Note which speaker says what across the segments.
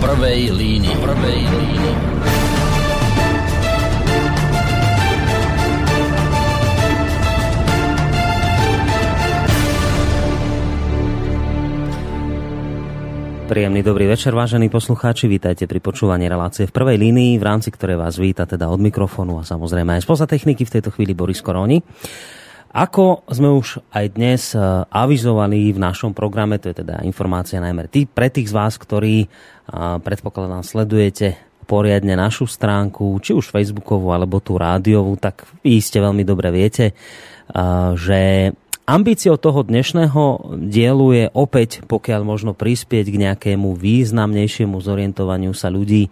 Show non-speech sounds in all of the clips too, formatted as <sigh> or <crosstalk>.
Speaker 1: prvej línii. Prvej línii.
Speaker 2: Príjemný dobrý večer, vážení poslucháči. Vítajte pri počúvaní relácie v prvej línii, v rámci ktorej vás víta teda od mikrofónu a samozrejme aj spoza techniky v tejto chvíli Boris Koroni. Ako sme už aj dnes e, avizovali v našom programe, to je teda informácia najmä tý, pre tých z vás, ktorí e, predpokladám sledujete poriadne našu stránku, či už facebookovú alebo tú rádiovú, tak vy ste veľmi dobre viete, e, že Ambíciou toho dnešného dielu je opäť, pokiaľ možno prispieť k nejakému významnejšiemu zorientovaniu sa ľudí,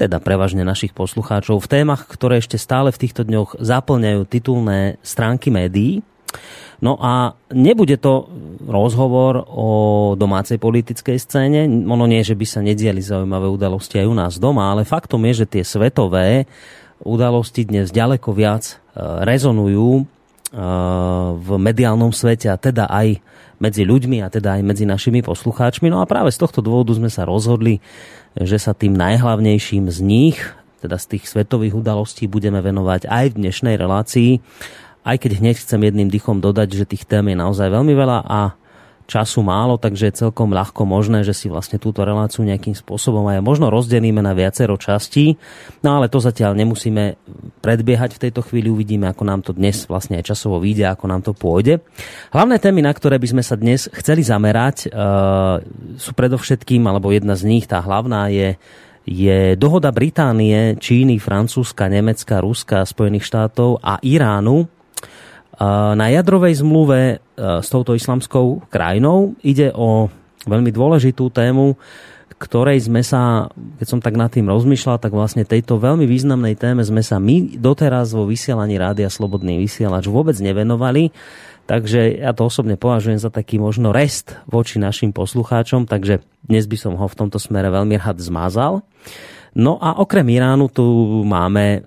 Speaker 2: teda prevažne našich poslucháčov, v témach, ktoré ešte stále v týchto dňoch zaplňajú titulné stránky médií. No a nebude to rozhovor o domácej politickej scéne. Ono nie, že by sa nediali zaujímavé udalosti aj u nás doma, ale faktom je, že tie svetové udalosti dnes ďaleko viac e, rezonujú v mediálnom svete a teda aj medzi ľuďmi a teda aj medzi našimi poslucháčmi. No a práve z tohto dôvodu sme sa rozhodli, že sa tým najhlavnejším z nich, teda z tých svetových udalostí, budeme venovať aj v dnešnej relácii. Aj keď hneď chcem jedným dychom dodať, že tých tém je naozaj veľmi veľa a času málo, takže je celkom ľahko možné, že si vlastne túto reláciu nejakým spôsobom aj možno rozdelíme na viacero častí. No ale to zatiaľ nemusíme predbiehať v tejto chvíli, uvidíme, ako nám to dnes vlastne aj časovo vyjde, ako nám to pôjde. Hlavné témy, na ktoré by sme sa dnes chceli zamerať, uh, sú predovšetkým, alebo jedna z nich, tá hlavná je je dohoda Británie, Číny, Francúzska, Nemecka, Ruska, Spojených štátov a Iránu na jadrovej zmluve e, s touto islamskou krajinou ide o veľmi dôležitú tému, ktorej sme sa, keď som tak nad tým rozmýšľal, tak vlastne tejto veľmi významnej téme sme sa my doteraz vo vysielaní Rádia Slobodný vysielač vôbec nevenovali. Takže ja to osobne považujem za taký možno rest voči našim poslucháčom, takže dnes by som ho v tomto smere veľmi rád zmázal. No a okrem Iránu tu máme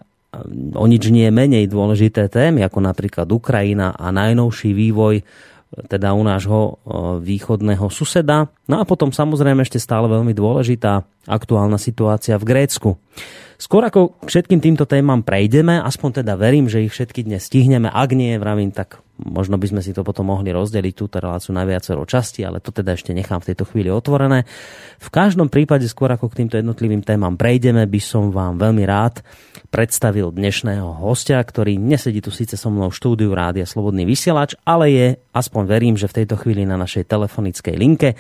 Speaker 2: o nič nie menej dôležité témy, ako napríklad Ukrajina a najnovší vývoj teda u nášho východného suseda. No a potom samozrejme ešte stále veľmi dôležitá aktuálna situácia v Grécku. Skôr ako všetkým týmto témam prejdeme, aspoň teda verím, že ich všetky dnes stihneme. Ak nie, vravím, tak možno by sme si to potom mohli rozdeliť túto reláciu na viacero časti, ale to teda ešte nechám v tejto chvíli otvorené. V každom prípade, skôr ako k týmto jednotlivým témam prejdeme, by som vám veľmi rád predstavil dnešného hostia, ktorý nesedí tu síce so mnou v štúdiu Rádia Slobodný vysielač, ale je, aspoň verím, že v tejto chvíli na našej telefonickej linke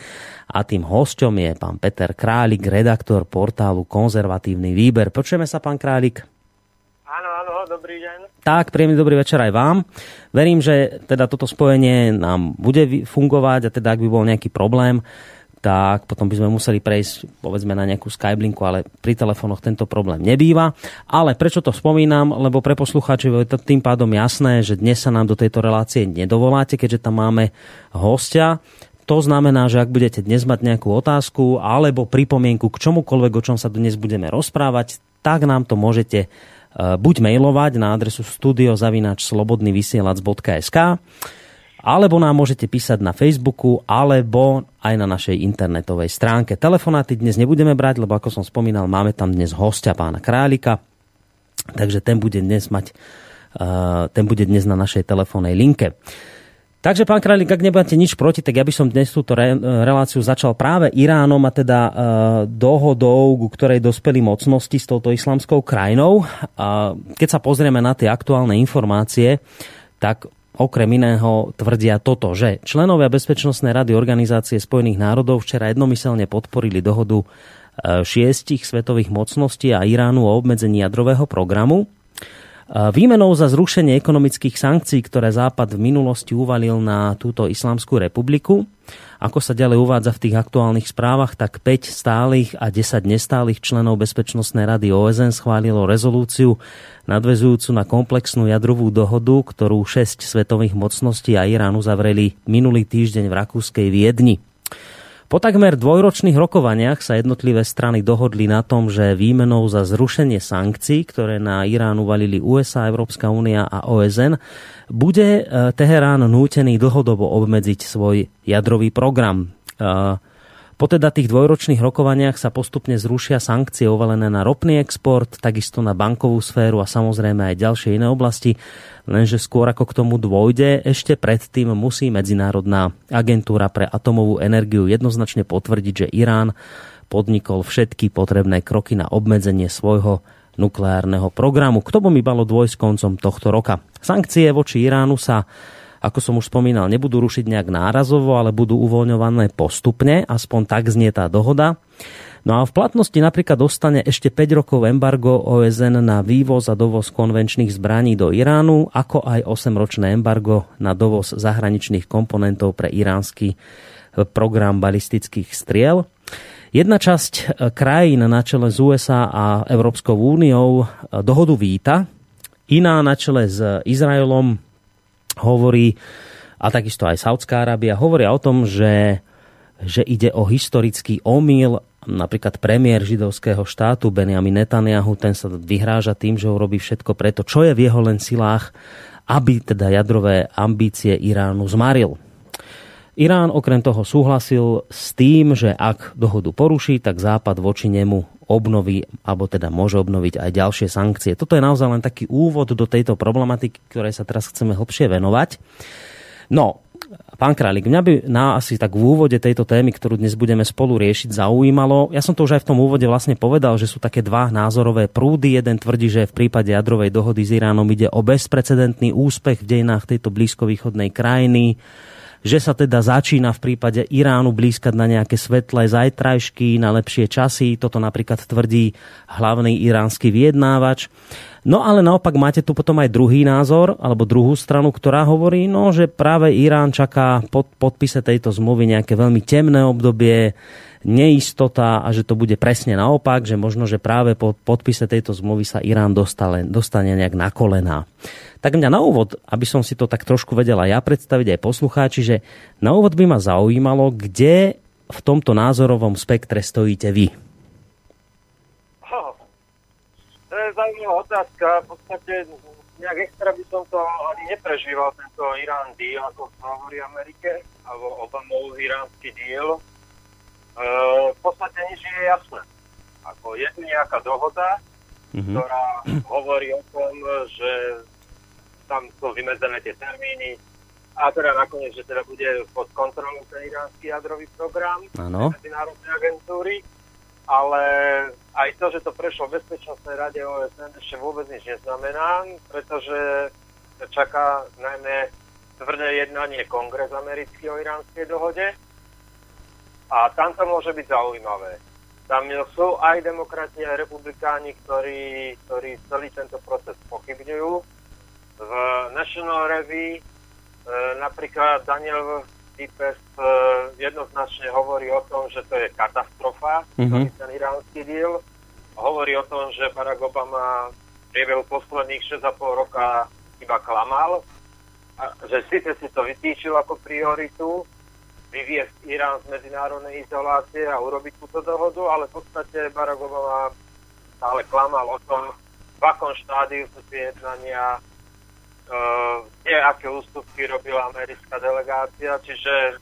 Speaker 2: a tým hosťom je pán Peter Králik, redaktor portálu Konzervatívny výber. Počujeme sa, pán Králik?
Speaker 3: Dobrý deň.
Speaker 2: Tak, príjemný dobrý večer aj vám. Verím, že teda toto spojenie nám bude fungovať a teda ak by bol nejaký problém, tak potom by sme museli prejsť povedzme na nejakú Skyblinku, ale pri telefónoch tento problém nebýva. Ale prečo to spomínam? Lebo pre poslucháčov je to tým pádom jasné, že dnes sa nám do tejto relácie nedovoláte, keďže tam máme hostia. To znamená, že ak budete dnes mať nejakú otázku alebo pripomienku k čomukoľvek, o čom sa dnes budeme rozprávať, tak nám to môžete buď mailovať na adresu studiozavinačslobodnyvysielac.sk alebo nám môžete písať na Facebooku, alebo aj na našej internetovej stránke. Telefonáty dnes nebudeme brať, lebo ako som spomínal, máme tam dnes hostia pána Králika, takže ten bude dnes mať, uh, ten bude dnes na našej telefónnej linke. Takže, pán Králik, ak nebudete nič proti, tak ja by som dnes túto re, reláciu začal práve Iránom a teda e, dohodou, ku ktorej dospeli mocnosti s touto islamskou krajinou. A keď sa pozrieme na tie aktuálne informácie, tak okrem iného tvrdia toto, že členovia Bezpečnostnej rady Organizácie spojených národov včera jednomyselne podporili dohodu e, šiestich svetových mocností a Iránu o obmedzení jadrového programu Výmenou za zrušenie ekonomických sankcií, ktoré Západ v minulosti uvalil na túto Islamskú republiku, ako sa ďalej uvádza v tých aktuálnych správach, tak 5 stálych a 10 nestálych členov Bezpečnostnej rady OSN schválilo rezolúciu nadvezujúcu na komplexnú jadrovú dohodu, ktorú 6 svetových mocností a Irán uzavreli minulý týždeň v rakúskej Viedni. Po takmer dvojročných rokovaniach sa jednotlivé strany dohodli na tom, že výmenou za zrušenie sankcií, ktoré na Irán uvalili USA, Európska únia a OSN, bude e, Teherán nútený dlhodobo obmedziť svoj jadrový program. E, Po teda tých dvojročných rokovaniach sa postupne zrušia sankcie uvalené na ropný export, takisto na bankovú sféru a samozrejme aj ďalšie iné oblasti. Lenže skôr ako k tomu dôjde, ešte predtým musí Medzinárodná agentúra pre atomovú energiu jednoznačne potvrdiť, že Irán podnikol všetky potrebné kroky na obmedzenie svojho nukleárneho programu. K tomu by malo dôjsť koncom tohto roka. Sankcie voči Iránu sa ako som už spomínal, nebudú rušiť nejak nárazovo, ale budú uvoľňované postupne, aspoň tak znie tá dohoda. No a v platnosti napríklad dostane ešte 5 rokov embargo OSN na vývoz a dovoz konvenčných zbraní do Iránu, ako aj 8-ročné embargo na dovoz zahraničných komponentov pre iránsky eh, program balistických striel. Jedna časť eh, krajín na čele z USA a Európskou úniou eh, dohodu víta, iná na čele s Izraelom hovorí, a takisto aj Saudská Arábia, hovoria o tom, že, že ide o historický omyl. Napríklad premiér židovského štátu Benjamin Netanyahu, ten sa vyhráža tým, že urobí všetko preto, čo je v jeho len silách, aby teda jadrové ambície Iránu zmaril. Irán okrem toho súhlasil s tým, že ak dohodu poruší, tak Západ voči nemu obnoví, alebo teda môže obnoviť aj ďalšie sankcie. Toto je naozaj len taký úvod do tejto problematiky, ktorej sa teraz chceme hlbšie venovať. No, pán Králik, mňa by na asi tak v úvode tejto témy, ktorú dnes budeme spolu riešiť, zaujímalo. Ja som to už aj v tom úvode vlastne povedal, že sú také dva názorové prúdy. Jeden tvrdí, že v prípade jadrovej dohody s Iránom ide o bezprecedentný úspech v dejinách tejto blízkovýchodnej krajiny že sa teda začína v prípade Iránu blízkať na nejaké svetlé zajtrajšky, na lepšie časy. Toto napríklad tvrdí hlavný iránsky vyjednávač. No ale naopak máte tu potom aj druhý názor, alebo druhú stranu, ktorá hovorí, no, že práve Irán čaká pod podpise tejto zmluvy nejaké veľmi temné obdobie, neistota a že to bude presne naopak, že možno, že práve po podpise tejto zmluvy sa Irán dostane, nejak na kolená. Tak mňa na úvod, aby som si to tak trošku vedela ja predstaviť aj poslucháči, že na úvod by ma zaujímalo, kde v tomto názorovom spektre stojíte vy.
Speaker 3: To je zaujímavá otázka. V podstate nejak extra by som to ani neprežíval, tento Irán deal, ako sa hovorí Amerike, alebo Obamov iránsky deal. E, v podstate nič je jasné. Ako je tu nejaká dohoda, mm-hmm. ktorá hovorí o tom, že tam sú vymedzené tie termíny a teda nakoniec, že teda bude pod kontrolou ten iránsky jadrový program medzinárodnej agentúry, ale aj to, že to prešlo v Bezpečnostnej rade OSN ešte vôbec nič neznamená, pretože čaká najmä tvrdé jednanie kongres americký o iránskej dohode. A tam to môže byť zaujímavé. Tam sú aj demokrati, aj republikáni, ktorí, ktorí celý tento proces pochybňujú v National Review napríklad Daniel Dipes e, jednoznačne hovorí o tom, že to je katastrofa, mm-hmm. ten iránsky deal. Hovorí o tom, že Barack Obama priebehu posledných 6,5 roka iba klamal, a že síce si to vytýčil ako prioritu, vyviesť Irán z medzinárodnej izolácie a urobiť túto dohodu, ale v podstate Barack Obama stále klamal o tom, v akom štádiu sú tie jednania, nie uh, aké ústupky robila americká delegácia, čiže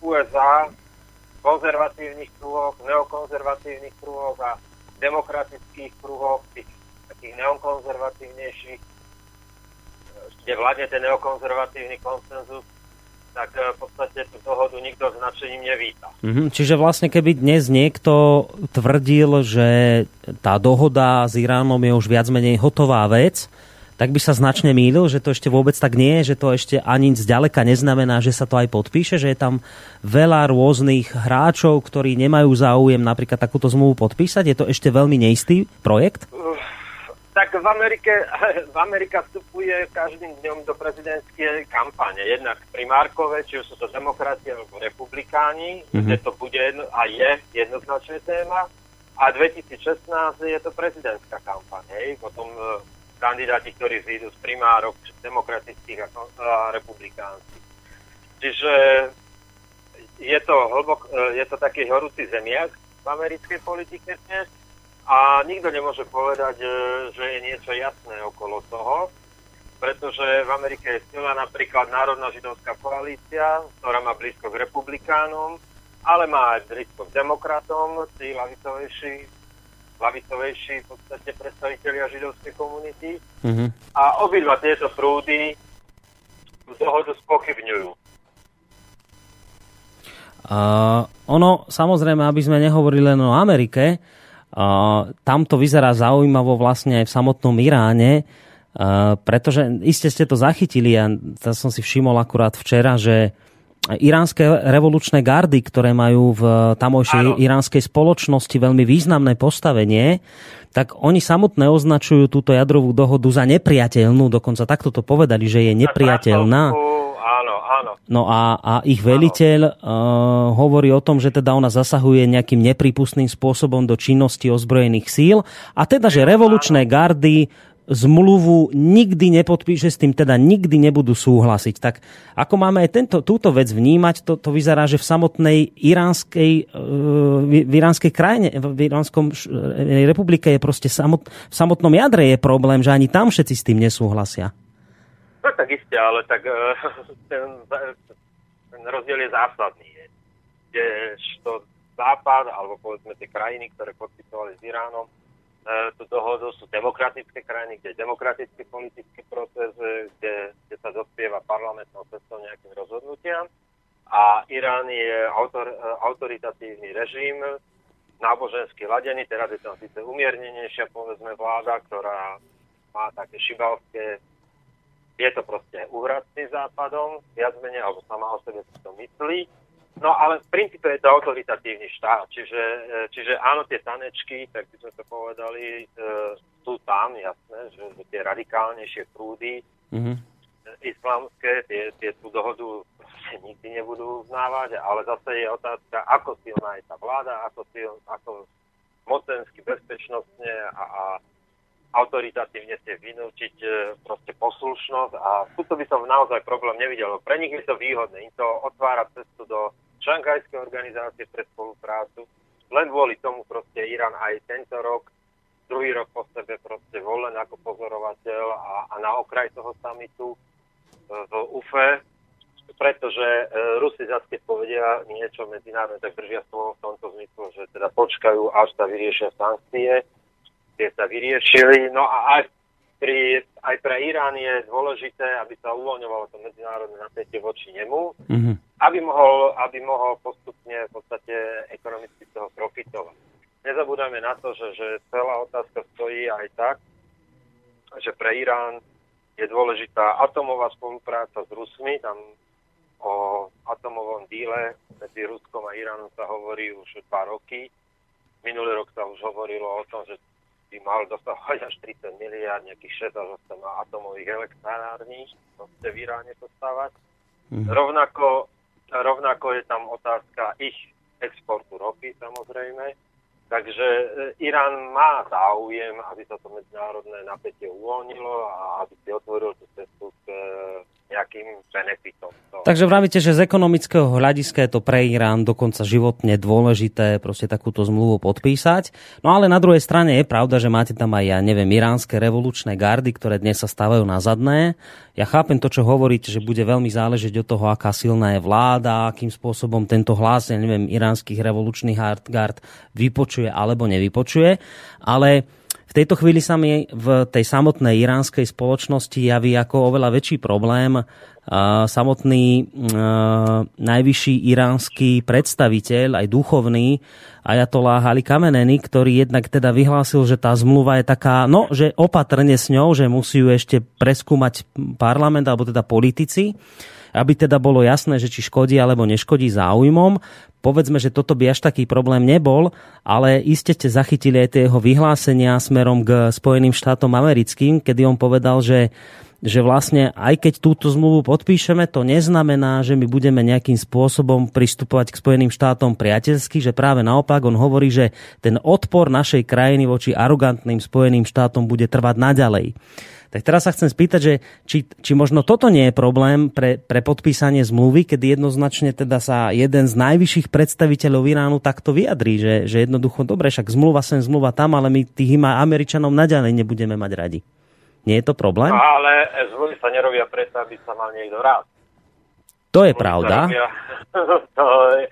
Speaker 3: USA v konzervatívnych kruhoch, neokonzervatívnych kruhoch a demokratických kruhoch, tých takých neokonzervatívnejších, kde vládne ten neokonzervatívny konsenzus, tak uh, v podstate tú dohodu nikto značením nevíta.
Speaker 2: Mm-hmm, čiže vlastne keby dnes niekto tvrdil, že tá dohoda s Iránom je už viac menej hotová vec, tak by sa značne mýlil, že to ešte vôbec tak nie je, že to ešte ani zďaleka neznamená, že sa to aj podpíše, že je tam veľa rôznych hráčov, ktorí nemajú záujem napríklad takúto zmluvu podpísať. Je to ešte veľmi neistý projekt?
Speaker 3: Tak v Amerike, <laughs> v Amerika vstupuje každým dňom do prezidentskej kampane. Jednak primárkové, či už sú to demokrati alebo republikáni, mm-hmm. kde to bude jedno, a je jednoznačná téma. A 2016 je to prezidentská kampaň. Hej? Potom kandidáti, ktorí zídu z primárok demokratických a, a republikánskych. Čiže je to, hlbok, e, je to taký horúci zemiak v americkej politike dnes a nikto nemôže povedať, e, že je niečo jasné okolo toho, pretože v Amerike je silná napríklad Národná židovská koalícia, ktorá má blízko k republikánom ale má aj blízko k demokratom, tí lavicovejší, lavicovejší v podstate predstavitelia židovskej komunity. Mm-hmm. A obidva tieto prúdy dohodu spochybňujú.
Speaker 2: Uh, ono, samozrejme, aby sme nehovorili len o Amerike, uh, tam to vyzerá zaujímavo vlastne aj v samotnom Iráne, uh, pretože iste ste to zachytili a to som si všimol akurát včera, že iránske revolučné gardy, ktoré majú v tamojšej iránskej spoločnosti veľmi významné postavenie, tak oni samotné označujú túto jadrovú dohodu za nepriateľnú, dokonca takto to povedali, že je nepriateľná.
Speaker 3: Áno, áno.
Speaker 2: No a, a ich veliteľ uh, hovorí o tom, že teda ona zasahuje nejakým nepripustným spôsobom do činnosti ozbrojených síl a teda, že revolučné gardy zmluvu nikdy nepodpíše, s tým teda nikdy nebudú súhlasiť. Tak ako máme aj tento, túto vec vnímať, to, to vyzerá, že v samotnej iránskej, v, v iránskej krajine, v iránskom republike je proste samot, v samotnom jadre je problém, že ani tam všetci s tým nesúhlasia.
Speaker 3: No tak isté, ale tak e, <laughs> ten, ten rozdiel je zásadný. Je, to západ, alebo povedzme tie krajiny, ktoré podpisovali s Iránom, e, tú dohodu sú demokratické krajiny, kde je demokratický politický proces, e, kde, kde sa dospieva parlamentnou cestou nejakým rozhodnutiam. A Irán je autor, autoritatívny režim, nábožensky ladený, teraz je tam síce umiernenejšia, povedzme, vláda, ktorá má také šibalské je to proste uhradný západom, viac menej, alebo sama o sebe si to myslí. No ale v princípe je to autoritatívny štát, čiže, e, čiže áno, tie tanečky, tak by sme to povedali, e, sú tam, jasné, že, že tie radikálnejšie prúdy mm-hmm. islamské, tie, tie tú dohodu nikdy nebudú uznávať, ale zase je otázka, ako silná je tá vláda, ako, sil, ako mocensky, bezpečnostne a, a autoritatívne ste vynúčiť e, proste poslušnosť a tuto by som naozaj problém nevidel. Pre nich je to výhodné, im to otvára cestu do Šanghajskej organizácie pre spoluprácu. Len kvôli tomu proste Irán aj tento rok, druhý rok po sebe proste volen ako pozorovateľ a, a na okraj toho samitu e, v UFE, pretože e, Rusi zase keď povedia niečo medzinárodné, tak držia slovo v tomto zmyslu, že teda počkajú, až sa vyriešia sankcie tie sa vyriešili. No a aj, pri, aj pre Irán je dôležité, aby sa uvoľňovalo to medzinárodné napätie voči nemu, mm-hmm. aby, mohol, aby mohol postupne v podstate ekonomicky z toho profitovať. Nezabúdajme na to, že, že celá otázka stojí aj tak, že pre Irán je dôležitá atomová spolupráca s Rusmi, tam o atomovom díle medzi Ruskom a Iránom sa hovorí už dva roky. Minulý rok sa už hovorilo o tom, že by mal dosahovať až 30 miliard, nejakých 6 až 8 atomových elektrární, to chce v Iráne postavať. Mm. Rovnako, rovnako je tam otázka ich exportu ropy, samozrejme. Takže e, Irán má záujem, aby sa to medzinárodné napätie uvoľnilo a aby si otvoril tú cestu k nejakým benefitom. To...
Speaker 2: Takže vravíte, že z ekonomického hľadiska je to pre Irán dokonca životne dôležité proste takúto zmluvu podpísať. No ale na druhej strane je pravda, že máte tam aj, ja neviem, iránske revolučné gardy, ktoré dnes sa stávajú na zadné. Ja chápem to, čo hovoríte, že bude veľmi záležiť od toho, aká silná je vláda, akým spôsobom tento hlas, ja neviem, iránskych revolučných gard vypočuje alebo nevypočuje. Ale v tejto chvíli sa mi v tej samotnej iránskej spoločnosti javí ako oveľa väčší problém samotný najvyšší iránsky predstaviteľ, aj duchovný, Ajatollah Ali Kameneny, ktorý jednak teda vyhlásil, že tá zmluva je taká, no, že opatrne s ňou, že musí ju ešte preskúmať parlament, alebo teda politici aby teda bolo jasné, že či škodí alebo neškodí záujmom. Povedzme, že toto by až taký problém nebol, ale iste ste zachytili aj tie jeho vyhlásenia smerom k Spojeným štátom americkým, kedy on povedal, že že vlastne aj keď túto zmluvu podpíšeme, to neznamená, že my budeme nejakým spôsobom pristupovať k Spojeným štátom priateľsky, že práve naopak on hovorí, že ten odpor našej krajiny voči arogantným Spojeným štátom bude trvať naďalej. Tak teraz sa chcem spýtať, že či, či možno toto nie je problém pre, pre podpísanie zmluvy, kedy jednoznačne teda sa jeden z najvyšších predstaviteľov Iránu takto vyjadrí, že, že jednoducho, dobre, však zmluva sem, zmluva tam, ale my tých Američanov naďalej nebudeme mať radi. Nie je to problém?
Speaker 3: No, ale zmluvy sa nerobia preto, aby sa mal niekto rád.
Speaker 2: To je zmluvy pravda.
Speaker 3: Robia, <laughs> to je,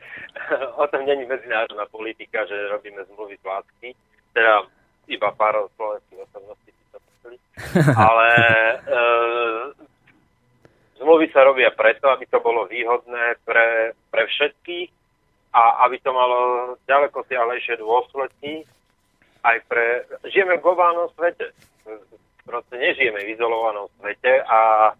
Speaker 3: <laughs> o tom není medzinárodná politika, že robíme zmluvy z lásky, teda iba pár slovenských osobností <laughs> ale e, zmluvy sa robia preto, aby to bolo výhodné pre, pre všetkých a aby to malo ďaleko siahlejšie dôsledky aj pre... Žijeme v globálnom svete. Proste nežijeme v izolovanom svete a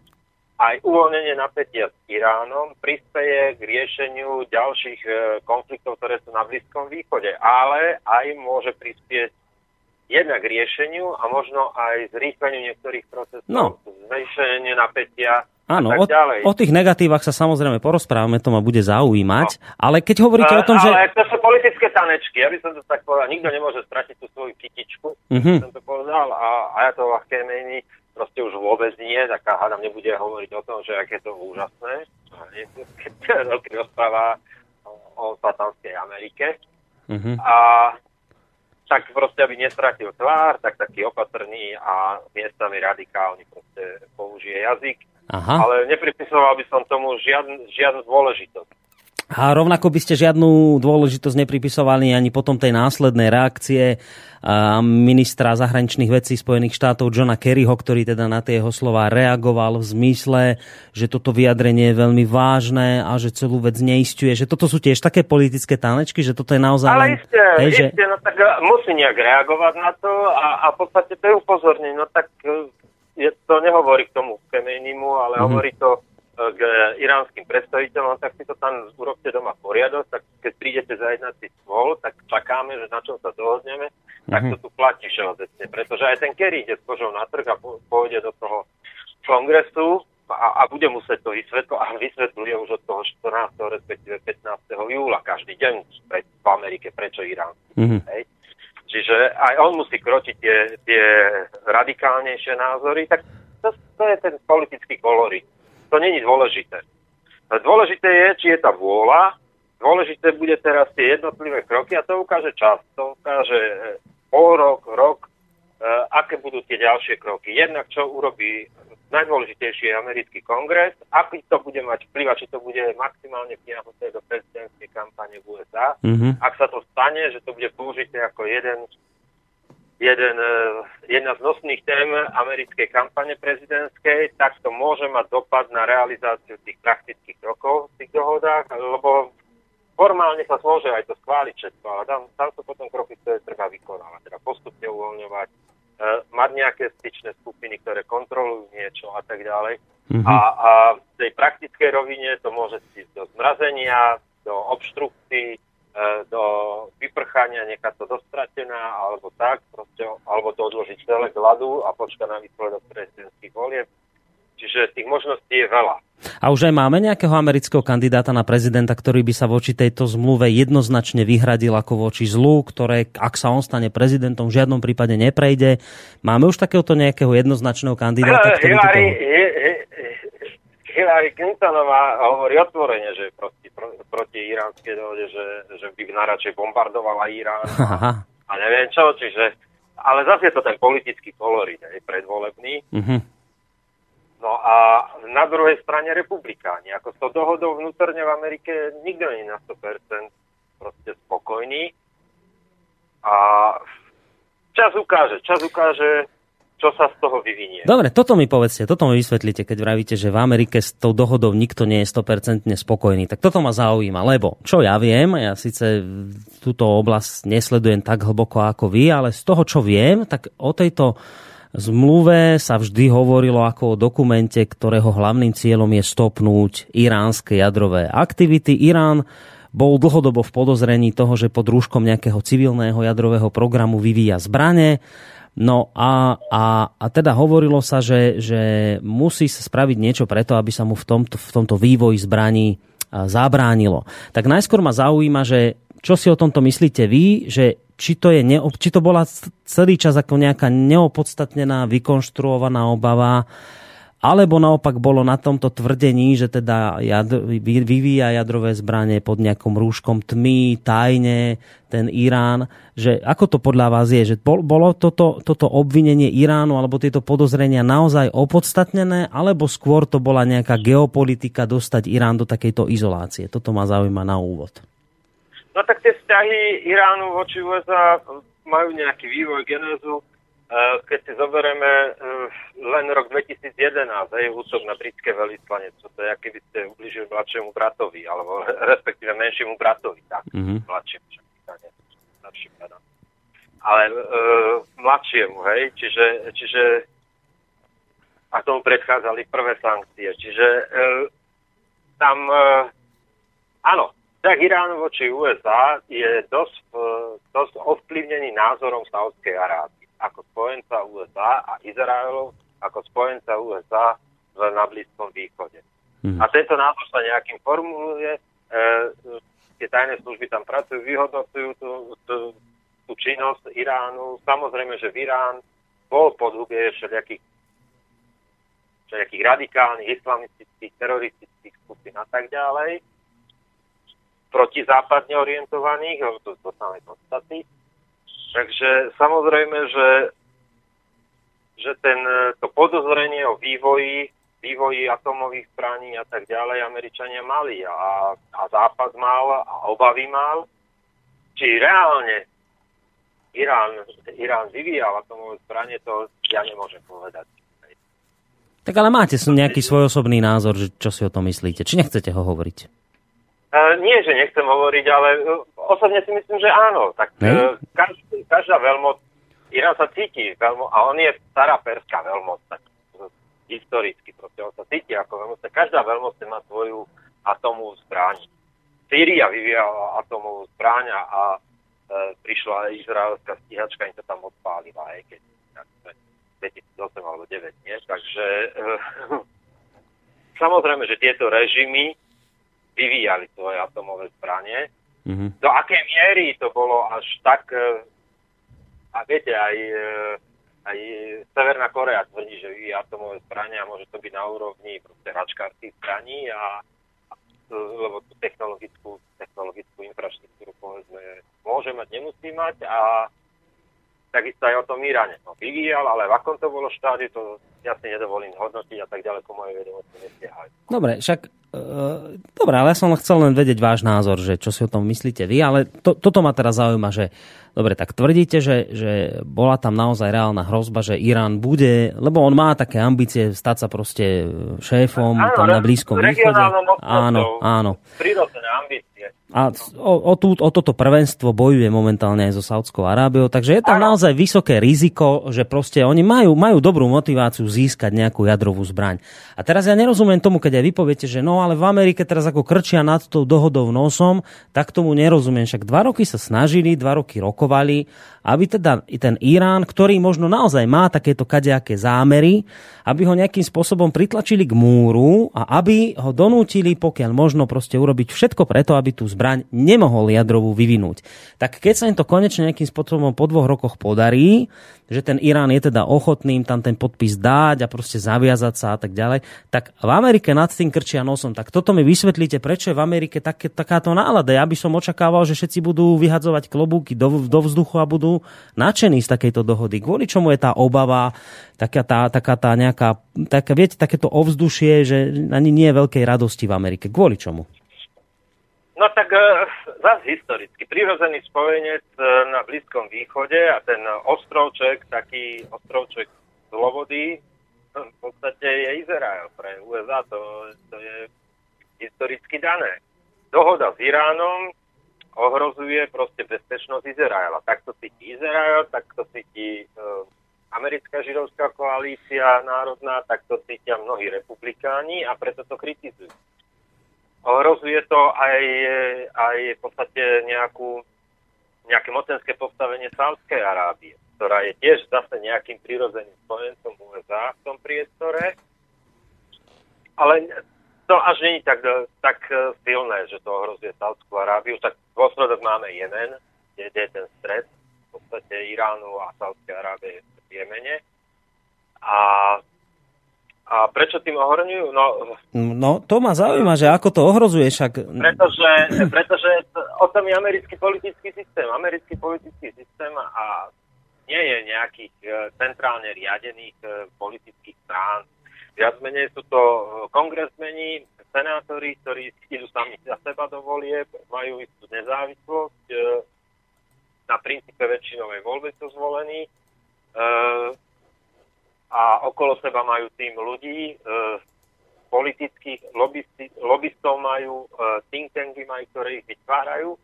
Speaker 3: aj uvoľnenie napätia s Iránom prispieje k riešeniu ďalších e, konfliktov, ktoré sú na Blízkom východe, ale aj môže prispieť jednak riešeniu a možno aj zrýchleniu niektorých procesov, no. zmenšenie napätia
Speaker 2: Áno, o, o tých negatívach sa samozrejme porozprávame, to ma bude zaujímať, no. ale keď hovoríte uh, o tom,
Speaker 3: ale
Speaker 2: že...
Speaker 3: Ale to sú politické tanečky, ja by som to tak povedal, nikto nemôže stratiť tú svoju kytičku, uh-huh. som to povedal, a, a ja to ľahké mení, proste už vôbec nie, tak hádam nebude hovoriť o tom, že aké to úžasné, keď rozpráva o, o satanskej Amerike. Uh-huh. A tak proste, aby nestratil tvár, tak taký opatrný a miestami radikálny proste použije jazyk Aha. ale nepripisoval by som tomu žiadnu, žiadnu dôležitosť.
Speaker 2: A rovnako by ste žiadnu dôležitosť nepripisovali ani potom tej následnej reakcie ministra zahraničných vecí Spojených štátov Johna Kerryho, ktorý teda na tie jeho slova reagoval v zmysle, že toto vyjadrenie je veľmi vážne a že celú vec neistuje. Že toto sú tiež také politické tanečky, že toto je naozaj...
Speaker 3: Ale len, isté, hej, isté, že... no tak musí nejak reagovať na to a, a v podstate to je upozornenie. No tak je, to nehovorí k tomu Chemejnimu, ale mm-hmm. hovorí to e, k iránskym predstaviteľom, tak si to tam urobte doma poriadok, tak keď prídete za jednací stôl, tak čakáme, že na čom sa dohodneme, mm-hmm. tak to tu platí všeobecne, pretože aj ten Kerry ide s kožou na trh a pôjde do toho kongresu a, a bude musieť to vysvetliť a vysvetľuje už od toho 14. respektíve 15. júla každý deň v Amerike, prečo Irán. Mm-hmm. Hej. Čiže aj on musí kročiť tie, tie radikálnejšie názory, tak to, to je ten politický kolorit. To není dôležité. Dôležité je, či je tá vôľa, dôležité bude teraz tie jednotlivé kroky a to ukáže čas, to ukáže pol rok, rok, uh, aké budú tie ďalšie kroky. Jednak čo urobí najdôležitejší je americký kongres, aký to bude mať vplyv, či to bude maximálne vtiahnuté do prezidentskej kampane v USA. Mm-hmm. Ak sa to stane, že to bude použité ako jeden, jeden, e, jedna z nosných tém americkej kampane prezidentskej, tak to môže mať dopad na realizáciu tých praktických krokov v tých dohodách, lebo formálne sa môže aj to schváliť všetko, ale tam, tam sú potom kroky, ktoré treba vykonávať, teda postupne uvoľňovať uh, mať nejaké styčné skupiny, ktoré kontrolujú niečo a tak ďalej. Mm-hmm. A, a v tej praktickej rovine to môže ísť do zmrazenia, do obštrukcií, do vyprchania, nechať to dostratená, alebo tak, proste, alebo to odložiť celé k ľadu a počkať na výsledok prezidentských volieb. Čiže tých možností je veľa.
Speaker 2: A už aj máme nejakého amerického kandidáta na prezidenta, ktorý by sa voči tejto zmluve jednoznačne vyhradil ako voči zlu, ktoré, ak sa on stane prezidentom, v žiadnom prípade neprejde. Máme už takéhoto nejakého jednoznačného kandidáta, ktorý
Speaker 3: Hillary, toto... Hillary Clintonová hovorí otvorene, že proti, proti iránskej dohode, že, že by najradšej bombardovala Irán a, a neviem čo, čiže ale zase je to ten politický kolorit, aj predvolebný. Uh-huh No a na druhej strane republikáni. Ako s tou dohodou vnútorne v Amerike nikto nie je na 100% proste spokojný. A čas ukáže, čas ukáže, čo sa z toho vyvinie.
Speaker 2: Dobre, toto mi povedzte, toto mi vysvetlíte, keď vravíte, že v Amerike s tou dohodou nikto nie je 100% spokojný. Tak toto ma zaujíma, lebo čo ja viem, ja síce túto oblasť nesledujem tak hlboko ako vy, ale z toho, čo viem, tak o tejto zmluve sa vždy hovorilo ako o dokumente, ktorého hlavným cieľom je stopnúť iránske jadrové aktivity. Irán bol dlhodobo v podozrení toho, že pod rúškom nejakého civilného jadrového programu vyvíja zbranie. No a, a, a teda hovorilo sa, že, že musí sa spraviť niečo preto, aby sa mu v tomto, v tomto vývoji zbraní zabránilo. Tak najskôr ma zaujíma, že čo si o tomto myslíte vy, že či to, je, či to bola celý čas ako nejaká neopodstatnená, vykonštruovaná obava, alebo naopak bolo na tomto tvrdení, že teda jadr, vyvíja jadrové zbranie pod nejakom rúškom tmy, tajne, ten Irán, že ako to podľa vás je, že bolo toto, toto obvinenie Iránu alebo tieto podozrenia naozaj opodstatnené, alebo skôr to bola nejaká geopolitika dostať Irán do takejto izolácie? Toto ma zaujíma na úvod.
Speaker 3: No tak tie vzťahy Iránu voči USA majú nejaký vývoj, genézu. Uh, keď si zoberieme uh, len rok 2011, aj útok na britské veľvyslanectvo, to je, aký by ste ubližili mladšiemu bratovi, alebo <laughs> respektíve menšiemu bratovi, tak, mm-hmm. mladšiemu, však starším Ale uh, mladšiemu, hej, čiže, čiže a tomu predchádzali prvé sankcie. Čiže e, tam, e, áno, tak Irán voči USA je dosť, e, dosť ovplyvnený názorom Saudskej Arábie ako spojenca USA a Izraelov ako spojenca USA na Blízkom východe. Mm. A tento názor sa nejakým formuluje, e, tie tajné služby tam pracujú, vyhodnocujú tú, tú, tú činnosť Iránu. Samozrejme, že v Irán bol pod hubie všelijakých nejakých radikálnych, islamistických, teroristických skupín a tak ďalej, protizápadne orientovaných, to, to samé podstaty. Takže samozrejme, že, že ten, to podozrenie o vývoji, vývoji atomových zbraní a tak ďalej Američania mali a, a Západ mal a obavy mal. Či reálne Irán, Irán vyvíjal atomové zbranie, to ja nemôžem povedať.
Speaker 2: Tak ale máte nejaký svoj osobný názor, že čo si o tom myslíte? Či nechcete ho hovoriť?
Speaker 3: Uh, nie, že nechcem hovoriť, ale uh, osobne si myslím, že áno. Tak uh, každá, každá veľmoc, Irán sa cíti veľmo, a on je stará perská veľmoc, tak uh, historicky proste, on sa cíti ako veľmoc, každá veľmoc má svoju atomovú zbraň. Sýria vyvíjala atomovú zbraň a, uh, prišla izraelská stíhačka, im to tam odpálila, aj keď tak, 2008 alebo 9, nie? Takže uh, <laughs> samozrejme, že tieto režimy vyvíjali svoje atomové zbranie. Mm-hmm. Do akej miery to bolo až tak... Uh, a viete, aj, uh, aj Severná Korea tvrdí, že vyvíja atomové zbranie a môže to byť na úrovni hračkárských zbraní a lebo tú technologickú, technologickú infraštruktúru povedzme môže mať, nemusí mať a takisto aj o tom Iráne. No, vyvíjal, ale v akom to bolo štádiu, to ja si nedovolím hodnotiť a tak ďaleko moje vedomosti nestiehajú.
Speaker 2: Dobre, však e, dobre, ale ja som chcel len vedieť váš názor, že čo si o tom myslíte vy, ale to, toto ma teraz zaujíma, že dobre, tak tvrdíte, že, že bola tam naozaj reálna hrozba, že Irán bude, lebo on má také ambície stať sa proste šéfom áno, tam na Blízkom východe. Áno, áno.
Speaker 3: Prirodzené ambície.
Speaker 2: A o, o, tú, o toto prvenstvo bojuje momentálne aj so Saudskou Arábiou, takže je tam ano. naozaj vysoké riziko, že proste oni majú, majú dobrú motiváciu získať nejakú jadrovú zbraň. A teraz ja nerozumiem tomu, keď aj vy poviete, že no ale v Amerike teraz ako krčia nad tou dohodou nosom, tak tomu nerozumiem. Však dva roky sa snažili, dva roky rokovali, aby teda ten Irán, ktorý možno naozaj má takéto kadejaké zámery, aby ho nejakým spôsobom pritlačili k múru a aby ho donútili, pokiaľ možno proste urobiť všetko preto, aby tú zbraň nemohol jadrovú vyvinúť. Tak keď sa im to konečne nejakým spôsobom po dvoch rokoch podarí, že ten Irán je teda ochotný im tam ten podpis dať a proste zaviazať sa a tak ďalej, tak v Amerike nad tým krčia nosom. Tak toto mi vysvetlíte, prečo je v Amerike také, takáto nálada. Ja by som očakával, že všetci budú vyhadzovať klobúky do, do vzduchu a budú nadšení z takejto dohody. Kvôli čomu je tá obava, taká tá, taká tá nejaká, taká, viete, takéto ovzdušie, že ani nie je veľkej radosti v Amerike. Kvôli čomu?
Speaker 3: No tak e, zase historicky. Prirodzený spojenec e, na Blízkom východe a ten ostrovček, taký ostrovček slobody, v podstate je Izrael pre USA. To, to je historicky dané. Dohoda s Iránom ohrozuje proste bezpečnosť Izraela. Takto cíti Izrael, takto cíti uh, americká židovská koalícia národná, takto cítia mnohí republikáni a preto to kritizujú. Ohrozuje to aj, aj v podstate nejakú, nejaké mocenské postavenie Sávskej Arábie, ktorá je tiež zase nejakým prirodzeným spojencom USA v tom priestore. Ale to až není tak, tak silné, že to ohrozuje Sávskú Arábiu. Tak dôsledok máme Jemen, kde je ten stred v podstate Iránu a Sávskej Arábie v Jemene. A a prečo tým ohrňujú? No,
Speaker 2: no to ma zaujíma, že ako to ohrozuje však.
Speaker 3: Pretože, pretože o tom je americký politický systém. Americký politický systém a nie je nejakých e, centrálne riadených e, politických strán. Viac menej sú to kongresmeni, senátori, ktorí idú sami za seba do volieb, majú istú nezávislosť, e, na princípe väčšinovej voľby sú zvolení e, a okolo seba majú tým ľudí, e, politických lobbysti, lobbystov majú, think tanky majú, ktoré ich vytvárajú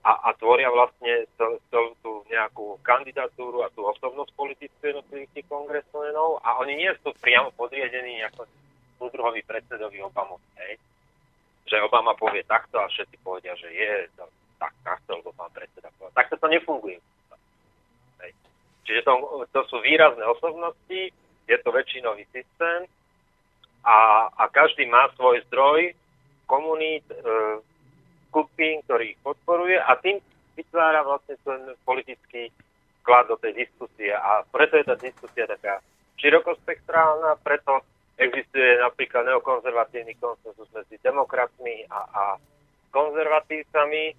Speaker 3: a, a tvoria vlastne celú tú nejakú kandidatúru a tú osobnosť politickú jednotlivých tých kongresmenov a oni nie sú priamo podriadení ako súdruhovi predsedovi Obama. Hej. Že Obama povie takto a všetci povedia, že je, tak, takto, lebo pán predseda povedal. Takto to nefunguje. Čiže to, to sú výrazné osobnosti, je to väčšinový systém a, a každý má svoj zdroj komunít, e, skupín, ktorý ich podporuje a tým vytvára vlastne ten politický vklad do tej diskusie. A preto je tá diskusia taká širokospektrálna, preto existuje napríklad neokonzervatívny konsenzus medzi demokratmi a, a konzervatívcami,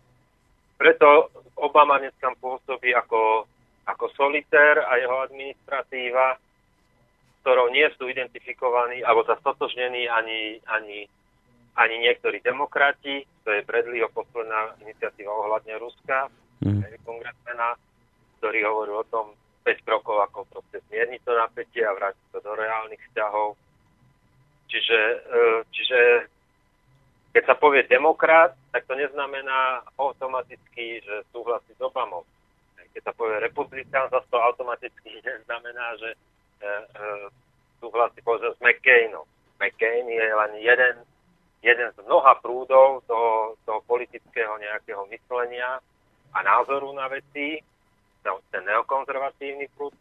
Speaker 3: preto Obama dnes tam pôsobí ako, ako solitér a jeho administratíva, ktorou nie sú identifikovaní alebo zastotožnení ani, ani, ani niektorí demokrati. To je Bradleyho posledná iniciatíva ohľadne Ruska, mm. kongresmena, ktorý hovoril o tom 5 krokov, ako proste zmierniť to napätie a vrátiť to do reálnych vzťahov. Čiže, e, čiže keď sa povie demokrat, tak to neznamená automaticky, že súhlasí s Obamou. Keď sa povie republikán, zase to automaticky <laughs> neznamená, že e, e, súhlasí povedzme s McCainom. McCain je len jeden, jeden z mnoha prúdov toho, toho politického nejakého myslenia a názoru na veci, ten neokonzervatívny prúd.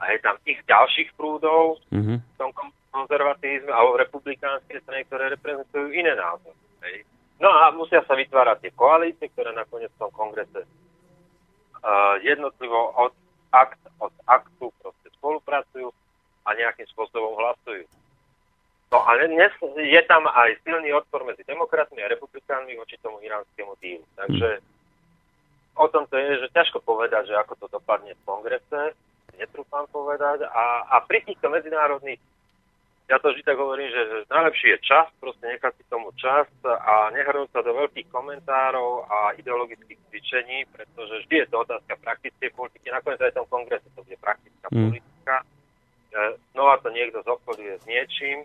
Speaker 3: A je tam ich ďalších prúdov mm-hmm. v tom konzervatívizme alebo republikánske strany, ktoré reprezentujú iné názory. Hej. No a musia sa vytvárať tie koalície, ktoré nakoniec v tom kongrese jednotlivo od, akt, od aktu proste spolupracujú a nejakým spôsobom hlasujú. No a dnes je tam aj silný odpor medzi demokratmi a republikánmi voči tomu iránskému dílu. Takže o tom to je, že ťažko povedať, že ako to dopadne v kongrese, netrúfam povedať. A, a pri týchto medzinárodných ja to vždy tak hovorím, že najlepší je čas, proste nechať si tomu čas a nehrnúť sa do veľkých komentárov a ideologických cvičení, pretože vždy je to otázka praktickej politiky. Nakoniec aj v tom kongrese to bude praktická mm. politika. E, znova to niekto zobchoduje s niečím,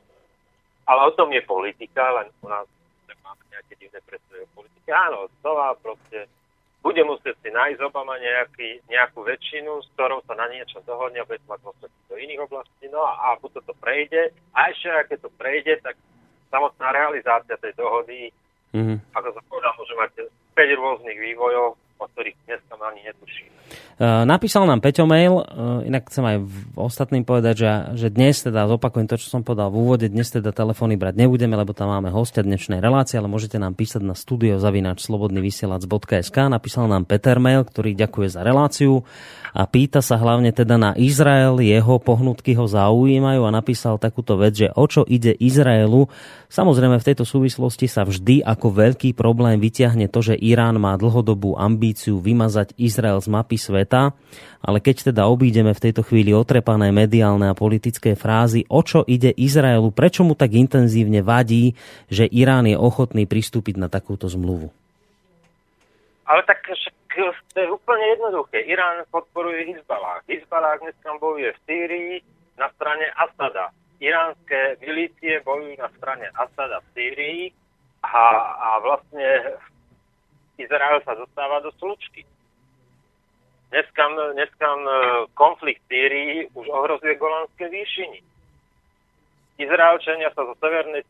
Speaker 3: ale o tom je politika, len u nás máme nejaké divné predstavy o politike. Áno, znova proste bude musieť si nájsť Obama nejaký, nejakú väčšinu, s ktorou sa na niečo dohodne, bude mať dôsledky do iných oblastí, no a, a buď to prejde, a ešte ak to prejde, tak samotná realizácia tej dohody, mm-hmm. ako sa povedal, môže mať 5 rôznych vývojov, o ktorých dnes tam ani netušíme.
Speaker 2: Uh, napísal nám Peťo mail, uh, inak chcem aj ostatným povedať, že, že dnes teda zopakujem to, čo som povedal v úvode, dnes teda telefóny brať nebudeme, lebo tam máme hostia dnešnej relácie, ale môžete nám písať na studiozavinač.slobodnyvysielac.sk Napísal nám Peter mail, ktorý ďakuje za reláciu a pýta sa hlavne teda na Izrael, jeho pohnutky ho zaujímajú a napísal takúto vec, že o čo ide Izraelu. Samozrejme v tejto súvislosti sa vždy ako veľký problém vyťahne to, že Irán má dlhodobú ambíciu vymazať Izrael z mapy sveta, ale keď teda obídeme v tejto chvíli otrepané mediálne a politické frázy, o čo ide Izraelu, prečo mu tak intenzívne vadí, že Irán je ochotný pristúpiť na takúto zmluvu?
Speaker 3: Ale tak to je úplne jednoduché. Irán podporuje Hezbalah. Hezbalah dnes bojuje v Sýrii na strane Asada. Iránske milície bojujú na strane Asada v Sýrii a, a vlastne Izrael sa dostáva do slučky. Dneska, dneska konflikt Sýrii už ohrozuje Golánske výšiny. Izraelčania sa zo severnej,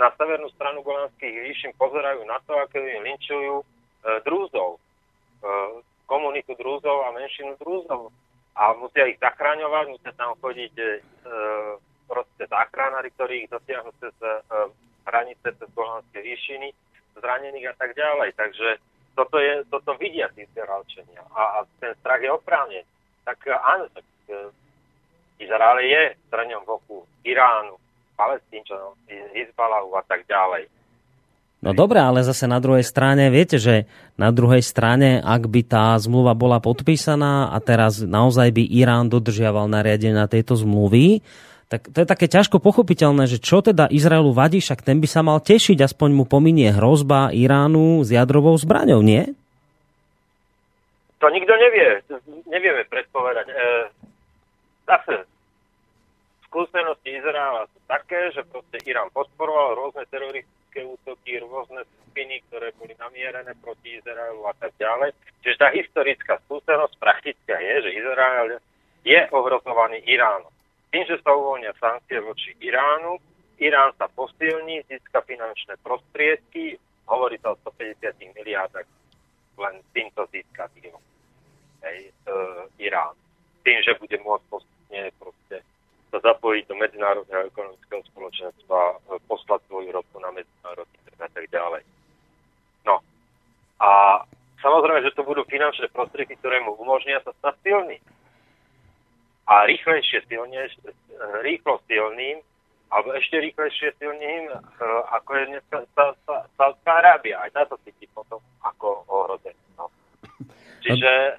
Speaker 3: na severnú stranu Golánskych výšin pozerajú na to, ako im linčujú e, drúzov, e, komunitu drúzov a menšinu drúzov. A musia ich zachraňovať, musia tam chodiť e, proste záchranári, ktorí ich dosiahnu cez e, hranice, cez Golánske výšiny, zranených a tak ďalej. Takže toto, je, toto vidia tí Izraelčania a, a ten strach je oprávnený. Tak áno, tak e, Izrael je zraňom boku Iránu, Palestínčanov, Hezbalahu a tak ďalej.
Speaker 2: No dobré, ale zase na druhej strane, viete, že na druhej strane, ak by tá zmluva bola podpísaná a teraz naozaj by Irán dodržiaval nariadenia tejto zmluvy, tak to je také ťažko pochopiteľné, že čo teda Izraelu vadí, však ten by sa mal tešiť, aspoň mu pominie hrozba Iránu s jadrovou zbraňou, nie?
Speaker 3: To nikto nevie. Nevieme predpovedať. E, zase, skúsenosti Izraela sú také, že proste Irán podporoval rôzne teroristické útoky, rôzne skupiny, ktoré boli namierené proti Izraelu a tak ďalej. Čiže tá historická skúsenosť praktická je, že Izrael je ohrozovaný Iránom tým, že sa uvoľnia sankcie voči Iránu, Irán sa posilní, získa finančné prostriedky, hovorí sa o 150 miliardách len týmto získa hej, e, Irán. Tým, že bude môcť postupne proste sa zapojiť do medzinárodného ekonomického spoločenstva, e, poslať svoju ropu na medzinárodný trh a tak ďalej. No. A samozrejme, že to budú finančné prostriedky, ktoré mu umožnia sa stať silný a rýchlejšie silnejš, rýchlo silným, alebo ešte rýchlejšie silným, eh, ako je dneska Saudská Arábia. Aj tá sa cíti potom ako ohrozený. No. Čiže e,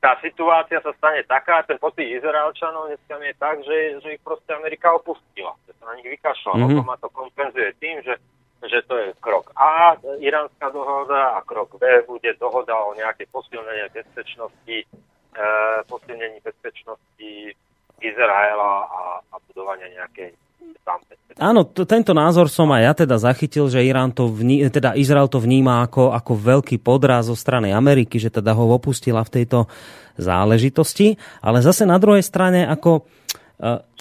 Speaker 3: tá situácia sa stane taká, ten pocit Izraelčanov dneska je tak, že, že ich proste Amerika opustila. Že sa na nich vykašľala. Mm-hmm. Potom ma to kompenzuje tým, že že to je krok A, iránska dohoda a krok B bude dohoda o nejakej posilnenie bezpečnosti posilnení bezpečnosti Izraela a, a budovania nejakej
Speaker 2: Áno, t- tento názor som aj ja teda zachytil, že Irán to vní, teda Izrael to vníma ako, ako veľký podraz zo strany Ameriky, že teda ho opustila v tejto záležitosti, ale zase na druhej strane ako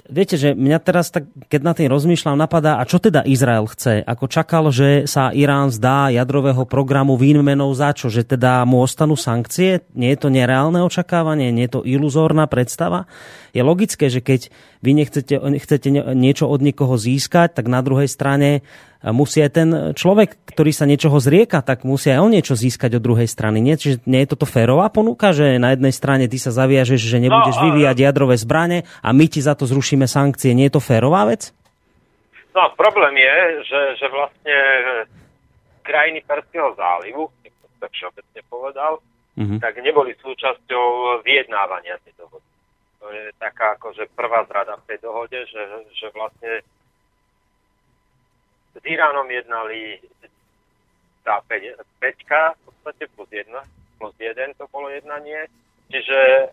Speaker 2: viete, že mňa teraz, tak, keď na tým rozmýšľam, napadá, a čo teda Izrael chce? Ako čakal, že sa Irán zdá jadrového programu výmenou za čo? Že teda mu ostanú sankcie? Nie je to nereálne očakávanie? Nie je to iluzórna predstava? Je logické, že keď vy nechcete, chcete niečo od niekoho získať, tak na druhej strane musí aj ten človek, ktorý sa niečoho zrieka, tak musí aj on niečo získať od druhej strany. Nie, Čiže nie je toto férová ponuka, že na jednej strane ty sa zaviažeš, že nebudeš no, vyvíjať jadrové zbrane a my ti za to zrušíme sankcie. Nie je to férová vec?
Speaker 3: No, problém je, že, že vlastne krajiny Perského zálivu, tak všeobecne povedal, mm-hmm. tak neboli súčasťou vyjednávania tej dohody. To je taká akože prvá zrada v tej dohode, že, že vlastne s Iránom jednali tá 5, 5 v podstate plus 1, plus 1 to bolo jednanie. Čiže e,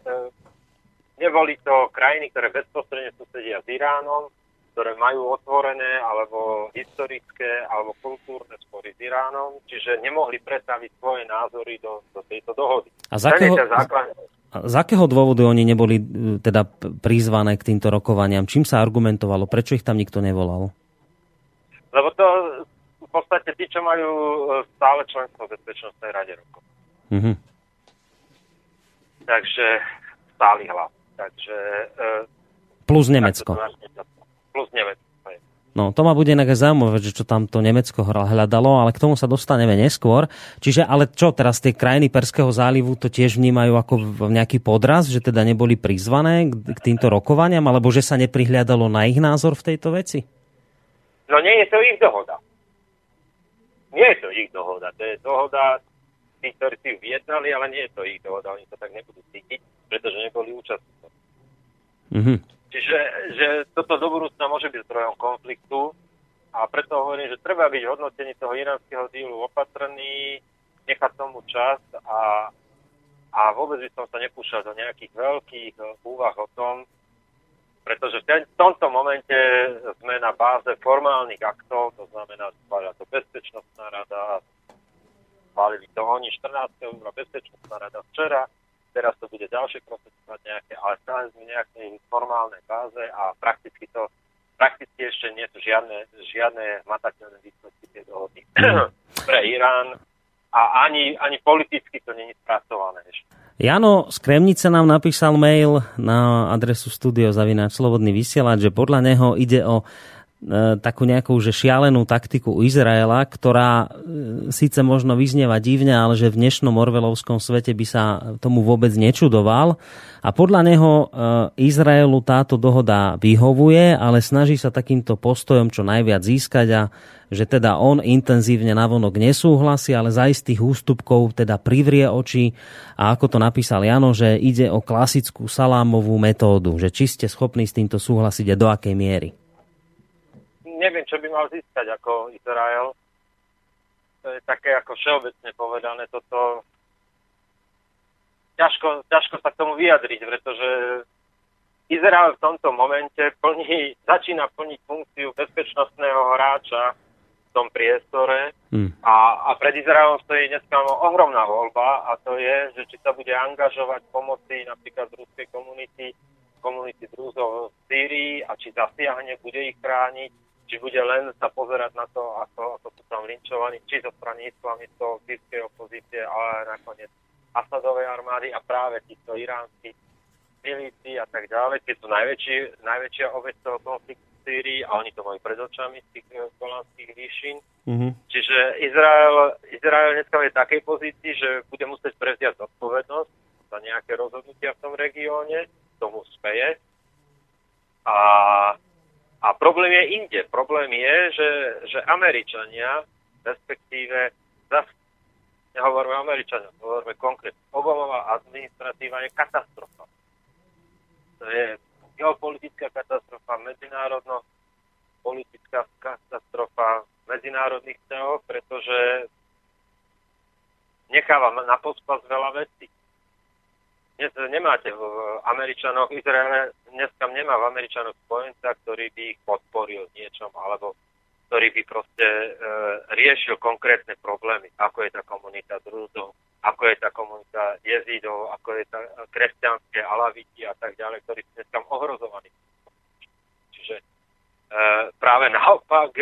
Speaker 3: neboli to krajiny, ktoré bezprostredne susedia s Iránom, ktoré majú otvorené alebo historické alebo kultúrne spory s Iránom, čiže nemohli predstaviť svoje názory do, do tejto dohody.
Speaker 2: A z akého, základ... z akého dôvodu oni neboli e, teda prizvané k týmto rokovaniam? Čím sa argumentovalo? Prečo ich tam nikto nevolal?
Speaker 3: Lebo to v podstate tí, čo majú e, stále členstvo v Bezpečnostnej rade rokov. Mm-hmm. Takže stály hlas. Takže,
Speaker 2: e, plus Nemecko.
Speaker 3: Plus Nemecko.
Speaker 2: No, to ma bude inak zaujímavé, že čo tam to Nemecko hľadalo, ale k tomu sa dostaneme neskôr. Čiže, ale čo, teraz tie krajiny Perského zálivu to tiež vnímajú ako nejaký podraz, že teda neboli prizvané k týmto rokovaniam, alebo že sa neprihľadalo na ich názor v tejto veci?
Speaker 3: No nie je to ich dohoda. Nie je to ich dohoda. To je dohoda tých, ktorí si vyjednali, ale nie je to ich dohoda. Oni sa tak nebudú cítiť, pretože neboli účastní. Mm-hmm. Čiže že toto do budúcna môže byť zdrojom konfliktu a preto hovorím, že treba byť hodnotení toho iránskeho dílu opatrný, nechať tomu čas a, a vôbec by som sa nepúšal do nejakých veľkých úvah o tom, pretože v, tomto momente sme na báze formálnych aktov, to znamená, schválila to Bezpečnostná rada, schválili to oni 14. eura Bezpečnostná rada včera, teraz to bude ďalšie procesovať nejaké, ale stále sme nejakej formálnej báze a prakticky to prakticky ešte nie sú žiadne, žiadne matateľné výsledky tej dohody <clears throat> pre Irán a ani, ani politicky to není spracované ešte.
Speaker 2: Jano z Kremnice nám napísal mail na adresu studiozavináč Slobodný vysielať, že podľa neho ide o takú nejakú že šialenú taktiku Izraela, ktorá e, síce možno vyznieva divne, ale že v dnešnom Orvelovskom svete by sa tomu vôbec nečudoval. A podľa neho e, Izraelu táto dohoda vyhovuje, ale snaží sa takýmto postojom čo najviac získať a že teda on intenzívne navonok nesúhlasí, ale za istých ústupkov teda privrie oči a ako to napísal Jano, že ide o klasickú salámovú metódu, že či ste schopní s týmto súhlasiť a do akej miery
Speaker 3: neviem, čo by mal získať ako Izrael. To je také ako všeobecne povedané toto. Ťažko, ťažko sa k tomu vyjadriť, pretože Izrael v tomto momente plní, začína plniť funkciu bezpečnostného hráča v tom priestore hmm. a, a pred Izraelom stojí dneska ohromná voľba a to je, že či sa bude angažovať pomoci napríklad z ruskej komunity, komunity Drúzov v Sýrii a či zasiahne, bude ich chrániť či bude len sa pozerať na to, ako, ako sú tam linčovaní, či zo strany islamistov, sírskej opozície, ale nakoniec Asadovej armády a práve týchto iránskych milícií a tak ďalej. Tie sú najväčší, najväčšia obec toho konfliktu v Sýrii a oni to majú pred očami z tých golánskych výšin. Mm-hmm. Čiže Izrael, Izrael dneska je v takej pozícii, že bude musieť prevziať zodpovednosť za nejaké rozhodnutia v tom regióne, tomu speje. A a problém je inde. Problém je, že, že Američania, respektíve, zase nehovoríme Američania, hovoríme konkrétne, Obamová administratíva je katastrofa. To je geopolitická katastrofa, medzinárodno politická katastrofa medzinárodných vzťahov, pretože necháva na pospas veľa vecí dnes nemáte v Američanoch, Izraele dneska nemá v Američanoch spojenca, ktorý by ich podporil niečom, alebo ktorý by proste e, riešil konkrétne problémy, ako je tá komunita Drúzov, ako je tá komunita jezidov, ako je tá kresťanské alaviti a tak ďalej, ktorí sú dneska ohrozovaní. Čiže e, práve naopak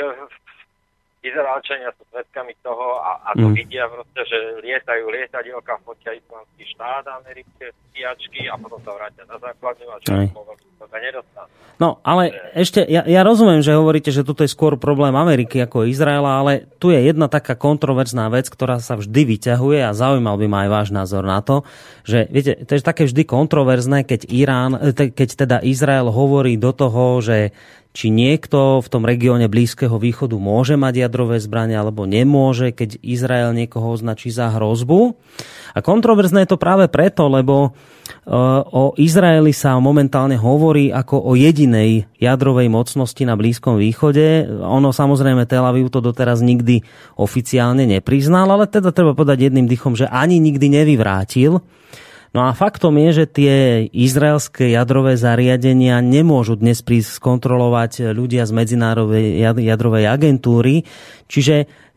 Speaker 3: Izraelčania sú svetkami toho a, a to mm. vidia proste, že lietajú lietadielka, fotia islamský štát americké stíjačky a potom sa vrátia na základňu a čo sa nedostanú.
Speaker 2: No, ale že... ešte, ja, ja rozumiem, že hovoríte, že toto je skôr problém Ameriky ako Izraela, ale tu je jedna taká kontroverzná vec, ktorá sa vždy vyťahuje a zaujímal by ma aj váš názor na to, že viete, to je také vždy kontroverzné, keď Irán, keď teda Izrael hovorí do toho, že či niekto v tom regióne Blízkeho východu môže mať jadrové zbranie alebo nemôže, keď Izrael niekoho označí za hrozbu. A kontroverzné je to práve preto, lebo e, o Izraeli sa momentálne hovorí ako o jedinej jadrovej mocnosti na Blízkom východe. Ono samozrejme Tel Aviv to doteraz nikdy oficiálne nepriznal, ale teda treba povedať jedným dychom, že ani nikdy nevyvrátil. No a faktom je, že tie izraelské jadrové zariadenia nemôžu dnes prísť skontrolovať ľudia z medzinárodnej jadrovej agentúry. Čiže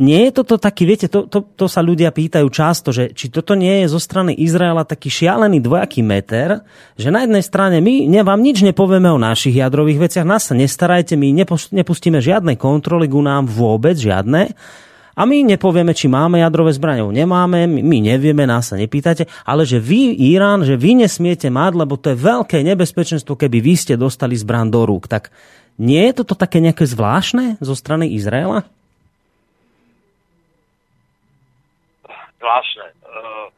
Speaker 2: nie je toto taký, viete, to, to, to sa ľudia pýtajú často, že či toto nie je zo strany Izraela taký šialený dvojaký meter, že na jednej strane my ne, vám nič nepovieme o našich jadrových veciach, nás sa nestarajte, my nepustíme žiadne kontroly ku nám vôbec, žiadne, a my nepovieme, či máme jadrové zbranie, nemáme, my nevieme, nás sa nepýtate, ale že vy, Irán, že vy nesmiete mať, lebo to je veľké nebezpečenstvo, keby vy ste dostali zbran do rúk. Tak nie je toto také nejaké zvláštne zo strany Izraela?
Speaker 3: Zvláštne. Uh,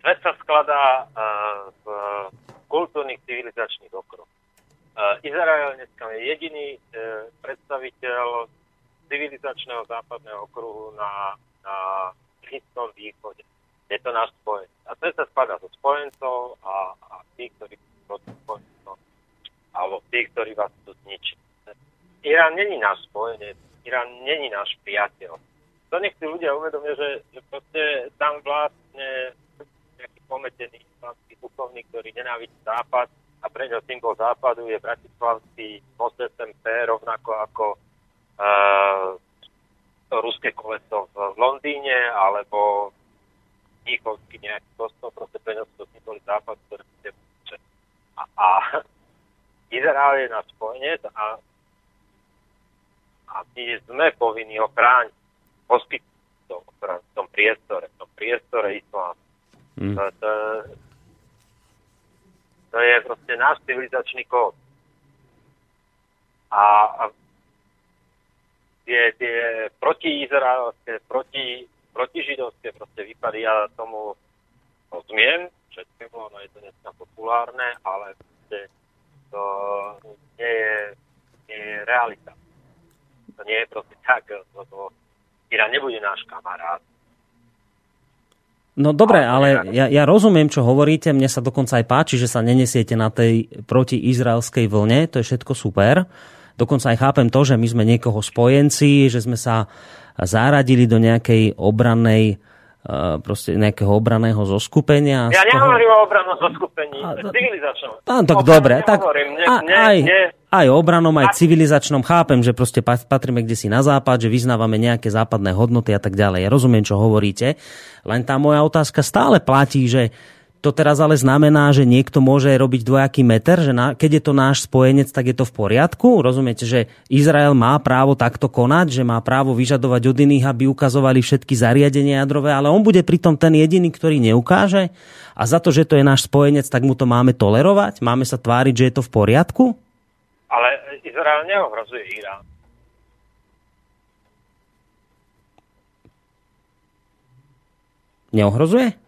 Speaker 3: svet sa skladá uh, z kultúrnych civilizačných okruh. Uh, Izrael dneska je jediný uh, predstaviteľ civilizačného západného okruhu na, na Blízkom východe. Je to náš spojenec. A to sa spadá so spojencov a, a tí, ktorí sú proti spojencov, alebo tí, ktorí vás tu zničí. Irán není náš spojenec, Irán není náš priateľ. To nech si ľudia uvedomia, že, že proste tam vlastne nejaký pometený islamský duchovný, ktorý nenávidí západ a pre ňo symbol západu je bratislavský most SMP, rovnako ako ruské koleso v, Londýne alebo Mníchovský nejaký kostol, proste pre nás to boli západ, ktoré ste a, a <laughs> Izrael je náš spojenec a, a my sme povinni ho chrániť, poskytnúť v tom priestore, v tom priestore islámu. Mm. To, to, to je proste náš civilizačný kód. A, a tie, tie protiizraelské, proti, protižidovské proste výpady, ja tomu rozumiem, všetkému, ono je to dneska populárne, ale to nie je, nie je realita. To nie je proste tak, lebo Irán nebude náš kamarát.
Speaker 2: No dobre, ale ja, ja rozumiem, čo hovoríte. Mne sa dokonca aj páči, že sa nenesiete na tej protiizraelskej vlne. To je všetko super. Dokonca aj chápem to, že my sme niekoho spojenci, že sme sa zaradili do nejakej obrannej proste nejakého obraného zoskupenia.
Speaker 3: Ja toho... nehovorím o obranom zoskupení, a, civilizačnom.
Speaker 2: Á, tak dobre, tak ne, a, ne, aj, ne. aj obranom, aj civilizačnom chápem, že proste patríme kde si na západ, že vyznávame nejaké západné hodnoty a tak ďalej. Ja rozumiem, čo hovoríte, len tá moja otázka stále platí, že to teraz ale znamená, že niekto môže robiť dvojaký meter, že na, keď je to náš spojenec, tak je to v poriadku? Rozumiete, že Izrael má právo takto konať, že má právo vyžadovať od iných, aby ukazovali všetky zariadenia jadrové, ale on bude pritom ten jediný, ktorý neukáže? A za to, že to je náš spojenec, tak mu to máme tolerovať? Máme sa tváriť, že je to v poriadku?
Speaker 3: Ale Izrael neohrozuje Irán.
Speaker 2: Neohrozuje?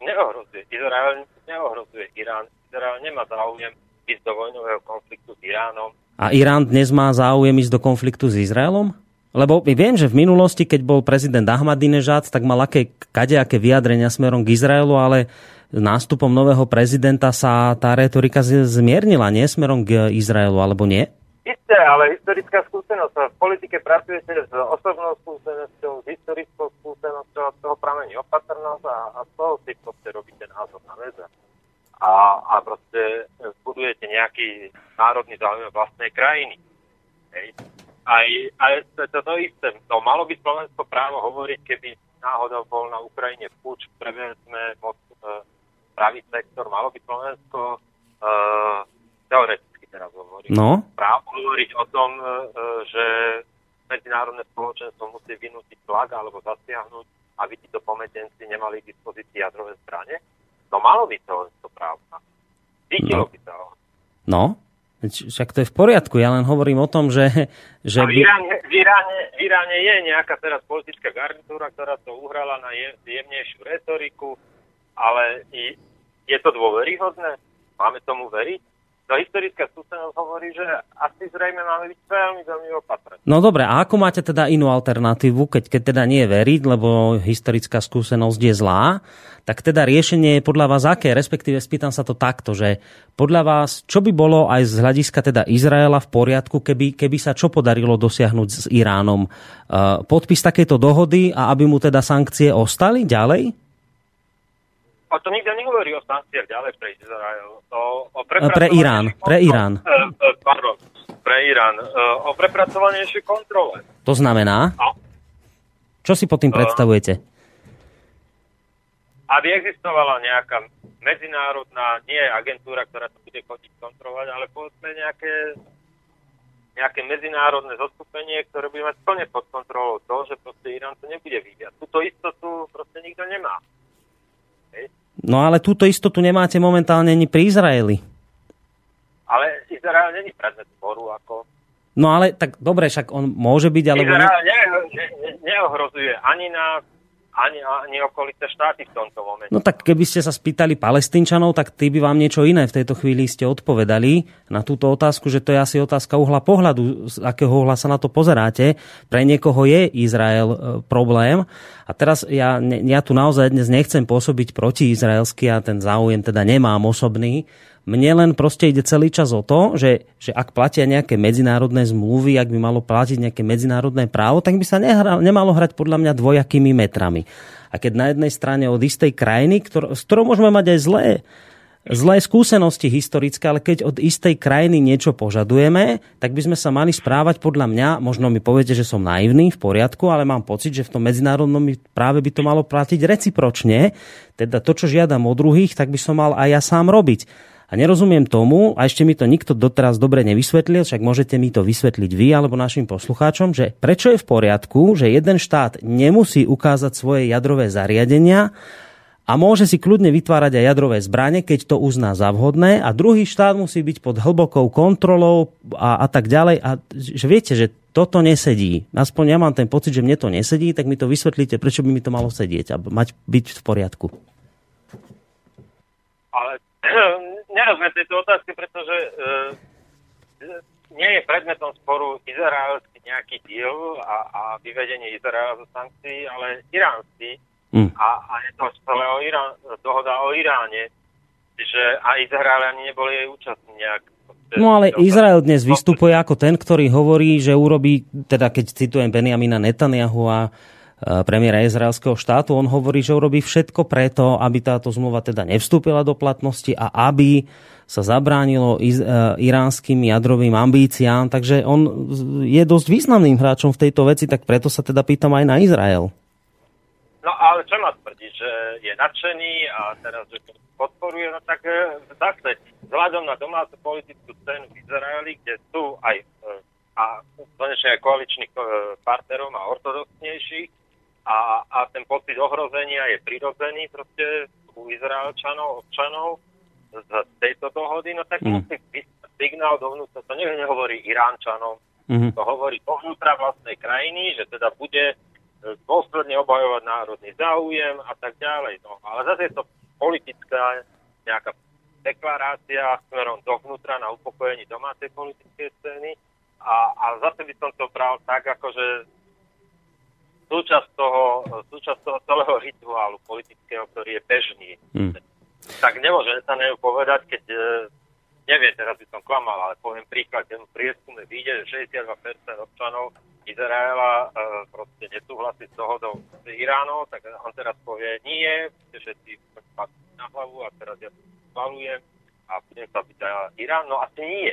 Speaker 3: Neohrozuje. Izrael neohrozuje Irán. Izrael nemá záujem ísť do vojnového konfliktu s Iránom.
Speaker 2: A Irán dnes má záujem ísť do konfliktu s Izraelom? Lebo viem, že v minulosti, keď bol prezident Ahmadinejad, tak mal aké kadejaké vyjadrenia smerom k Izraelu, ale nástupom nového prezidenta sa tá retorika zmiernila, nie smerom k Izraelu, alebo nie?
Speaker 3: Isté, ale historická skúsenosť. V politike pracujete s osobnou skúsenosťou, s historickou skúsenosťou a z toho pramení opatrnosť a, a z toho si proste robíte názor na väze. A, a proste budujete nejaký národný záujem vlastnej krajiny. Hej. Aj, aj to, to, to isté. No, malo by Slovensko právo hovoriť, keby náhodou bol na Ukrajine púč, prevezme moc e, pravý sektor, malo by Slovensko e, teoreticky teraz hovorím.
Speaker 2: No?
Speaker 3: Právo hovoriť o tom, e, e, že medzinárodné spoločenstvo musí vynútiť tlak alebo zasiahnuť, aby títo pometenci nemali k dispozícii jadrové zbranie. No malo by to, to právo. Cítilo no. by to.
Speaker 2: No, však to je v poriadku. Ja len hovorím o tom, že... že
Speaker 3: v, Iráne, v, Iráne, v Iráne je nejaká teraz politická garnitúra, ktorá to uhrala na jemnejšiu retoriku, ale je to dôveryhodné? Máme tomu veriť? To historická skúsenosť hovorí, že asi zrejme máme byť veľmi, veľmi opatrní.
Speaker 2: No dobre, a ako máte teda inú alternatívu, keď, keď teda nie veriť, lebo historická skúsenosť je zlá, tak teda riešenie je podľa vás aké? Respektíve spýtam sa to takto, že podľa vás, čo by bolo aj z hľadiska teda Izraela v poriadku, keby, keby sa čo podarilo dosiahnuť s Iránom? Uh, podpis takejto dohody a aby mu teda sankcie ostali ďalej?
Speaker 3: A to nikto nehovorí o sankciách ďalej pre Izrael. O, o
Speaker 2: pre Irán. Pre Irán.
Speaker 3: E, e, pardon, pre Irán. E, o prepracovanejšej kontrole.
Speaker 2: To znamená? No. Čo si pod tým predstavujete?
Speaker 3: Aby existovala nejaká medzinárodná, nie agentúra, ktorá to bude chodiť kontrolovať, ale povedzme nejaké, nejaké medzinárodné zoskupenie, ktoré bude mať plne pod kontrolou to, že proste Irán to nebude vyviať. Tuto istotu proste nikto nemá.
Speaker 2: Hej. No ale túto istotu nemáte momentálne ani pri Izraeli.
Speaker 3: Ale Izrael není predmet sporu ako...
Speaker 2: No ale tak dobre, však on môže byť, ale...
Speaker 3: Izrael ne, ne, ne, neohrozuje ani nás, ani, ani okolité štáty v tomto momente.
Speaker 2: No tak keby ste sa spýtali palestínčanov, tak tí by vám niečo iné v tejto chvíli ste odpovedali na túto otázku, že to je asi otázka uhla pohľadu, z akého uhla sa na to pozeráte. Pre niekoho je Izrael e, problém. A teraz ja, ja tu naozaj dnes nechcem pôsobiť proti izraelsky a ten záujem teda nemám osobný, mne len proste ide celý čas o to, že, že ak platia nejaké medzinárodné zmluvy, ak by malo platiť nejaké medzinárodné právo, tak by sa nehra, nemalo hrať podľa mňa dvojakými metrami. A keď na jednej strane od istej krajiny, ktor, s ktorou môžeme mať aj zlé, zlé skúsenosti historické, ale keď od istej krajiny niečo požadujeme, tak by sme sa mali správať podľa mňa, možno mi poviete, že som naivný, v poriadku, ale mám pocit, že v tom medzinárodnom práve by to malo platiť recipročne. Teda to, čo žiadam od druhých, tak by som mal aj ja sám robiť. A nerozumiem tomu, a ešte mi to nikto doteraz dobre nevysvetlil, však môžete mi to vysvetliť vy alebo našim poslucháčom, že prečo je v poriadku, že jeden štát nemusí ukázať svoje jadrové zariadenia, a môže si kľudne vytvárať aj jadrové zbranie, keď to uzná za vhodné a druhý štát musí byť pod hlbokou kontrolou a, a tak ďalej. A že viete, že toto nesedí. Aspoň ja mám ten pocit, že mne to nesedí, tak mi to vysvetlíte, prečo by mi to malo sedieť a mať byť v poriadku.
Speaker 3: Ale nerozumiem tejto otázky, pretože e, nie je predmetom sporu izraelský nejaký deal a, a vyvedenie Izraela zo sankcií, ale iránsky Mm. A, a je to celé o Irán, dohoda o Iráne, že a Izraeliani neboli jej účastní nejak.
Speaker 2: No ale Izrael dnes vystupuje ako ten, ktorý hovorí, že urobí, teda keď citujem Benjamina Netanyahu a premiéra izraelského štátu, on hovorí, že urobí všetko preto, aby táto zmluva teda nevstúpila do platnosti a aby sa zabránilo iz, e, iránskym jadrovým ambíciám. Takže on je dosť významným hráčom v tejto veci, tak preto sa teda pýtam aj na Izrael.
Speaker 3: No ale čo má tvrdiť, že je nadšený a teraz, že podporuje, no tak e, zase vzhľadom na domácu politickú scénu v Izraeli, kde sú aj a konečne aj koaličných partnerov a ortodoxnejších a, a ten pocit ohrozenia je prirodzený proste u Izraelčanov, občanov z tejto dohody, no tak mm. musí signál dovnútra, to nehovorí Iránčanom, mm-hmm. to hovorí dovnútra vlastnej krajiny, že teda bude dôsledne obhajovať národný záujem a tak ďalej. No, ale zase je to politická nejaká deklarácia smerom dovnútra na upokojení domácej politickej scény a, a zase by som to bral tak, akože súčasť toho, súčasť toho celého rituálu politického, ktorý je bežný. Hmm. Tak nemôže sa nejú povedať, keď e, neviem, teraz by som klamal, ale poviem príklad, v prieskume vyjde, že 62% občanov Izraela e, proste nesúhlasí s dohodou s Iránom, tak on teraz povie nie, všetci na hlavu a teraz ja schvalujem a budem sa byť Irán. No asi nie.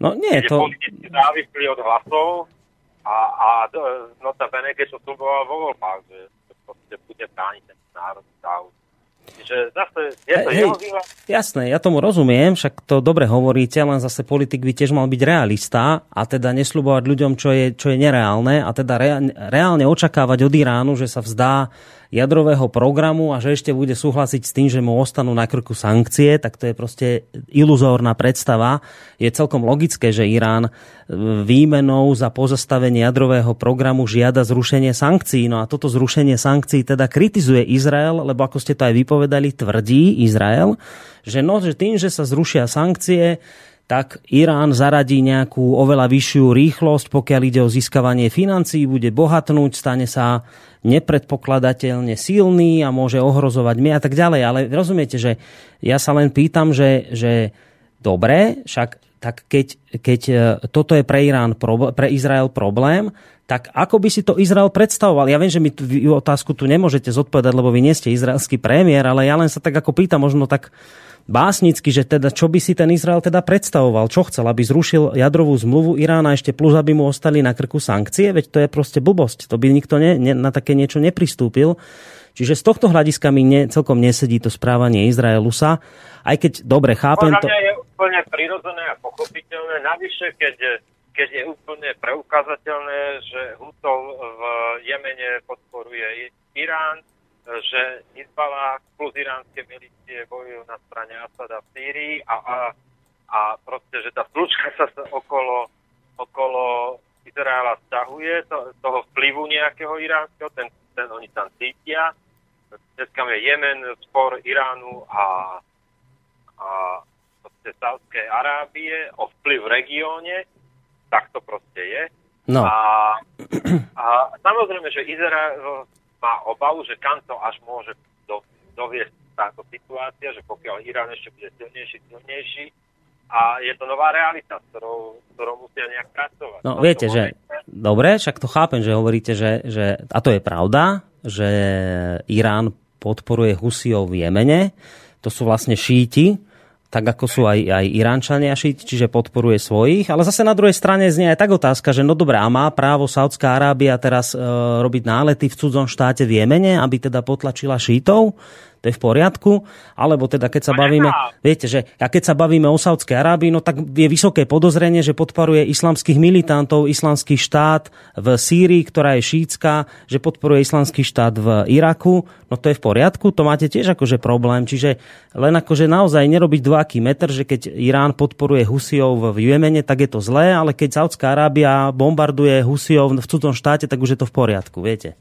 Speaker 2: No nie, je to...
Speaker 3: závislí od hlasov a, a notabene, keď to slúboval vo voľbách, že proste bude brániť ten národný záujem. Čiže zase je to Hej, jeho
Speaker 2: Jasné, ja tomu rozumiem, však to dobre hovoríte, len zase politik by tiež mal byť realista a teda nesľubovať ľuďom, čo je, čo je nereálne a teda reálne očakávať od Iránu, že sa vzdá jadrového programu a že ešte bude súhlasiť s tým, že mu ostanú na krku sankcie, tak to je proste iluzórna predstava. Je celkom logické, že Irán e, výmenou za pozastavenie jadrového programu žiada zrušenie sankcií. No a toto zrušenie sankcií teda kritizuje Izrael, lebo ako ste to aj vypovedali, tvrdí Izrael, že, no, že tým, že sa zrušia sankcie, tak Irán zaradí nejakú oveľa vyššiu rýchlosť, pokiaľ ide o získavanie financií, bude bohatnúť, stane sa nepredpokladateľne silný a môže ohrozovať my a tak ďalej. Ale rozumiete, že ja sa len pýtam, že, že dobre, však tak keď, keď e, toto je pre, Irán, pre Izrael problém, tak ako by si to Izrael predstavoval? Ja viem, že mi tú otázku tu nemôžete zodpovedať, lebo vy nie ste izraelský premiér, ale ja len sa tak ako pýtam, možno tak básnicky, že teda čo by si ten Izrael teda predstavoval, čo chcel, aby zrušil jadrovú zmluvu Irána ešte plus, aby mu ostali na krku sankcie, veď to je proste blbosť, to by nikto ne, ne, na také niečo nepristúpil. Čiže z tohto hľadiska mi ne, celkom nesedí to správanie Izraelu sa, aj keď dobre chápem
Speaker 3: to... je úplne prirodzené a pochopiteľné, navyše keď, keď je úplne preukázateľné, že Hutov v Jemene podporuje Irán, že Hezbollah plus iránske milície bojujú na strane Asada v Sýrii a, a, a proste, že tá slučka sa okolo, okolo Izraela stahuje, to, toho vplyvu nejakého iránskeho, ten, ten oni tam cítia. Dneska je Jemen, spor Iránu a, a proste Sávskej Arábie o vplyv v regióne, tak to proste je. No. A, a samozrejme, že Izrael má obavu, že kam to až môže do, doviesť táto situácia, že pokiaľ Irán ešte bude silnejší, silnejší, a je to nová realita, s ktorou, ktorou musia nejak pracovať.
Speaker 2: No, viete, že dobre, však to chápem, že hovoríte, že, že a to je pravda, že Irán podporuje Husiov v Jemene, to sú vlastne šíti, tak ako sú aj, aj Iránčania šiť, čiže podporuje svojich. Ale zase na druhej strane znie aj tak otázka, že no dobré, a má právo Saudská Arábia teraz e, robiť nálety v cudzom štáte v Jemene, aby teda potlačila šítov? To je v poriadku? Alebo teda keď sa bavíme, viete, že a keď sa bavíme o Saudskej Arábii, no tak je vysoké podozrenie, že podporuje islamských militantov, islamský štát v Sýrii, ktorá je šítska, že podporuje islamský štát v Iraku, no to je v poriadku, to máte tiež akože problém. Čiže len akože naozaj nerobiť dvojaký meter, že keď Irán podporuje Husijov v Jemene, tak je to zlé, ale keď Saudská Arábia bombarduje Husijov v cudzom štáte, tak už je to v poriadku, viete.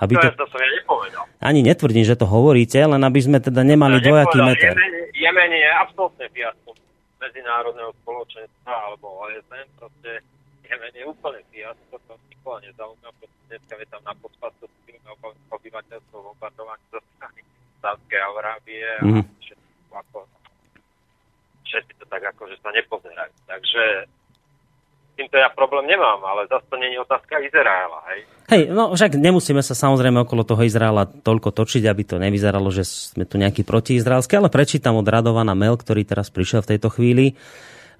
Speaker 3: Aby to, to, to som ja nepovedal.
Speaker 2: Ani netvrdím, že to hovoríte, len aby sme teda nemali ja dvojaký meter.
Speaker 3: Jemen, Jemen je absolútne fiasko medzinárodného spoločenstva alebo OSN, proste Jemen je úplne fiasko, to nikoho nezaujíma, proste dneska je tam na podpastu obyvateľstvo bombardovanie zo strany Sávskej Arábie a mm. všetko, ako, všetci to tak ako, že sa nepozerajú. Takže týmto ja problém nemám, ale zase to je otázka Izraela. Hej?
Speaker 2: Hej, no však nemusíme sa samozrejme okolo toho Izraela toľko točiť, aby to nevyzeralo, že sme tu nejaký protiizraelský, ale prečítam od Radovana Mel, ktorý teraz prišiel v tejto chvíli.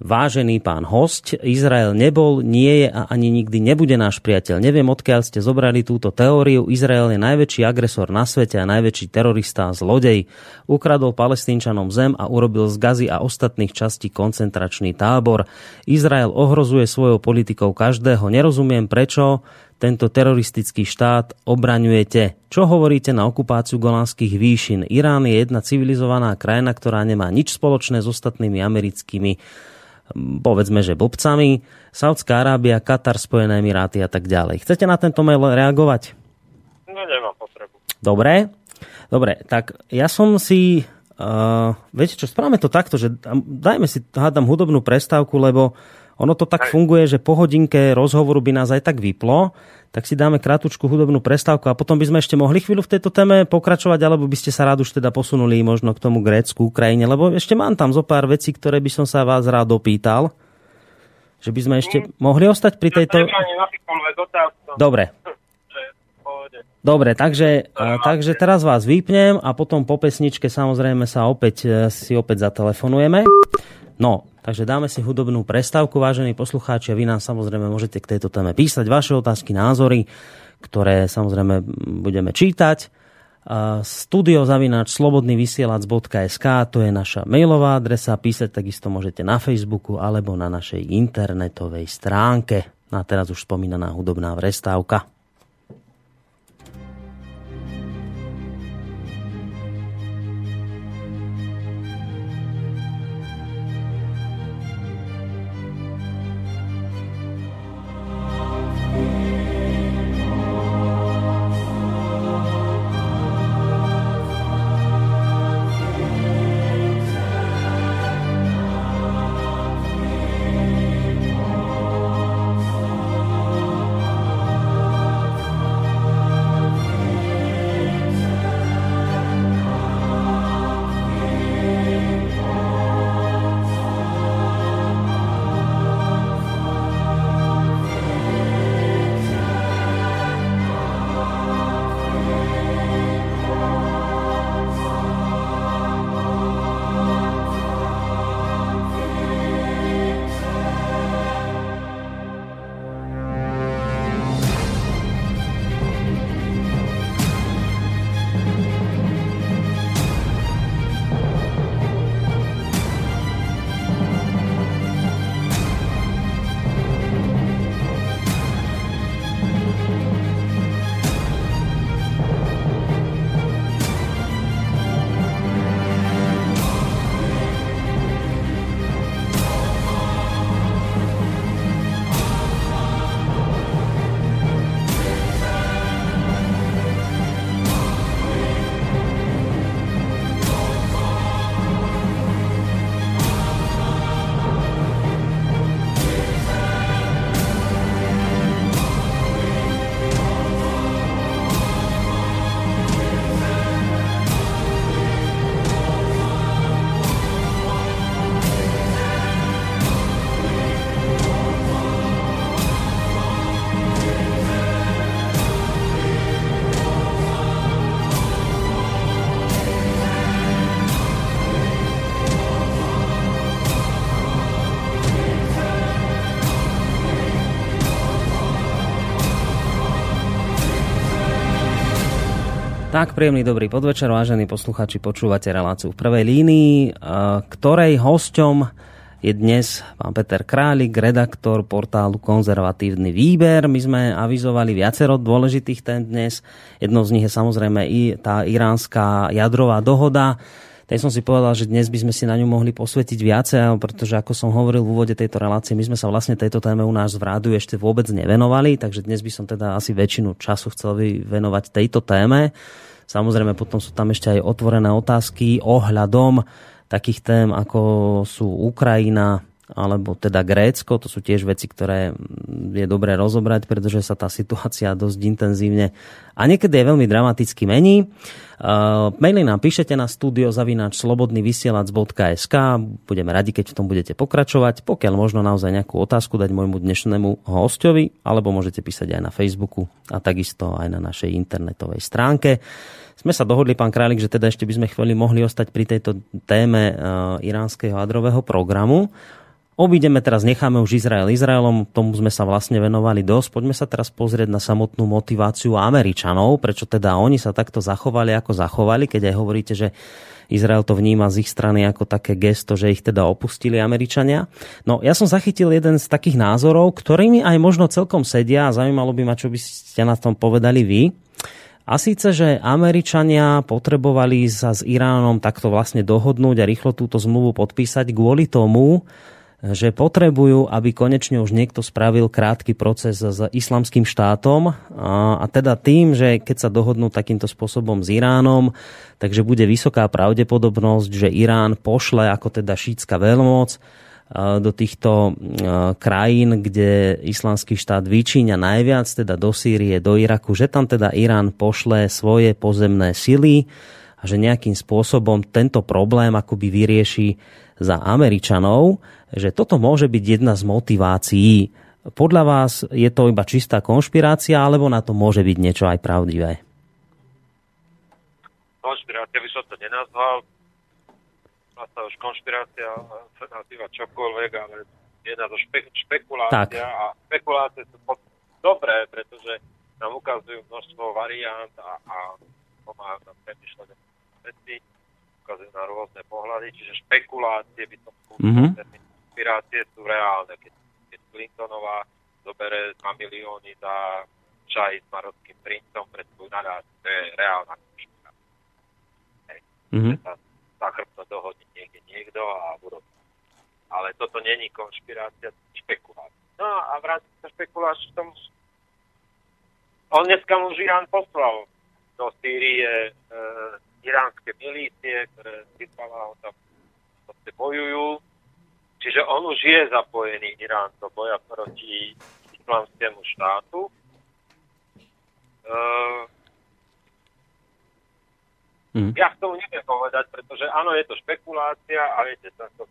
Speaker 2: Vážený pán host, Izrael nebol, nie je a ani nikdy nebude náš priateľ. Neviem, odkiaľ ste zobrali túto teóriu. Izrael je najväčší agresor na svete a najväčší terorista a zlodej. Ukradol palestínčanom zem a urobil z Gazy a ostatných častí koncentračný tábor. Izrael ohrozuje svojou politikou každého. Nerozumiem prečo tento teroristický štát obraňujete. Čo hovoríte na okupáciu golánskych výšin? Irán je jedna civilizovaná krajina, ktorá nemá nič spoločné s ostatnými americkými povedzme, že blbcami, Saudská Arábia, Katar, Spojené Emiráty a tak ďalej. Chcete na tento mail reagovať?
Speaker 3: No, nemám potrebu.
Speaker 2: Dobre, dobre, tak ja som si, uh, viete čo, správame to takto, že dajme si, hádam, hudobnú prestávku, lebo ono to tak funguje, že po hodinke rozhovoru by nás aj tak vyplo, tak si dáme krátku hudobnú prestávku a potom by sme ešte mohli chvíľu v tejto téme pokračovať, alebo by ste sa rád už teda posunuli možno k tomu Grécku, Ukrajine, lebo ešte mám tam zo pár vecí, ktoré by som sa vás rád opýtal. Že by sme ešte mm. mohli ostať pri tejto... Dobre. Dobre, takže, takže teraz vás vypnem a potom po pesničke samozrejme sa opäť, e, si opäť zatelefonujeme. No, takže dáme si hudobnú prestávku, vážení poslucháči, a vy nám samozrejme môžete k tejto téme písať vaše otázky, názory, ktoré samozrejme budeme čítať. Studiozavináč slobodnyvysielac.sk to je naša mailová adresa, písať takisto môžete na Facebooku alebo na našej internetovej stránke. A teraz už spomínaná hudobná prestávka. Tak, príjemný dobrý podvečer, vážení posluchači, počúvate reláciu v prvej línii, ktorej hosťom je dnes pán Peter Králik, redaktor portálu Konzervatívny výber. My sme avizovali viacero dôležitých tém dnes. Jednou z nich je samozrejme i tá iránska jadrová dohoda. Tak som si povedal, že dnes by sme si na ňu mohli posvetiť viacej, pretože ako som hovoril v úvode tejto relácie, my sme sa vlastne tejto téme u nás v rádu ešte vôbec nevenovali, takže dnes by som teda asi väčšinu času chcel venovať tejto téme. Samozrejme, potom sú tam ešte aj otvorené otázky ohľadom takých tém, ako sú Ukrajina, alebo teda Grécko, to sú tiež veci, ktoré je dobré rozobrať, pretože sa tá situácia dosť intenzívne a niekedy je veľmi dramaticky mení. Uh, maily nám píšete na studio zavináč slobodnyvysielac.sk budeme radi, keď v tom budete pokračovať, pokiaľ možno naozaj nejakú otázku dať môjmu dnešnému hostovi, alebo môžete písať aj na Facebooku a takisto aj na našej internetovej stránke. Sme sa dohodli, pán Králik, že teda ešte by sme chvíli mohli ostať pri tejto téme uh, iránskeho jadrového programu. Obídeme teraz, necháme už Izrael Izraelom, tomu sme sa vlastne venovali dosť. Poďme sa teraz pozrieť na samotnú motiváciu Američanov, prečo teda oni sa takto zachovali, ako zachovali, keď aj hovoríte, že Izrael to vníma z ich strany ako také gesto, že ich teda opustili Američania. No ja som zachytil jeden z takých názorov, ktorými aj možno celkom sedia a zaujímalo by ma, čo by ste na tom povedali vy. A síce, že Američania potrebovali sa s Iránom takto vlastne dohodnúť a rýchlo túto zmluvu podpísať kvôli tomu, že potrebujú, aby konečne už niekto spravil krátky proces s islamským štátom. A, a teda tým, že keď sa dohodnú takýmto spôsobom s Iránom, takže bude vysoká pravdepodobnosť, že Irán pošle ako teda šítska veľmoc do týchto krajín, kde islamský štát vyčíňa najviac, teda do Sýrie, do Iraku, že tam teda Irán pošle svoje pozemné sily a že nejakým spôsobom tento problém akoby vyrieši za Američanov že toto môže byť jedna z motivácií. Podľa vás je to iba čistá konšpirácia, alebo na to môže byť niečo aj pravdivé?
Speaker 3: Konšpirácia by som to nenazval. sa už konšpirácia sa nazýva čokoľvek, ale je na to špe- špekulácia tak. a špekulácie sú dobré, pretože nám ukazujú množstvo variant a, a pomáhajú nám premyšľať veci, ukazujú na rôzne pohľady, čiže špekulácie by som mm-hmm inšpirácie sú reálne. Keď, keď Clintonová zobere 2 milióny za čaj s marockým princom pred svoju nadáciu, to je reálna inšpirácia. Mm-hmm. Sa zachrbno dohodne niekde niekto a budú. Ale toto není konšpirácia, špekulácia. No a vrátim sa špekuláciu v tom, on dneska už Irán poslal do Sýrie e, iránske milície, ktoré Hezbollah tam bojujú Čiže on už je zapojený Irán do boja proti islamskému štátu. Uh, mm. Ja k tomu neviem povedať, pretože áno, je to špekulácia a viete, to,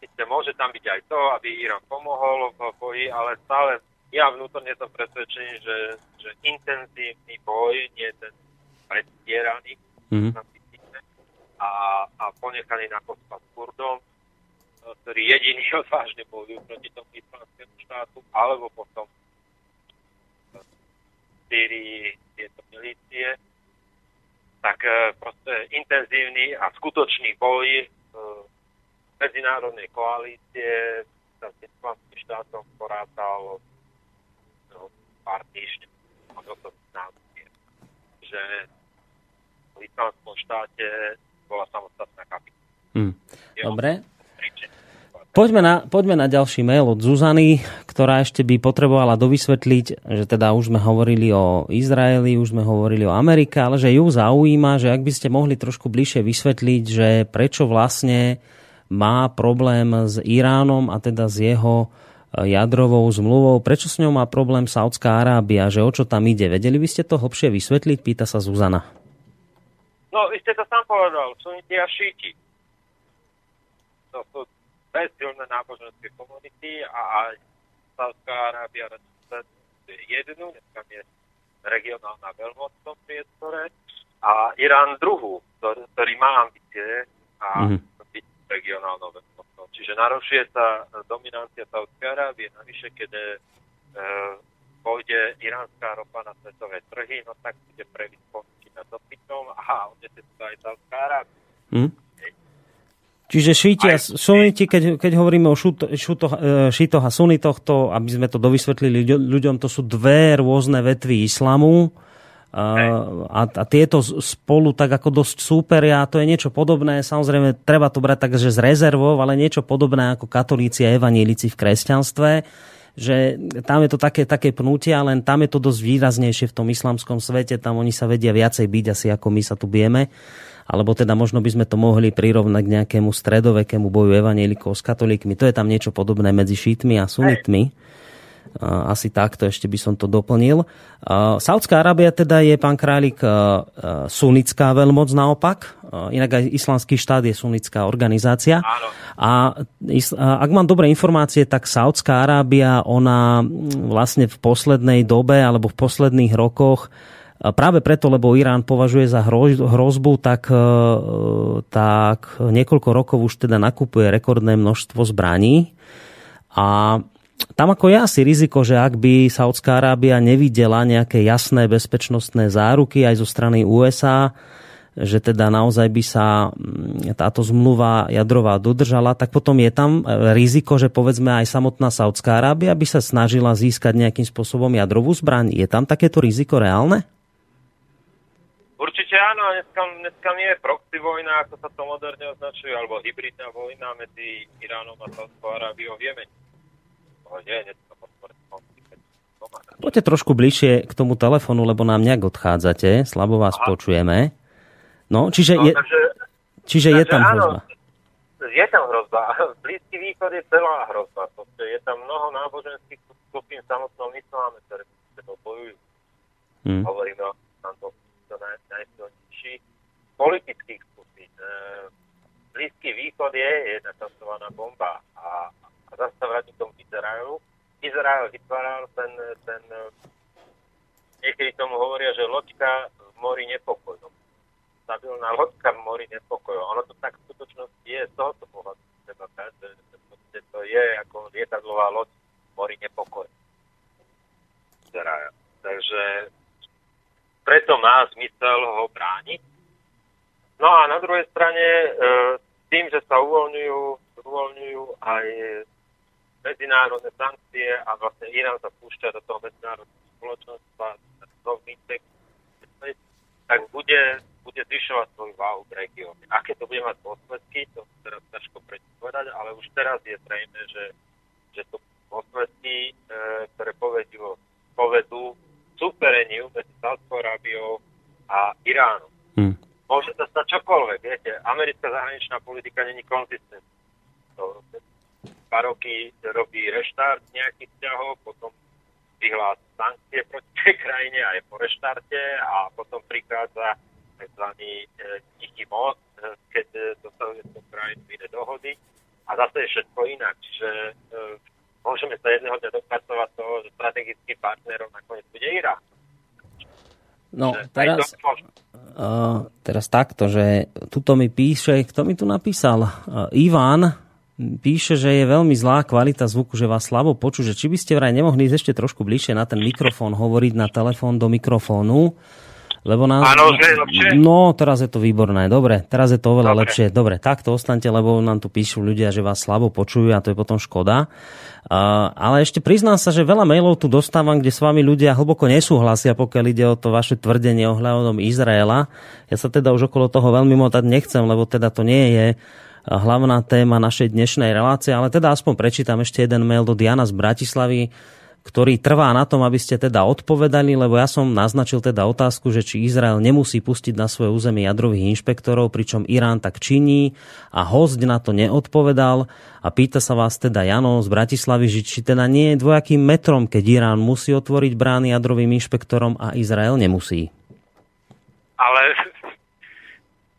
Speaker 3: Sice môže tam byť aj to, aby Irán pomohol v boji, ale stále ja vnútorne som presvedčený, že, že intenzívny boj, nie ten predstieraný, mm. a, a ponechaný na pospa s Kurdom, ktorí jediní <laughs> odvážne bojujú proti tomu islamskému štátu, alebo potom v Syrii tieto milície, tak e, proste intenzívny a skutočný boj e, medzinárodnej koalície sa s islamským štátom porátal no, pár týždňov a toto že v islamskom štáte bola samostatná kapitola.
Speaker 2: Hmm. Dobre, Poďme na, poďme na ďalší mail od Zuzany, ktorá ešte by potrebovala dovysvetliť, že teda už sme hovorili o Izraeli, už sme hovorili o Amerike, ale že ju zaujíma, že ak by ste mohli trošku bližšie vysvetliť, že prečo vlastne má problém s Iránom a teda s jeho e, jadrovou zmluvou. Prečo s ňou má problém Saudská Arábia, že o čo tam ide? Vedeli by ste to hlbšie vysvetliť? Pýta sa Zuzana.
Speaker 3: No, vy ste to sám povedal, suniti a šíti. To sú dve silné náboženské komunity a aj Sávská Arábia je jednu, dneska je regionálna veľmoc v tom priestore a Irán druhú, ktorý, má ambície a mm-hmm. byť regionálnou veľmocou. Čiže narušuje sa dominancia Sávskej Arábie, navyše, keď e, pôjde iránska ropa na svetové trhy, no tak bude previs na aj Saudská Arábia.
Speaker 2: Hm? Čiže šíti a suniti, keď, keď hovoríme o šuto, šuto, e, šítoch a sunitoch, to, aby sme to dovysvetlili ľuďom, to sú dve rôzne vetvy islamu. A, a, a tieto spolu tak ako dosť súperia, to je niečo podobné, samozrejme treba to brať tak, že z rezervou, ale niečo podobné ako katolíci a evanílici v kresťanstve, že tam je to také, také pnutie, len tam je to dosť výraznejšie v tom islamskom svete, tam oni sa vedia viacej byť asi ako my sa tu bijeme alebo teda možno by sme to mohli prirovnať k nejakému stredovekému boju evanielikov s katolíkmi. To je tam niečo podobné medzi šítmi a sunitmi. Asi takto ešte by som to doplnil. Saudská Arábia teda je, pán Králik, sunická veľmoc naopak. Inak aj islamský štát je sunická organizácia.
Speaker 3: Áno.
Speaker 2: A ak mám dobré informácie, tak Saudská Arábia, ona vlastne v poslednej dobe alebo v posledných rokoch Práve preto, lebo Irán považuje za hrozbu, tak, e, tak niekoľko rokov už teda nakupuje rekordné množstvo zbraní. A tam ako je asi riziko, že ak by Saudská Arábia nevidela nejaké jasné bezpečnostné záruky aj zo strany USA, že teda naozaj by sa mm, táto zmluva jadrová dodržala, tak potom je tam riziko, že povedzme aj samotná Saudská Arábia by sa snažila získať nejakým spôsobom jadrovú zbraň. Je tam takéto riziko reálne?
Speaker 3: Určite áno, dneska, dneska nie je proxy vojna, ako sa to moderne označuje, alebo hybridná vojna medzi Iránom a Saudskou Arábiou v Jemene. Nie,
Speaker 2: Poďte trošku bližšie k tomu telefonu, lebo nám nejak odchádzate, slabo vás Aha. počujeme. No, čiže, no, je, takže, čiže takže je tam áno, hrozba.
Speaker 3: Je tam hrozba. <laughs> Blízky východ je celá hrozba. Je tam mnoho náboženských skupín v samotnom isláme, ktoré bojujú. Hmm. Hovoríme o to najsilnejších politických skupín. E, Blízky východ je jedna časovaná bomba a, a zase vrátim k tomu Izraelu. Izrael vytváral ten, ten niekedy tomu hovoria, že loďka v mori nepokojom. Stabilná loďka v mori nepokojom. Ono to tak v skutočnosti je z tohoto pohľadu. Treba že, že to je ako lietadlová loď v mori nepokojom. Takže preto má zmysel ho brániť. No a na druhej strane e, tým, že sa uvoľňujú, uvoľňujú aj medzinárodné sankcie a vlastne Irán sa púšťa do toho medzinárodného spoločenstva, tak bude, bude zvyšovať svoju váhu v regióne. Aké to bude mať dôsledky, to teraz ťažko predpovedať, ale už teraz je zrejme, že, že to dôsledky, e, ktoré povedú, povedú súpereniu medzi Sádskou Arábiou a Iránom. Hmm. Môže sa stať čokoľvek, viete. Americká zahraničná politika není konzistentná. To dva roky robí reštart nejakých vzťahov, potom vyhlási sankcie proti tej krajine aj po reštarte a potom prichádza tzv. E, tichý most, e, keď e, dosahuje s tou krajinou iné dohody a zase je všetko inak. Čiže môžeme sa jedného dňa dopracovať toho, že strategickým partnerom nakoniec bude Irán.
Speaker 2: No, teraz, uh, teraz takto, že tuto mi píše, kto mi tu napísal? Uh, Ivan píše, že je veľmi zlá kvalita zvuku, že vás slabo poču, že či by ste vraj nemohli ísť ešte trošku bližšie na ten mikrofón, hovoriť na telefón do mikrofónu. Lebo nás...
Speaker 3: Áno, je lepšie?
Speaker 2: No, teraz je to výborné. Dobre, teraz je to oveľa Dobre. lepšie. Dobre, takto ostaňte, lebo nám tu píšu ľudia, že vás slabo počujú a to je potom škoda. Uh, ale ešte priznám sa, že veľa mailov tu dostávam, kde s vami ľudia hlboko nesúhlasia, pokiaľ ide o to vaše tvrdenie ohľadom Izraela. Ja sa teda už okolo toho veľmi motať nechcem, lebo teda to nie je hlavná téma našej dnešnej relácie, ale teda aspoň prečítam ešte jeden mail do Diana z Bratislavy ktorý trvá na tom, aby ste teda odpovedali, lebo ja som naznačil teda otázku, že či Izrael nemusí pustiť na svoje územie jadrových inšpektorov, pričom Irán tak činí a host na to neodpovedal a pýta sa vás teda Jano z Bratislavy, že či teda nie je dvojakým metrom, keď Irán musí otvoriť brány jadrovým inšpektorom a Izrael nemusí.
Speaker 3: Ale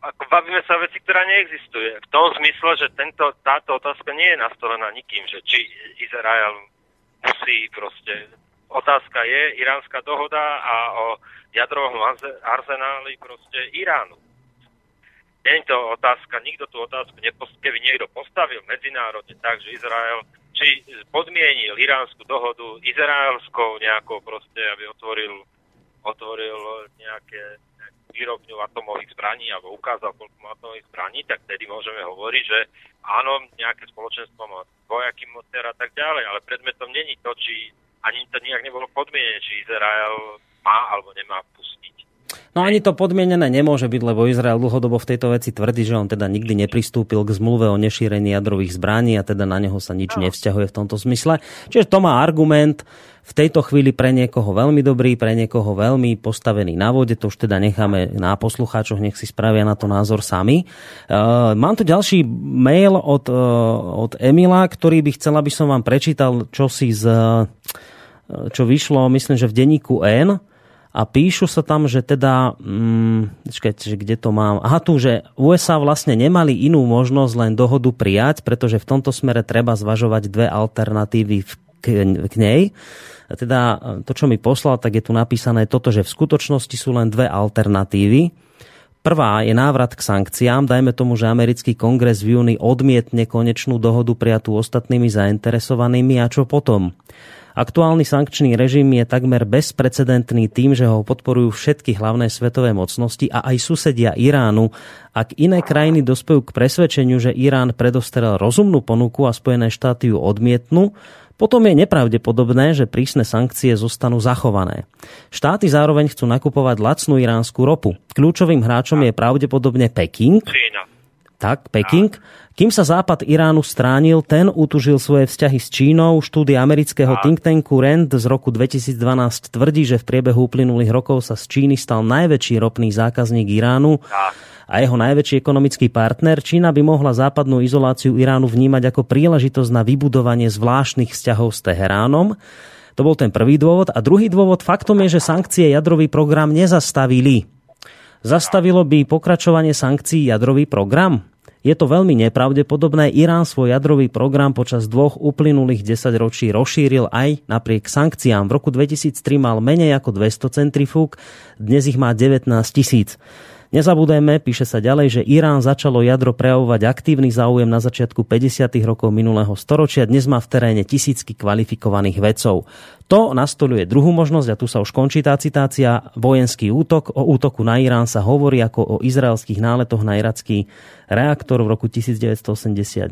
Speaker 3: ako bavíme sa o veci, ktorá neexistuje. V tom zmysle, že tento, táto otázka nie je nastolená nikým, že či Izrael musí proste. Otázka je iránska dohoda a o jadrovom arzenáli proste Iránu. Nie je to otázka, nikto tú otázku nepost, keby niekto postavil medzinárodne tak, že Izrael či podmienil iránsku dohodu izraelskou nejakou proste, aby otvoril, otvoril nejaké výrobňu atomových zbraní alebo ukázal, koľko má atomových zbraní, tak vtedy môžeme hovoriť, že áno, nejaké spoločenstvo má dvojaký motor a tak ďalej, ale predmetom není to, či ani to nejak nebolo podmienené, či Izrael má alebo nemá pustiť
Speaker 2: No ani to podmienené nemôže byť, lebo Izrael dlhodobo v tejto veci tvrdí, že on teda nikdy nepristúpil k zmluve o nešírení jadrových zbraní a teda na neho sa nič no. nevzťahuje v tomto zmysle. Čiže to má argument v tejto chvíli pre niekoho veľmi dobrý, pre niekoho veľmi postavený na vode, to už teda necháme na poslucháčoch, nech si spravia na to názor sami. Uh, mám tu ďalší mail od, uh, od Emila, ktorý by chcela, aby som vám prečítal čosi z, uh, čo vyšlo, myslím, že v denníku N a píšu sa tam, že teda, mm, čakajte, že kde to mám, aha tu, že USA vlastne nemali inú možnosť len dohodu prijať, pretože v tomto smere treba zvažovať dve alternatívy k, k nej. Teda to, čo mi poslal, tak je tu napísané toto, že v skutočnosti sú len dve alternatívy. Prvá je návrat k sankciám. Dajme tomu, že americký kongres v júni odmietne konečnú dohodu prijatú ostatnými zainteresovanými. A čo potom? Aktuálny sankčný režim je takmer bezprecedentný tým, že ho podporujú všetky hlavné svetové mocnosti a aj susedia Iránu. Ak iné krajiny dospejú k presvedčeniu, že Irán predostrel rozumnú ponuku a Spojené štáty ju odmietnú, potom je nepravdepodobné, že prísne sankcie zostanú zachované. Štáty zároveň chcú nakupovať lacnú iránsku ropu. Kľúčovým hráčom je pravdepodobne Peking. Tak, Peking. Kým sa západ Iránu stránil, ten utužil svoje vzťahy s Čínou. Štúdia amerického think tanku RAND z roku 2012 tvrdí, že v priebehu uplynulých rokov sa z Číny stal najväčší ropný zákazník Iránu a jeho najväčší ekonomický partner. Čína by mohla západnú izoláciu Iránu vnímať ako príležitosť na vybudovanie zvláštnych vzťahov s Teheránom. To bol ten prvý dôvod. A druhý dôvod faktom je, že sankcie jadrový program nezastavili. Zastavilo by pokračovanie sankcií jadrový program? Je to veľmi nepravdepodobné. Irán svoj jadrový program počas dvoch uplynulých desaťročí rozšíril aj napriek sankciám. V roku 2003 mal menej ako 200 centrifúg, dnes ich má 19 tisíc. Nezabudeme, píše sa ďalej, že Irán začalo jadro prejavovať aktívny záujem na začiatku 50. rokov minulého storočia. Dnes má v teréne tisícky kvalifikovaných vedcov. To nastoluje druhú možnosť, a tu sa už končí tá citácia, vojenský útok. O útoku na Irán sa hovorí ako o izraelských náletoch na iracký reaktor v roku 1981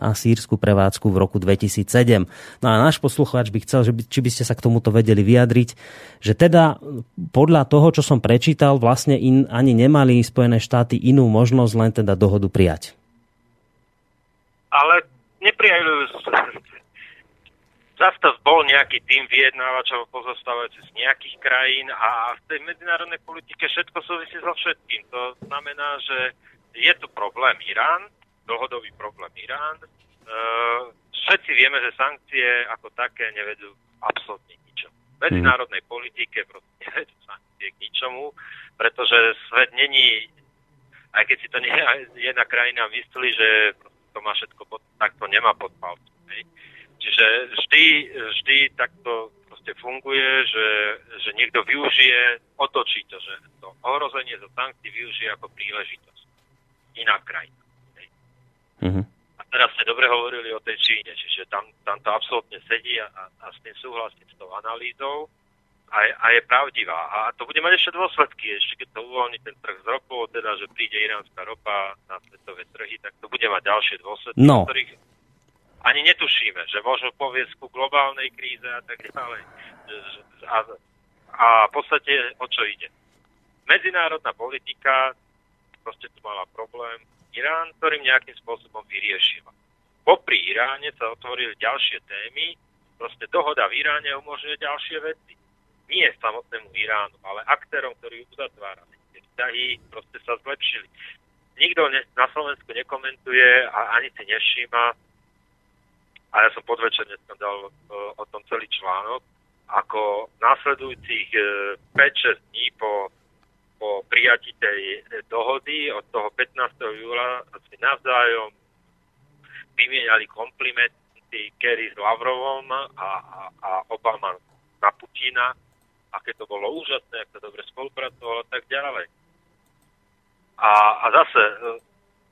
Speaker 2: a sírsku prevádzku v roku 2007. No a náš poslucháč by chcel, že by, či by ste sa k tomuto vedeli vyjadriť, že teda podľa toho, čo som prečítal, vlastne in, ani nemali Spojené štáty inú možnosť len teda dohodu prijať.
Speaker 3: Ale neprijali Zase bol nejaký tým vyjednávačov pozostávajúci z nejakých krajín a v tej medzinárodnej politike všetko súvisí so všetkým. To znamená, že je tu problém Irán, dlhodobý problém Irán. E, všetci vieme, že sankcie ako také nevedú absolútne ničom. V medzinárodnej politike proste nevedú sankcie k ničomu, pretože svet není, aj keď si to nie, <laughs> jedna krajina myslí, že to má všetko pod, tak to nemá pod palcom. Čiže vždy, vždy takto proste funguje, že, že niekto využije, otočí to, že to ohrozenie zo sankcií využije ako príležitosť iná krajina. Uh-huh. A teraz sme dobre hovorili o tej Číne, čiže tam, tam to absolútne sedí a, a s tým súhlasím s tou analýzou a, a je pravdivá. A to bude mať ešte dôsledky, ešte keď to uvoľní ten trh z ropou, teda, že príde iránska ropa na svetové trhy, tak to bude mať ďalšie dôsledky, no. ktorých ani netušíme, že môžu poviesť ku globálnej kríze a tak ďalej. A, a v podstate o čo ide? Medzinárodná politika proste tu mala problém Irán, ktorým nejakým spôsobom vyriešila. Popri Iráne sa otvorili ďalšie témy, proste dohoda v Iráne umožňuje ďalšie veci. Nie samotnému Iránu, ale aktérom, ktorí uzatvárali tie vzťahy, proste sa zlepšili. Nikto na Slovensku nekomentuje a ani si nevšíma, a ja som podvečer dneska dal uh, o tom celý článok, ako následujúcich uh, e, 5-6 dní po po prijati tej dohody od toho 15. júla si navzájom vymieniali komplimenty Kerry s Lavrovom a, a, a Obama na Putina, aké to bolo úžasné, ako to dobre spolupracovalo a tak ďalej. A, a zase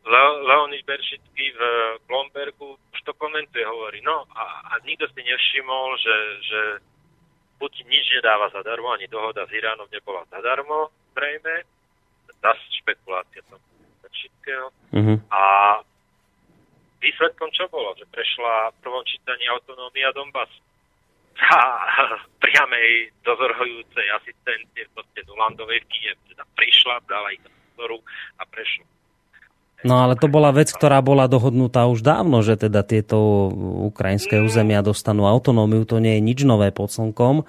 Speaker 3: Le, Leonid Beršický v Blombergu už to komentuje, hovorí, no a, a nikto si nevšimol, že, že Putin nič nedáva zadarmo, ani dohoda s Iránom nebola zadarmo, zrejme. tá špekulácia tam všetkého.
Speaker 2: Mhm.
Speaker 3: A výsledkom čo bolo? Že prešla v prvom čítaní autonómia Donbass a priamej dozorhujúcej asistencie proste Nulandovej v Kiev. Teda prišla, dala ich dozoru a prešla.
Speaker 2: No ale to bola vec, ktorá bola dohodnutá už dávno, že teda tieto ukrajinské územia dostanú autonómiu, to nie je nič nové pod slnkom.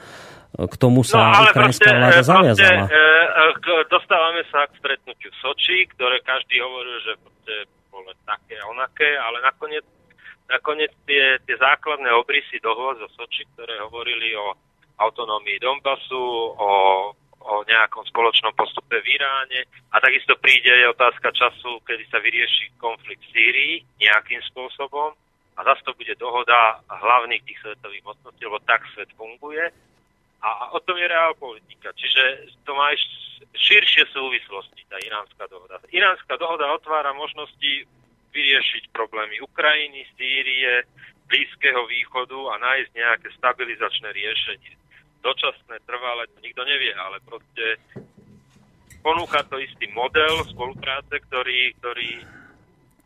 Speaker 2: K tomu sa
Speaker 3: no, ale
Speaker 2: ukrajinská
Speaker 3: proste,
Speaker 2: vláda
Speaker 3: e,
Speaker 2: zaviazala.
Speaker 3: Proste, e, dostávame sa k stretnutiu v Soči, ktoré každý hovoril, že bolo také a onaké, ale nakoniec, nakoniec tie, tie základné obrysy dohod zo Soči, ktoré hovorili o autonómii Donbasu, o, o nejakom spoločnom postupe v Iráne a takisto príde aj otázka času, kedy sa vyrieši konflikt v Sýrii nejakým spôsobom a zase to bude dohoda hlavných tých svetových mocností, lebo tak svet funguje a o tom je realpolitika. Čiže to má ešte širšie súvislosti, tá iránska dohoda. Iránska dohoda otvára možnosti vyriešiť problémy Ukrajiny, Sýrie, Blízkeho východu a nájsť nejaké stabilizačné riešenie. Dočasné, trvalé, to nikto nevie, ale proste ponúka to istý model spolupráce, ktorý, ktorý,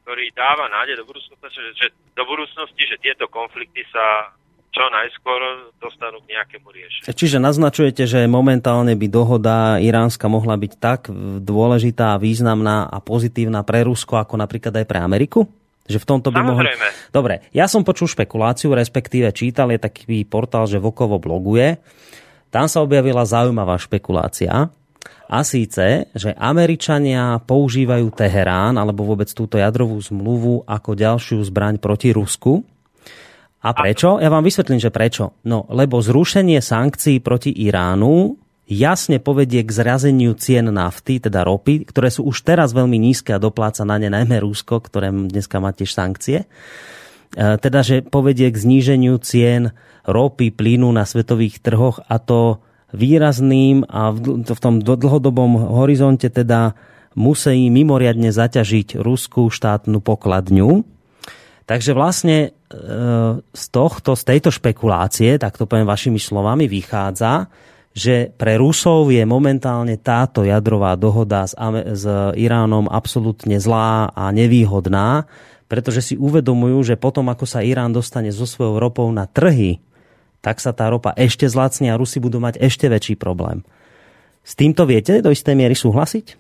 Speaker 3: ktorý dáva nádej do budúcnosti, že, že, do budúcnosti, že tieto konflikty sa čo najskôr dostanú k nejakému riešeniu.
Speaker 2: Čiže naznačujete, že momentálne by dohoda iránska mohla byť tak dôležitá, významná a pozitívna pre Rusko, ako napríklad aj pre Ameriku? Že v tomto by mohli... Dobre, ja som počul špekuláciu, respektíve čítal, je taký portál, že Vokovo bloguje. Tam sa objavila zaujímavá špekulácia. A síce, že Američania používajú Teherán, alebo vôbec túto jadrovú zmluvu ako ďalšiu zbraň proti Rusku. A prečo? Ja vám vysvetlím, že prečo. No, lebo zrušenie sankcií proti Iránu jasne povedie k zrazeniu cien nafty, teda ropy, ktoré sú už teraz veľmi nízke a dopláca na ne najmä Rusko, ktoré dneska má tiež sankcie. E, Teda, že povedie k zníženiu cien ropy, plynu na svetových trhoch a to výrazným a v tom dlhodobom horizonte teda musí mimoriadne zaťažiť ruskú štátnu pokladňu. Takže vlastne e, z tohto, z tejto špekulácie, tak to poviem vašimi slovami, vychádza, že pre Rusov je momentálne táto jadrová dohoda s, s Iránom absolútne zlá a nevýhodná, pretože si uvedomujú, že potom, ako sa Irán dostane so svojou ropou na trhy, tak sa tá ropa ešte zlacne a Rusi budú mať ešte väčší problém. S týmto viete do istej miery súhlasiť?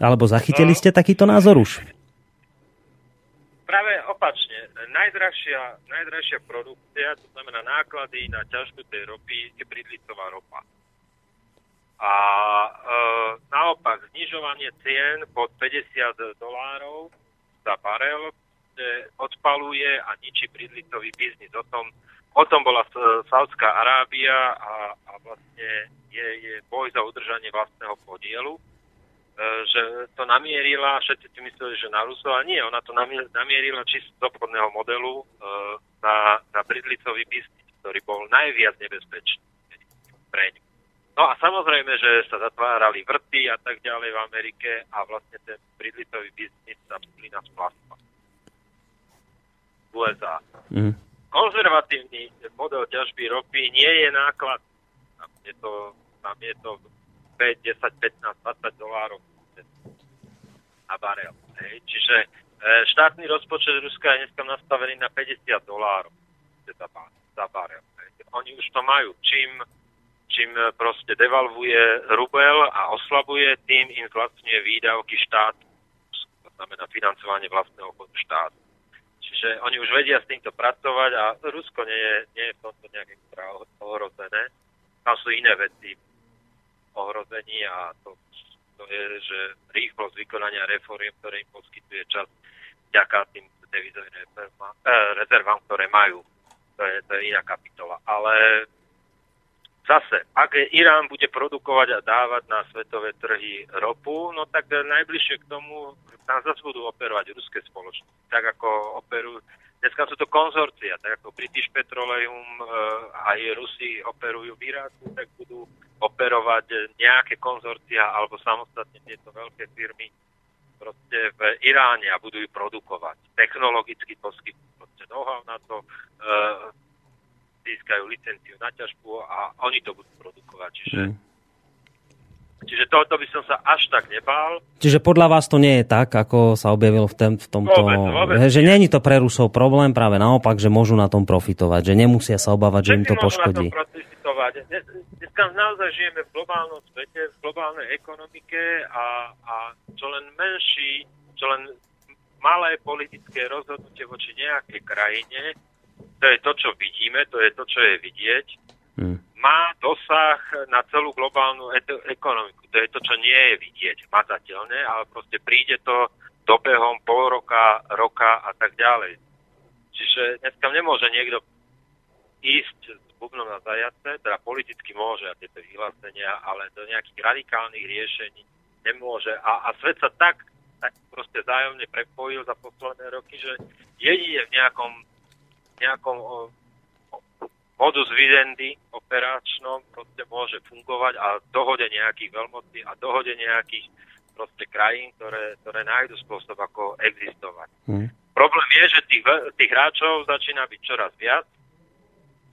Speaker 2: Alebo zachytili
Speaker 3: No.
Speaker 2: ste takýto názor už?
Speaker 3: Práve opačne, najdražšia, najdražšia produkcia, to znamená náklady na ťažbu tej ropy, je bridlicová ropa. A e, naopak, znižovanie cien pod 50 dolárov za barel e, odpaluje a ničí bridlicový biznis. O tom, o tom bola Saudská Arábia a, a vlastne je, je boj za udržanie vlastného podielu že to namierila, všetci si mysleli, že na Rusov, a nie, ona to namie- namierila čisto z obchodného modelu e, na, na bridlicový biznis, ktorý bol najviac nebezpečný pre ňu. No a samozrejme, že sa zatvárali vrty a tak ďalej v Amerike a vlastne ten bridlicový biznis sa plína splasla. V USA
Speaker 2: Mhm.
Speaker 3: konzervatívny model ťažby ropy nie je náklad. Tam je to, tam je to 5, 10, 15, 20 dolárov na barel. Hej. Čiže e, štátny rozpočet Ruska je dneska nastavený na 50 dolárov za, za barel. Oni už to majú. Čím, čím e, proste devalvuje rubel a oslabuje, tým im zlacňuje výdavky štátu. To znamená financovanie vlastného štátu. Čiže oni už vedia s týmto pracovať a Rusko nie je, nie je v tomto nejak ohrozené. Tam sú iné veci ohrození a to, to je, že rýchlosť vykonania reforiem, ktoré im poskytuje čas vďaka tým devizovým rezervám, eh, rezervám, ktoré majú. To je, to je iná kapitola. Ale zase, ak Irán bude produkovať a dávať na svetové trhy ropu, no tak najbližšie k tomu tam zase budú operovať ruské spoločnosti. Tak ako operujú, dneska sú to konzorcia, tak ako British Petroleum e, aj Rusi operujú v Iráku, tak budú operovať nejaké konzorcia alebo samostatne tieto veľké firmy proste v Iráne a budú ju produkovať. Technologicky poskytnú proste know-how na to, e, získajú licenciu na ťažbu a oni to budú produkovať. Čiže
Speaker 2: Mm.
Speaker 3: Čiže tohoto by som sa až tak nebál.
Speaker 2: Čiže podľa vás to nie je tak, ako sa objavilo v, ten, v tomto...
Speaker 3: Vôbec, vôbec
Speaker 2: že nie je to pre Rusov problém, práve naopak, že môžu na tom profitovať, že nemusia sa obávať, že im to poškodí.
Speaker 3: profitovať. Dneska naozaj žijeme v globálnom svete, v globálnej ekonomike a, a čo len menší, čo len malé politické rozhodnutie voči nejakej krajine, to je to, čo vidíme, to je to, čo je vidieť, hmm má dosah na celú globálnu e- ekonomiku. To je to, čo nie je vidieť mazateľne, ale proste príde to dobehom pol roka, roka a tak ďalej. Čiže dneska nemôže niekto ísť s bubnom na zajace, teda politicky môže a tieto vyhlásenia, ale do nejakých radikálnych riešení nemôže. A, a svet sa tak, tak proste zájomne prepojil za posledné roky, že jedine v nejakom, nejakom modus vivendi operačnom proste môže fungovať a dohode nejakých veľmocí a dohode nejakých proste krajín, ktoré, ktoré nájdu spôsob, ako existovať. Hmm. Problém je, že tých, tých hráčov začína byť čoraz viac,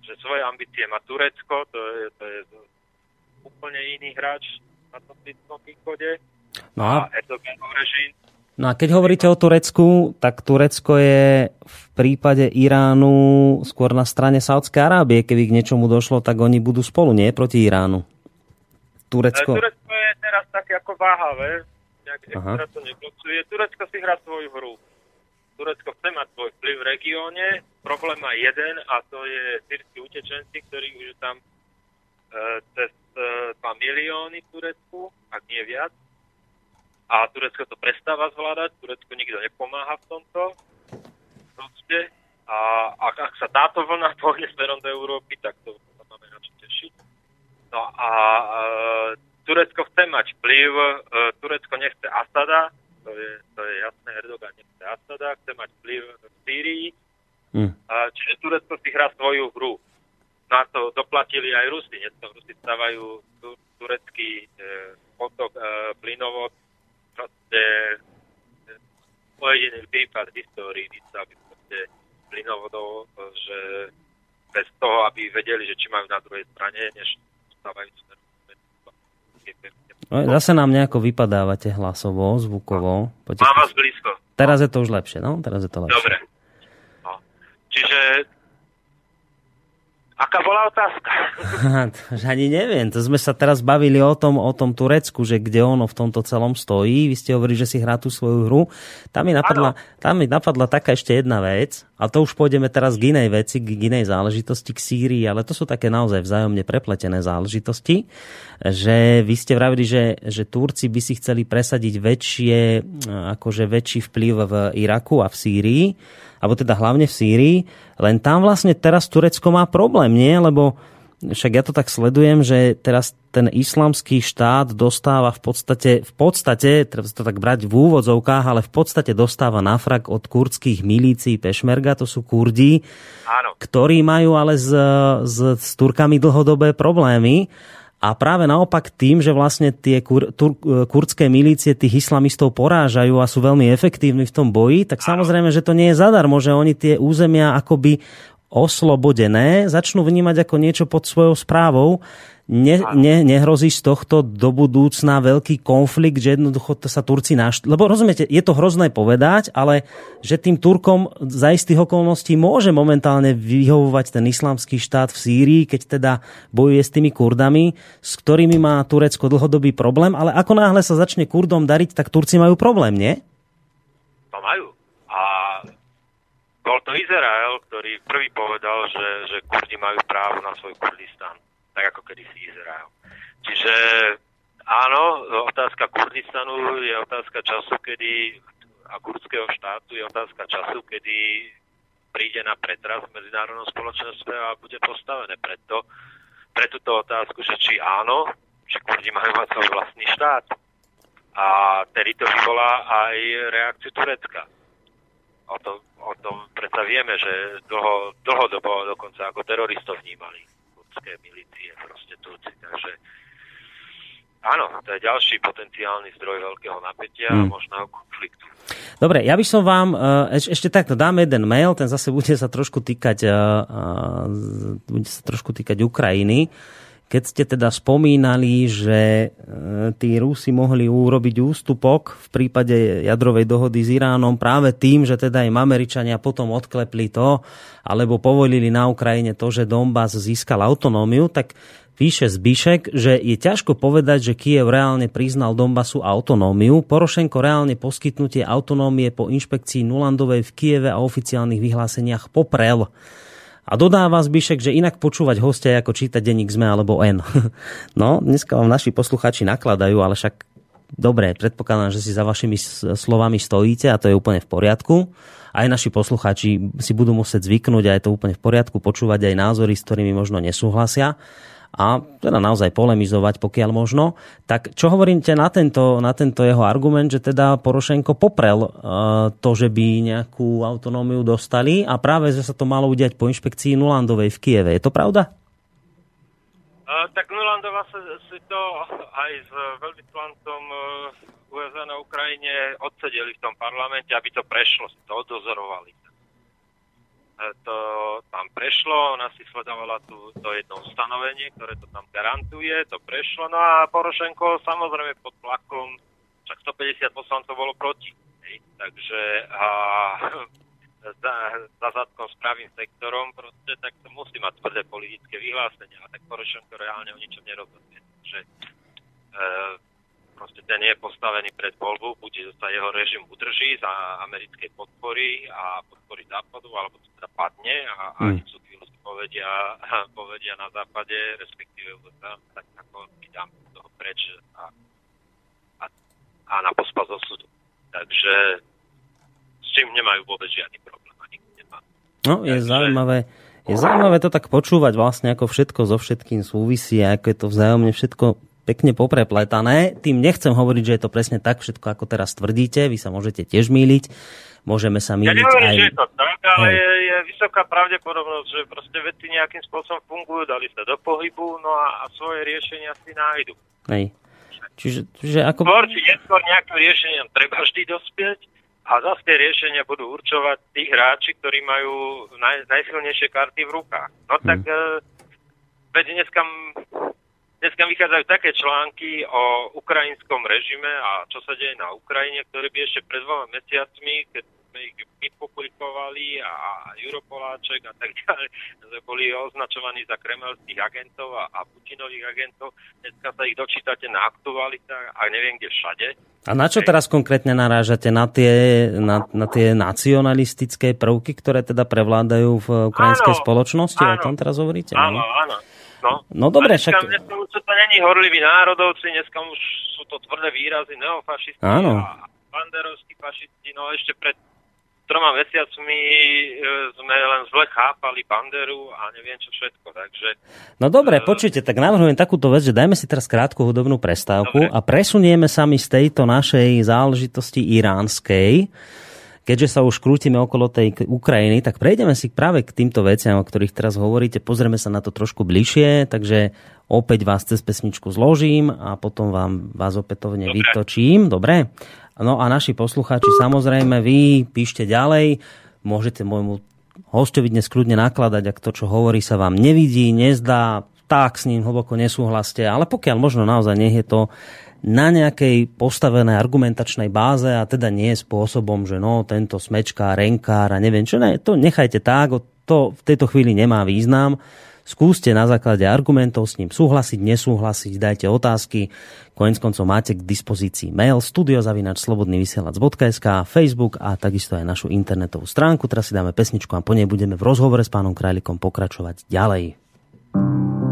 Speaker 3: že svoje ambície má Turecko, to je, to je úplne iný hráč na tom východe. No a, a Erdoganov režim
Speaker 2: No a keď hovoríte o Turecku, tak Turecko je v prípade Iránu skôr na strane Saudskej Arábie. Keby k niečomu došlo, tak oni budú spolu, nie? Proti Iránu.
Speaker 3: Turecko... Turecko je teraz také ako váhavé. Nejak extra to neblocuje. Turecko si hrá svoju hru. Turecko chce mať svoj vplyv v regióne. Problém má jeden a to je sírsky utečenci, ktorí už tam e, cez e, 2 milióny v Turecku, ak nie viac a Turecko to prestáva zvládať, Turecko nikto nepomáha v tomto proste a ak, ak sa táto vlna <laughs> pohne smerom do Európy, tak to sa máme na čo tešiť. No a e, Turecko chce mať vplyv, e, Turecko nechce Asada, to je, to je jasné, Erdogan nechce Asada, chce mať vplyv v Sýrii, mm. a, čiže Turecko si hrá svoju hru. Na to doplatili aj Rusi, dneska Rusi stávajú tu, turecký e, potok, e, plynovod proste pojediný prípad v histórii proste plynovodov, že bez toho, aby vedeli, že či majú na druhej strane, než stávajú
Speaker 2: Zase nám nejako vypadávate hlasovo, zvukovo.
Speaker 3: Poďte Mám vás blízko.
Speaker 2: Teraz je to už lepšie, no? Teraz je to lepšie.
Speaker 3: Dobre. No. Čiže Aká bola otázka? <laughs>
Speaker 2: Že ani neviem. To sme sa teraz bavili o tom, o tom Turecku, že kde ono v tomto celom stojí. Vy ste hovorili, že si hrá tú svoju hru. Tam mi napadla, tam mi napadla taká ešte jedna vec, a to už pôjdeme teraz k inej veci, k inej záležitosti, k Sýrii, ale to sú také naozaj vzájomne prepletené záležitosti, že vy ste vravili, že, že Turci by si chceli presadiť väčšie, akože väčší vplyv v Iraku a v Sýrii, alebo teda hlavne v Sýrii, len tam vlastne teraz Turecko má problém, nie? Lebo však ja to tak sledujem, že teraz ten islamský štát dostáva v podstate, v podstate, treba to tak brať v úvodzovkách, ale v podstate dostáva na frak od kurdských milícií Pešmerga, to sú kurdi,
Speaker 3: Áno.
Speaker 2: ktorí majú ale s, s, s Turkami dlhodobé problémy a práve naopak tým, že vlastne tie kur, tur, kurdské milície tých islamistov porážajú a sú veľmi efektívni v tom boji, tak samozrejme, že to nie je zadarmo, že oni tie územia akoby oslobodené začnú vnímať ako niečo pod svojou správou ne, ne, nehrozí z tohto do budúcna veľký konflikt, že jednoducho sa Turci našli. Lebo rozumiete, je to hrozné povedať, ale že tým Turkom za istých okolností môže momentálne vyhovovať ten islamský štát v Sýrii, keď teda bojuje s tými Kurdami, s ktorými má Turecko dlhodobý problém, ale ako náhle sa začne Kurdom dariť, tak Turci majú problém, nie?
Speaker 3: To majú. A bol to Izrael, ktorý prvý povedal, že, že Kurdi majú právo na svoj Kurdistan tak ako kedysi Izrael. Čiže áno, otázka Kurdistanu je otázka času, kedy a kurdského štátu je otázka času, kedy príde na pretras v medzinárodnom spoločenstve a bude postavené preto, pre túto otázku, že či áno, že Kurdi majú mať svoj vlastný štát. A tedy to vyvolá aj reakciu Turecka. O tom, o tom predsa vieme, že dlho, dlhodobo dokonca ako teroristov vnímali kurdské milície, proste Turci. Takže áno, to je ďalší potenciálny zdroj veľkého napätia hmm. a možného konfliktu.
Speaker 2: Dobre, ja by som vám e, eš, ešte takto dáme jeden mail, ten zase bude sa trošku týkať, e, bude sa trošku týkať Ukrajiny keď ste teda spomínali, že e, tí Rusi mohli urobiť ústupok v prípade jadrovej dohody s Iránom práve tým, že teda im Američania potom odklepli to, alebo povolili na Ukrajine to, že Donbass získal autonómiu, tak Píše Zbišek, že je ťažko povedať, že Kiev reálne priznal Donbasu autonómiu. Porošenko reálne poskytnutie autonómie po inšpekcii Nulandovej v Kieve a oficiálnych vyhláseniach poprel. A dodáva Zbišek, že inak počúvať hostia ako čítať denník ZME alebo N. <laughs> No, dneska vám naši posluchači nakladajú, ale však dobre, predpokladám, že si za vašimi slovami stojíte a to je úplne v poriadku. Aj naši posluchači si budú musieť zvyknúť a je to úplne v poriadku počúvať aj názory, s ktorými možno nesúhlasia a teda naozaj polemizovať, pokiaľ možno. Tak čo hovoríte na tento, na tento jeho argument, že teda Porošenko poprel uh, to, že by nejakú autonómiu dostali a práve, že sa to malo udiať po inšpekcii Nulandovej v Kieve. Je to pravda?
Speaker 3: Uh, tak Nulandova si, to aj s veľvyslancom uh, USA na Ukrajine odsedeli v tom parlamente, aby to prešlo, si to odozorovali to tam prešlo, ona si sledovala tú, to jedno ustanovenie, ktoré to tam garantuje, to prešlo, no a Porošenko samozrejme pod tlakom, však 150 poslancov bolo proti, hej, takže a, <laughs> za, za zadkom s pravým sektorom proste, tak to musí mať tvrdé politické vyhlásenia, a tak Porošenko reálne o ničom nerozhodne, že e, proste ten je postavený pred voľbu, buď sa jeho režim udrží za americkej podpory a podpory západu, alebo to teda padne a, mm. a sú chvíľu povedia, <laughs> povedia na západe, respektíve USA, tak ako dám toho preč a, a, a na pospas osudu. Takže s čím nemajú vôbec žiadny problém. Ani nemá.
Speaker 2: No, je Takže, zaujímavé. Je zaujímavé to tak počúvať vlastne, ako všetko so všetkým súvisí a ako je to vzájomne všetko pekne poprepletané. Tým nechcem hovoriť, že je to presne tak všetko, ako teraz tvrdíte. Vy sa môžete tiež míliť. Môžeme sa míliť
Speaker 3: ja nehovorím,
Speaker 2: aj...
Speaker 3: že je to tak, ale je, je vysoká pravdepodobnosť, že proste veci nejakým spôsobom fungujú, dali sa do pohybu, no a, a svoje riešenia si nájdu.
Speaker 2: Hej. Čiže, čiže ako...
Speaker 3: Skôr či neskôr nejakým riešeniam treba vždy dospieť a zase tie riešenia budú určovať tí hráči, ktorí majú naj, najsilnejšie karty v rukách. No tak hmm. veď dneska Dneska vychádzajú také články o ukrajinskom režime a čo sa deje na Ukrajine, ktoré by ešte pred dvoma mesiacmi, keď sme ich vypopublikovali a Europoláček a tak ďalej, boli označovaní za kremelských agentov a, a Putinových agentov. Dneska sa ich dočítate na aktualitách a neviem kde všade.
Speaker 2: A na čo teraz konkrétne narážate? Na tie, na, na tie nacionalistické prvky, ktoré teda prevládajú v ukrajinskej áno, spoločnosti? Áno, o tom teraz hovoríte?
Speaker 3: Áno, áno.
Speaker 2: No, no dobre,
Speaker 3: však... Dneska už to není horliví národovci, dneska už sú to tvrdé výrazy neofašisti
Speaker 2: Áno.
Speaker 3: a banderovskí fašisti. No ešte pred troma mesiacmi e, sme len zle chápali Banderu a neviem čo všetko, takže...
Speaker 2: No dobre, uh, počujte, tak navrhujem takúto vec, že dajme si teraz krátku hudobnú prestávku dobre. a presunieme sa mi z tejto našej záležitosti iránskej keďže sa už krútime okolo tej Ukrajiny, tak prejdeme si práve k týmto veciam, o ktorých teraz hovoríte. Pozrieme sa na to trošku bližšie, takže opäť vás cez pesničku zložím a potom vám vás opätovne Dobre. vytočím. Dobre? No a naši poslucháči, samozrejme, vy píšte ďalej, môžete môjmu hostovi dnes kľudne nakladať, ak to, čo hovorí, sa vám nevidí, nezdá, tak s ním hlboko nesúhlaste, ale pokiaľ možno naozaj nie je to na nejakej postavenej argumentačnej báze a teda nie spôsobom, že no, tento smečka, renkár a neviem čo, ne, to nechajte tak, to v tejto chvíli nemá význam. Skúste na základe argumentov s ním súhlasiť, nesúhlasiť, dajte otázky. Konec koncov máte k dispozícii mail studiozavinačslobodnyvysielac.sk, Facebook a takisto aj našu internetovú stránku. Teraz si dáme pesničku a po nej budeme v rozhovore s pánom Krajlikom pokračovať ďalej.
Speaker 4: and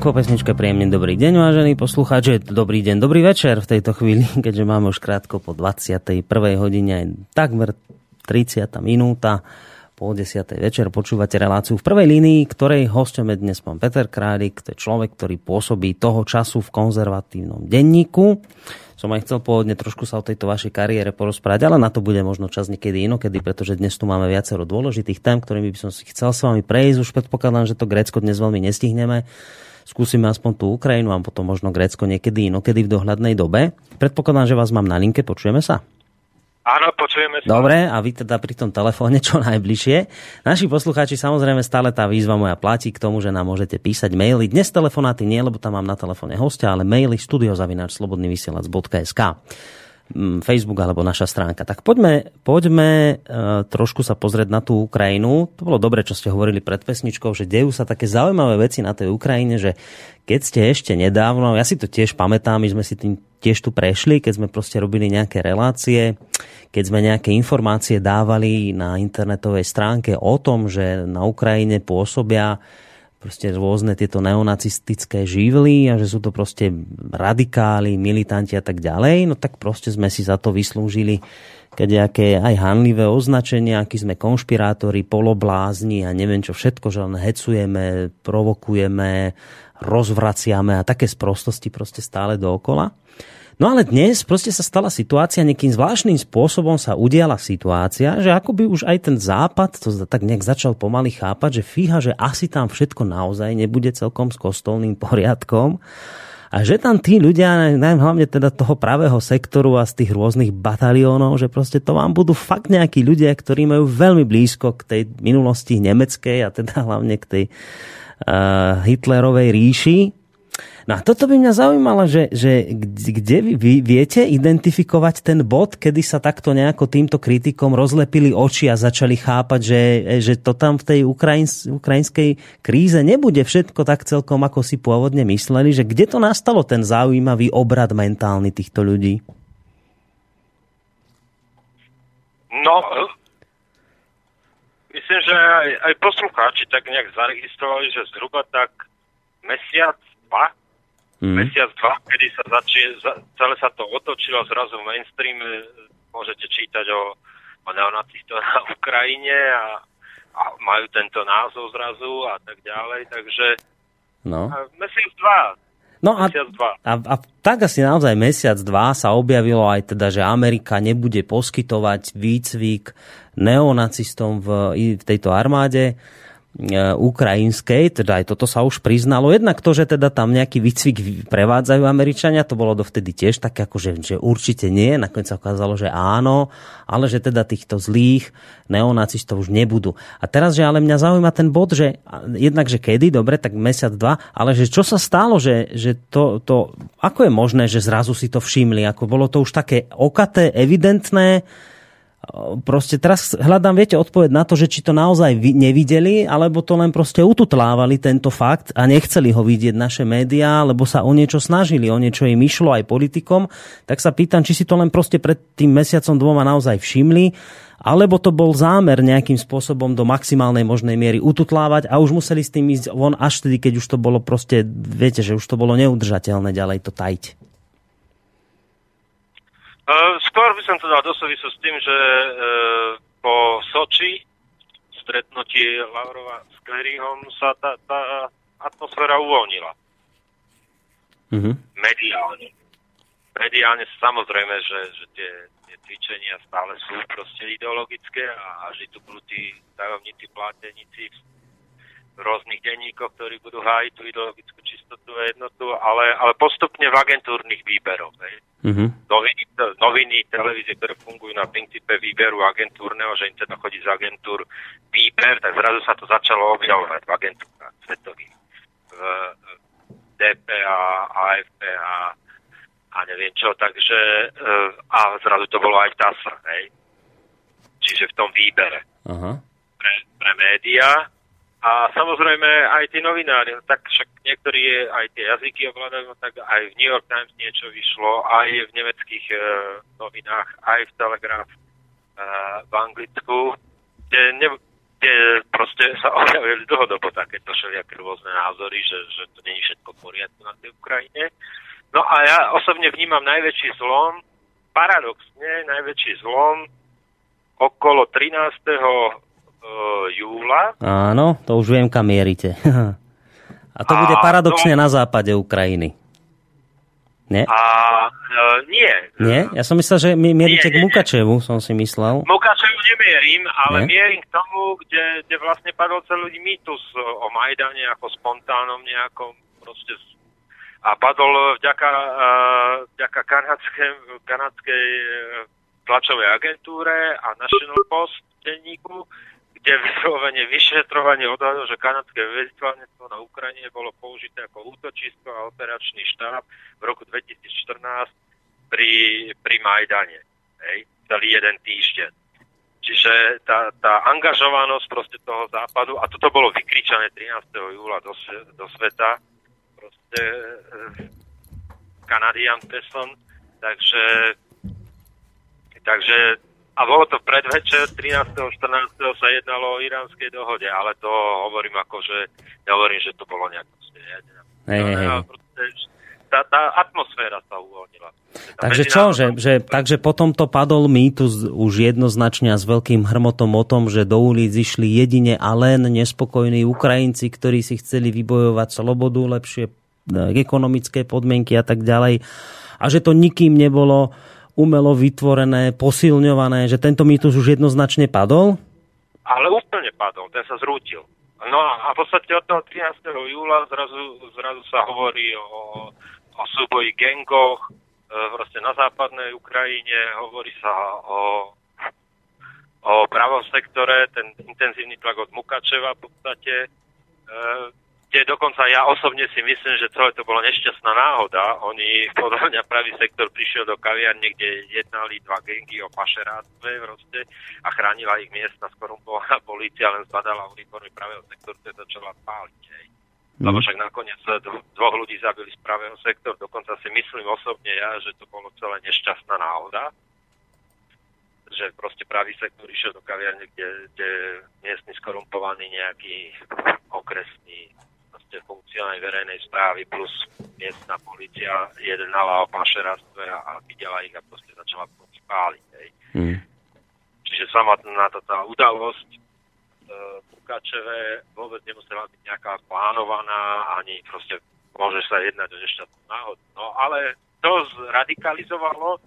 Speaker 2: Ako pesnička príjemný dobrý deň, vážení poslucháči. Dobrý deň, dobrý večer v tejto chvíli, <laughs> keďže máme už krátko po 21. hodine, aj takmer 30. minúta po 10. večer počúvate reláciu v prvej línii, ktorej hostom je dnes pán Peter Králik, to je človek, ktorý pôsobí toho času v konzervatívnom denníku. Som aj chcel pôvodne trošku sa o tejto vašej kariére porozprávať, ale na to bude možno čas niekedy inokedy, pretože dnes tu máme viacero dôležitých tém, ktorými by som si chcel s vami prejsť. Už predpokladám, že to Grécko dnes veľmi nestihneme. Skúsime aspoň tú Ukrajinu a potom možno Grécko niekedy inokedy v dohľadnej dobe. Predpokladám, že vás mám na linke, počujeme sa?
Speaker 3: Áno, počujeme sa.
Speaker 2: Dobre, a vy teda pri tom telefóne čo najbližšie. Naši poslucháči, samozrejme stále tá výzva moja platí k tomu, že nám môžete písať maily. Dnes telefonáty nie, lebo tam mám na telefóne hostia, ale maily studiozavináčslobodnyvysielac.sk Facebook alebo naša stránka. Tak poďme, poďme uh, trošku sa pozrieť na tú Ukrajinu. To bolo dobre, čo ste hovorili pred pesničkou, že dejú sa také zaujímavé veci na tej Ukrajine, že keď ste ešte nedávno, ja si to tiež pamätám, my sme si tým tiež tu prešli, keď sme proste robili nejaké relácie, keď sme nejaké informácie dávali na internetovej stránke o tom, že na Ukrajine pôsobia proste rôzne tieto neonacistické živly a že sú to proste radikáli, militanti a tak ďalej, no tak proste sme si za to vyslúžili aké aj hanlivé označenia, akí sme konšpirátori, poloblázni a neviem čo všetko, že len hecujeme, provokujeme, rozvraciame a také sprostosti proste stále dookola. No ale dnes proste sa stala situácia, nejakým zvláštnym spôsobom sa udiala situácia, že akoby už aj ten západ to tak nejak začal pomaly chápať, že fíha, že asi tam všetko naozaj nebude celkom s kostolným poriadkom. A že tam tí ľudia, hlavne teda toho pravého sektoru a z tých rôznych bataliónov, že proste to vám budú fakt nejakí ľudia, ktorí majú veľmi blízko k tej minulosti nemeckej a teda hlavne k tej uh, Hitlerovej ríši, No a toto by mňa zaujímalo, že, že kde vy, viete identifikovať ten bod, kedy sa takto nejako týmto kritikom rozlepili oči a začali chápať, že, že to tam v tej ukrajins, ukrajinskej kríze nebude všetko tak celkom, ako si pôvodne mysleli, že kde to nastalo ten zaujímavý obrad mentálny týchto ľudí?
Speaker 3: No, myslím, že aj, aj poslucháči tak nejak zaregistrovali, že zhruba tak mesiac, dva, mm. mesiac, dva, kedy sa začie, za, celé sa to otočilo zrazu v mainstreame, môžete čítať o, o neonacistoch na Ukrajine a, a majú tento názov zrazu a tak ďalej, takže
Speaker 2: no.
Speaker 3: mesiac, dva,
Speaker 2: No a, a, a tak asi naozaj mesiac, dva sa objavilo aj teda, že Amerika nebude poskytovať výcvik neonacistom v, v tejto armáde ukrajinskej, teda aj toto sa už priznalo. Jednak to, že teda tam nejaký výcvik prevádzajú Američania, to bolo dovtedy tiež také, akože, že určite nie, nakoniec sa ukázalo, že áno, ale že teda týchto zlých neonacistov už nebudú. A teraz, že ale mňa zaujíma ten bod, že jednak, že kedy, dobre, tak mesiac, dva, ale že čo sa stalo, že, že to, to, ako je možné, že zrazu si to všimli, ako bolo to už také okaté, evidentné, proste teraz hľadám, viete, odpoveď na to, že či to naozaj nevideli, alebo to len proste ututlávali tento fakt a nechceli ho vidieť naše médiá, lebo sa o niečo snažili, o niečo im išlo aj politikom, tak sa pýtam, či si to len proste pred tým mesiacom dvoma naozaj všimli, alebo to bol zámer nejakým spôsobom do maximálnej možnej miery ututlávať a už museli s tým ísť von až tedy, keď už to bolo proste, viete, že už to bolo neudržateľné ďalej to tajiť.
Speaker 3: Uh, skôr by som to dal do súvisu s tým, že uh, po Soči stretnutí Lavrova s Kerryhom sa tá, tá atmosféra uvoľnila.
Speaker 2: Mhm.
Speaker 3: Mediálne. Mediálne samozrejme, že, že tie, tie cvičenia stále sú proste ideologické a, a že tu budú tí tajomníci, pláteníci v rôznych denníkoch, ktorí budú hájiť tú ideologickú čistotu a jednotu, ale, ale postupne v agentúrnych výberoch. Hej.
Speaker 2: Mhm.
Speaker 3: Noviny, noviny, televízie, ktoré fungujú na princípe výberu agentúrneho, že im teda chodí z agentúr výber, tak zrazu sa to začalo objavovať v agentúrach svetových. V DPA, AFP a, neviem čo, takže eh, a zrazu to bolo aj TASA, hej. Čiže v tom výbere
Speaker 2: Aha.
Speaker 3: pre, pre médiá. A samozrejme aj tí novinári, no tak však niektorí aj tie jazyky ovládajú, no tak aj v New York Times niečo vyšlo, aj v nemeckých e, novinách, aj v Telegraph e, v Anglicku, kde, ne, kde proste sa <laughs> objavili dlhodobo takéto všelijaké rôzne názory, že, že to je všetko v poriadku na tej Ukrajine. No a ja osobne vnímam najväčší zlom, paradoxne najväčší zlom okolo 13 e, júla.
Speaker 2: Áno, to už viem, kam mierite. <laughs> A to
Speaker 3: A
Speaker 2: bude paradoxne
Speaker 3: to-
Speaker 2: na západe Ukrajiny. Nie?
Speaker 3: A e, nie.
Speaker 2: Nie? Ja som myslel, že mi- mierite
Speaker 3: Nie,
Speaker 2: k
Speaker 3: nie.
Speaker 2: Mukačevu, som si myslel.
Speaker 3: Mukačevu nemierim, ale
Speaker 2: Nie?
Speaker 3: mierim k tomu, kde, kde vlastne padol celý mýtus o Majdane ako spontánnom nejakom proste a padol vďaka, e, vďaka kanadskej, kanadskej e, tlačovej agentúre a National Post denníku, kde vyslovene vyšetrovanie odhadlo, že kanadské veľvyslanectvo na Ukrajine bolo použité ako útočisko a operačný štáb v roku 2014 pri, pri Majdane. Hej, celý jeden týždeň. Čiže tá, tá angažovanosť proste toho západu, a toto bolo vykričané 13. júla do, do sveta, proste Canadian Person, takže takže a bolo to predvečer, 13. 14. sa jednalo o iránskej dohode, ale to hovorím ako, že nehovorím, že to bolo nejak.
Speaker 2: Hej, hej, hej.
Speaker 3: Tá, tá atmosféra sa uvoľnila. Tá
Speaker 2: Takže čo, že, že, takže potom to padol mýtus už jednoznačne a s veľkým hrmotom o tom, že do ulic išli jedine a len nespokojní Ukrajinci, ktorí si chceli vybojovať slobodu, lepšie e, ekonomické podmienky a tak ďalej. A že to nikým nebolo umelo vytvorené, posilňované, že tento mýtus už jednoznačne padol?
Speaker 3: Ale úplne padol, ten sa zrútil. No a v podstate od toho 13. júla zrazu, zrazu sa hovorí o, o súboji gengoch, e, proste na západnej Ukrajine, hovorí sa o, o pravom sektore, ten intenzívny tlak od Mukačeva v podstate, e, kde dokonca ja osobne si myslím, že celé to bola nešťastná náhoda. Oni, <laughs> podľa mňa pravý sektor prišiel do kaviarne, kde jednali dva gengy o pašeráctve proste a chránila ich miestna skorumpovaná <laughs> polícia, len zbadala uniformy pravého sektoru, to začala páliť. Hej. Lebo však nakoniec dv- dvoch ľudí zabili z pravého sektoru, dokonca si myslím osobne ja, že to bolo celé nešťastná náhoda že proste pravý sektor išiel do kaviarne, kde, kde miestny skorumpovaný nejaký okresný proste funkcionári verejnej správy plus miestna policia jednala o pašeráctve a, videla ich a proste začala spáliť. Hej.
Speaker 2: Hm.
Speaker 3: Čiže samotná tá, tá udalosť e, Pukačeve vôbec nemusela byť nejaká plánovaná, ani proste môže sa jednať o nešťastnú náhodu. No ale to zradikalizovalo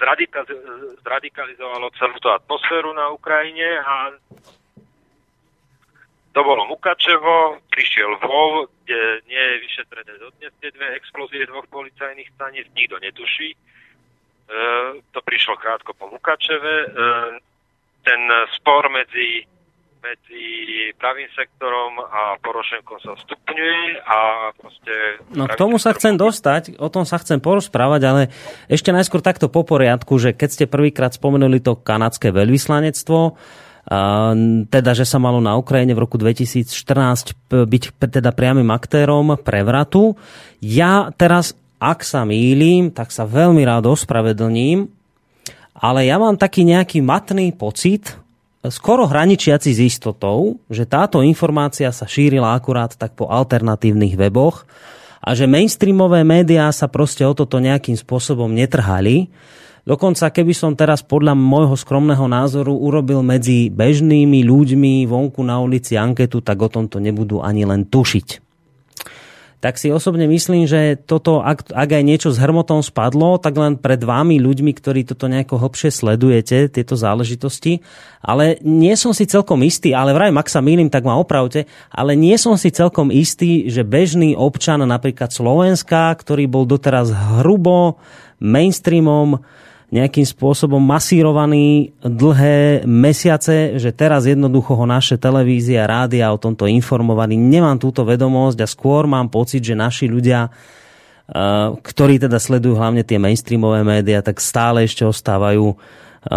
Speaker 3: zradika- zradikalizovalo celú tú atmosféru na Ukrajine a to bolo Mukačevo, prišiel Vov, kde nie je vyšetrené dodnes tie dve explózie dvoch policajných staníc, nikto netuší. E, to prišlo krátko po Mukačeve. E, ten spor medzi, medzi pravým sektorom a Porošenkom sa stupňuje a proste...
Speaker 2: No k tomu sa chcem dostať, o tom sa chcem porozprávať, ale ešte najskôr takto po poriadku, že keď ste prvýkrát spomenuli to kanadské veľvyslanectvo, teda, že sa malo na Ukrajine v roku 2014 p- byť teda priamým aktérom prevratu. Ja teraz, ak sa mýlim, tak sa veľmi rád ospravedlním, ale ja mám taký nejaký matný pocit, skoro hraničiaci s istotou, že táto informácia sa šírila akurát tak po alternatívnych weboch a že mainstreamové médiá sa proste o toto nejakým spôsobom netrhali. Dokonca keby som teraz podľa môjho skromného názoru urobil medzi bežnými ľuďmi vonku na ulici anketu, tak o tomto nebudú ani len tušiť tak si osobne myslím, že toto, ak, ak aj niečo s hrmotom spadlo, tak len pred vámi ľuďmi, ktorí toto nejako hlbšie sledujete, tieto záležitosti. Ale nie som si celkom istý, ale vraj, ak sa mýlim, tak ma opravte, ale nie som si celkom istý, že bežný občan napríklad Slovenska, ktorý bol doteraz hrubo mainstreamom nejakým spôsobom masírovaný dlhé mesiace, že teraz jednoducho ho naše televízia, rádia o tomto informovali. Nemám túto vedomosť a skôr mám pocit, že naši ľudia, eh, ktorí teda sledujú hlavne tie mainstreamové médiá, tak stále ešte ostávajú eh,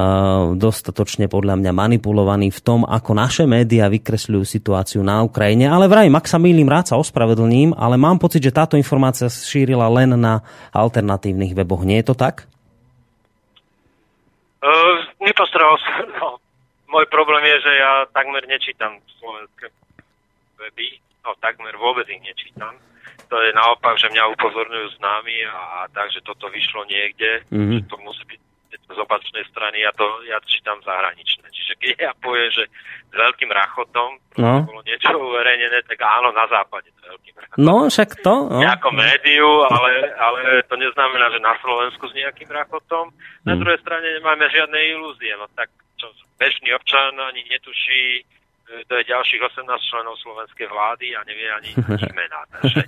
Speaker 2: dostatočne podľa mňa manipulovaní v tom, ako naše médiá vykresľujú situáciu na Ukrajine. Ale vraj, ak sa mýlim, rád sa ospravedlním, ale mám pocit, že táto informácia šírila len na alternatívnych weboch. Nie je to tak?
Speaker 3: Uh, nepostral som. <laughs> No. Môj problém je, že ja takmer nečítam slovenské weby. No, takmer vôbec ich nečítam. To je naopak, že mňa upozorňujú známi a, a tak, že toto vyšlo niekde, mm-hmm. že to musí byť z opačnej strany, ja to ja čítam zahraničné. Čiže keď ja poviem, že s veľkým rachotom no. bolo niečo uverejnené, tak áno, na západe s veľkým rachotom.
Speaker 2: No, však to. No.
Speaker 3: Nejako médiu, ale, ale to neznamená, že na Slovensku s nejakým rachotom. Na mm. druhej strane nemáme žiadne ilúzie. No tak čo, bežný občan ani netuší, e, to je ďalších 18 členov slovenskej vlády a nevie ani <laughs> ich mená. Takže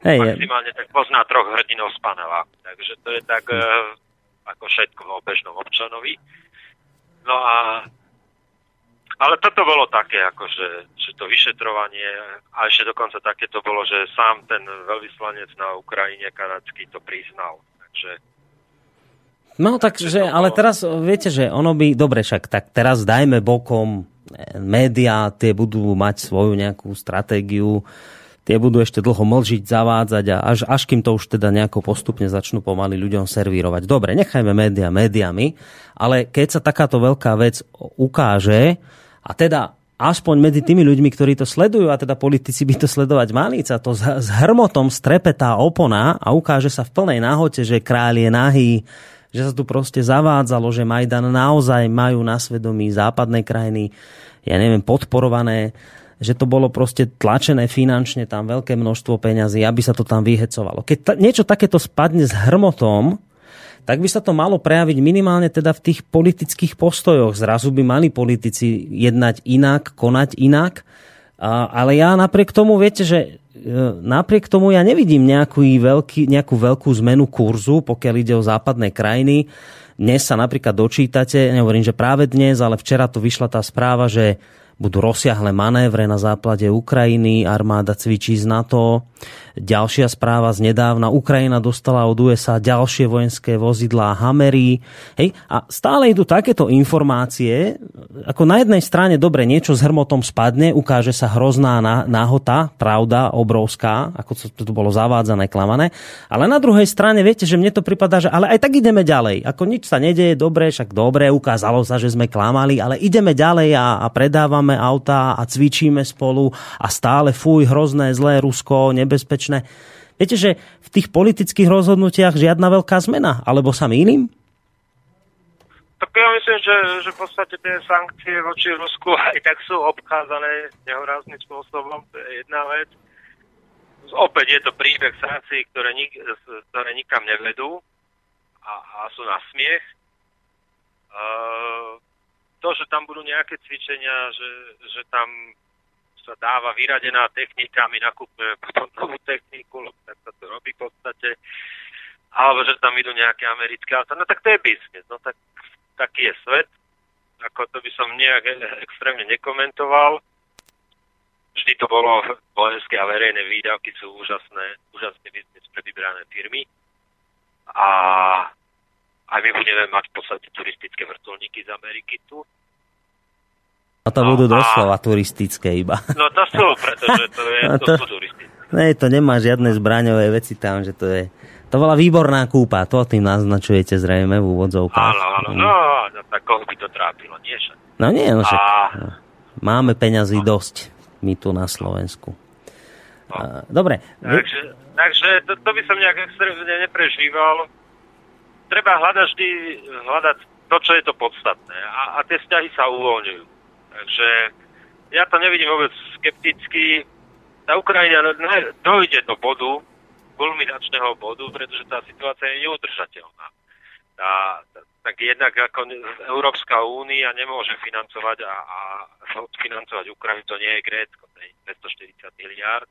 Speaker 3: Hej, maximálne tak pozná troch hrdinov z panela. Takže to je tak... Hm ako všetko o bežnom občanovi. No a ale toto bolo také, akože, že to vyšetrovanie, a ešte dokonca také to bolo, že sám ten veľvyslanec na Ukrajine kanadský to priznal. Takže
Speaker 2: No takže, ale teraz viete, že ono by, dobre však, tak teraz dajme bokom eh, médiá, tie budú mať svoju nejakú stratégiu, tie budú ešte dlho mlžiť, zavádzať a až, až kým to už teda nejako postupne začnú pomaly ľuďom servírovať. Dobre, nechajme média médiami, ale keď sa takáto veľká vec ukáže a teda aspoň medzi tými ľuďmi, ktorí to sledujú, a teda politici by to sledovať mali, sa to s, hrmotom strepetá opona a ukáže sa v plnej náhote, že kráľ je nahý, že sa tu proste zavádzalo, že Majdan naozaj majú na svedomí západné krajiny, ja neviem, podporované že to bolo proste tlačené finančne, tam veľké množstvo peňazí, aby sa to tam vyhecovalo. Keď ta, niečo takéto spadne s hrmotom, tak by sa to malo prejaviť minimálne teda v tých politických postojoch. Zrazu by mali politici jednať inak, konať inak. A, ale ja napriek tomu, viete, že e, napriek tomu ja nevidím nejakú, veľký, nejakú veľkú zmenu kurzu, pokiaľ ide o západné krajiny. Dnes sa napríklad dočítate, nehovorím, že práve dnes, ale včera to vyšla tá správa, že budú rozsiahle manévre na západe Ukrajiny, armáda cvičí z NATO. Ďalšia správa z nedávna, Ukrajina dostala od USA ďalšie vojenské vozidlá Hammery. Hej? A stále idú takéto informácie, ako na jednej strane dobre niečo s hrmotom spadne, ukáže sa hrozná náhota, pravda obrovská, ako to bolo zavádzané, klamané. Ale na druhej strane, viete, že mne to pripadá, že ale aj tak ideme ďalej. Ako nič sa nedeje, dobre, však dobre, ukázalo sa, že sme klamali, ale ideme ďalej a, a predávame autá a cvičíme spolu a stále fuj, hrozné, zlé Rusko, nebezpečné nebezpečné. Viete, že v tých politických rozhodnutiach žiadna veľká zmena, alebo sa mýlim?
Speaker 3: Tak ja myslím, že, že v podstate tie sankcie voči Rusku <laughs> aj tak sú obcházané nehorázným spôsobom, to je jedna vec. Opäť je to príbeh sankcií, ktoré, nik, ktoré nikam nevedú a, a sú na smiech. Uh, to, že tam budú nejaké cvičenia, že, že tam sa dáva vyradená technika, my nakúpime <laughs> potom novú techniku, lebo tak sa to robí v podstate, alebo že tam idú nejaké americké auta, no tak to je biznis, no tak taký je svet, ako to by som nejak extrémne nekomentoval. Vždy to bolo vojenské a verejné výdavky sú úžasné, úžasný biznis pre vybrané firmy. A aj my budeme mať v podstate turistické vrtulníky z Ameriky tu,
Speaker 2: a to no, budú doslova a... turistické iba.
Speaker 3: No to sú, pretože to, je, <laughs> no to, to turistické.
Speaker 2: Ne, to nemá žiadne zbraňové veci tam, že to je... To bola výborná kúpa, to tým naznačujete zrejme v úvodzovkách.
Speaker 3: Áno, áno, no, no tak koho by to trápilo, nie však.
Speaker 2: No nie, no však. A... Máme peňazí no. dosť, my tu na Slovensku. No. Dobre.
Speaker 3: Takže, takže to, to by som nejak extrémne neprežíval. treba hľadať vždy, hľadať to, čo je to podstatné. A, a tie vzťahy sa uvoľňujú. Takže ja to nevidím vôbec skepticky. Tá Ukrajina dojde do bodu, kulminačného bodu, pretože tá situácia je neudržateľná. Tá, tak jednak ako Európska únia nemôže financovať a, a financovať Ukrajinu, to nie je Grécko, to je 240 miliard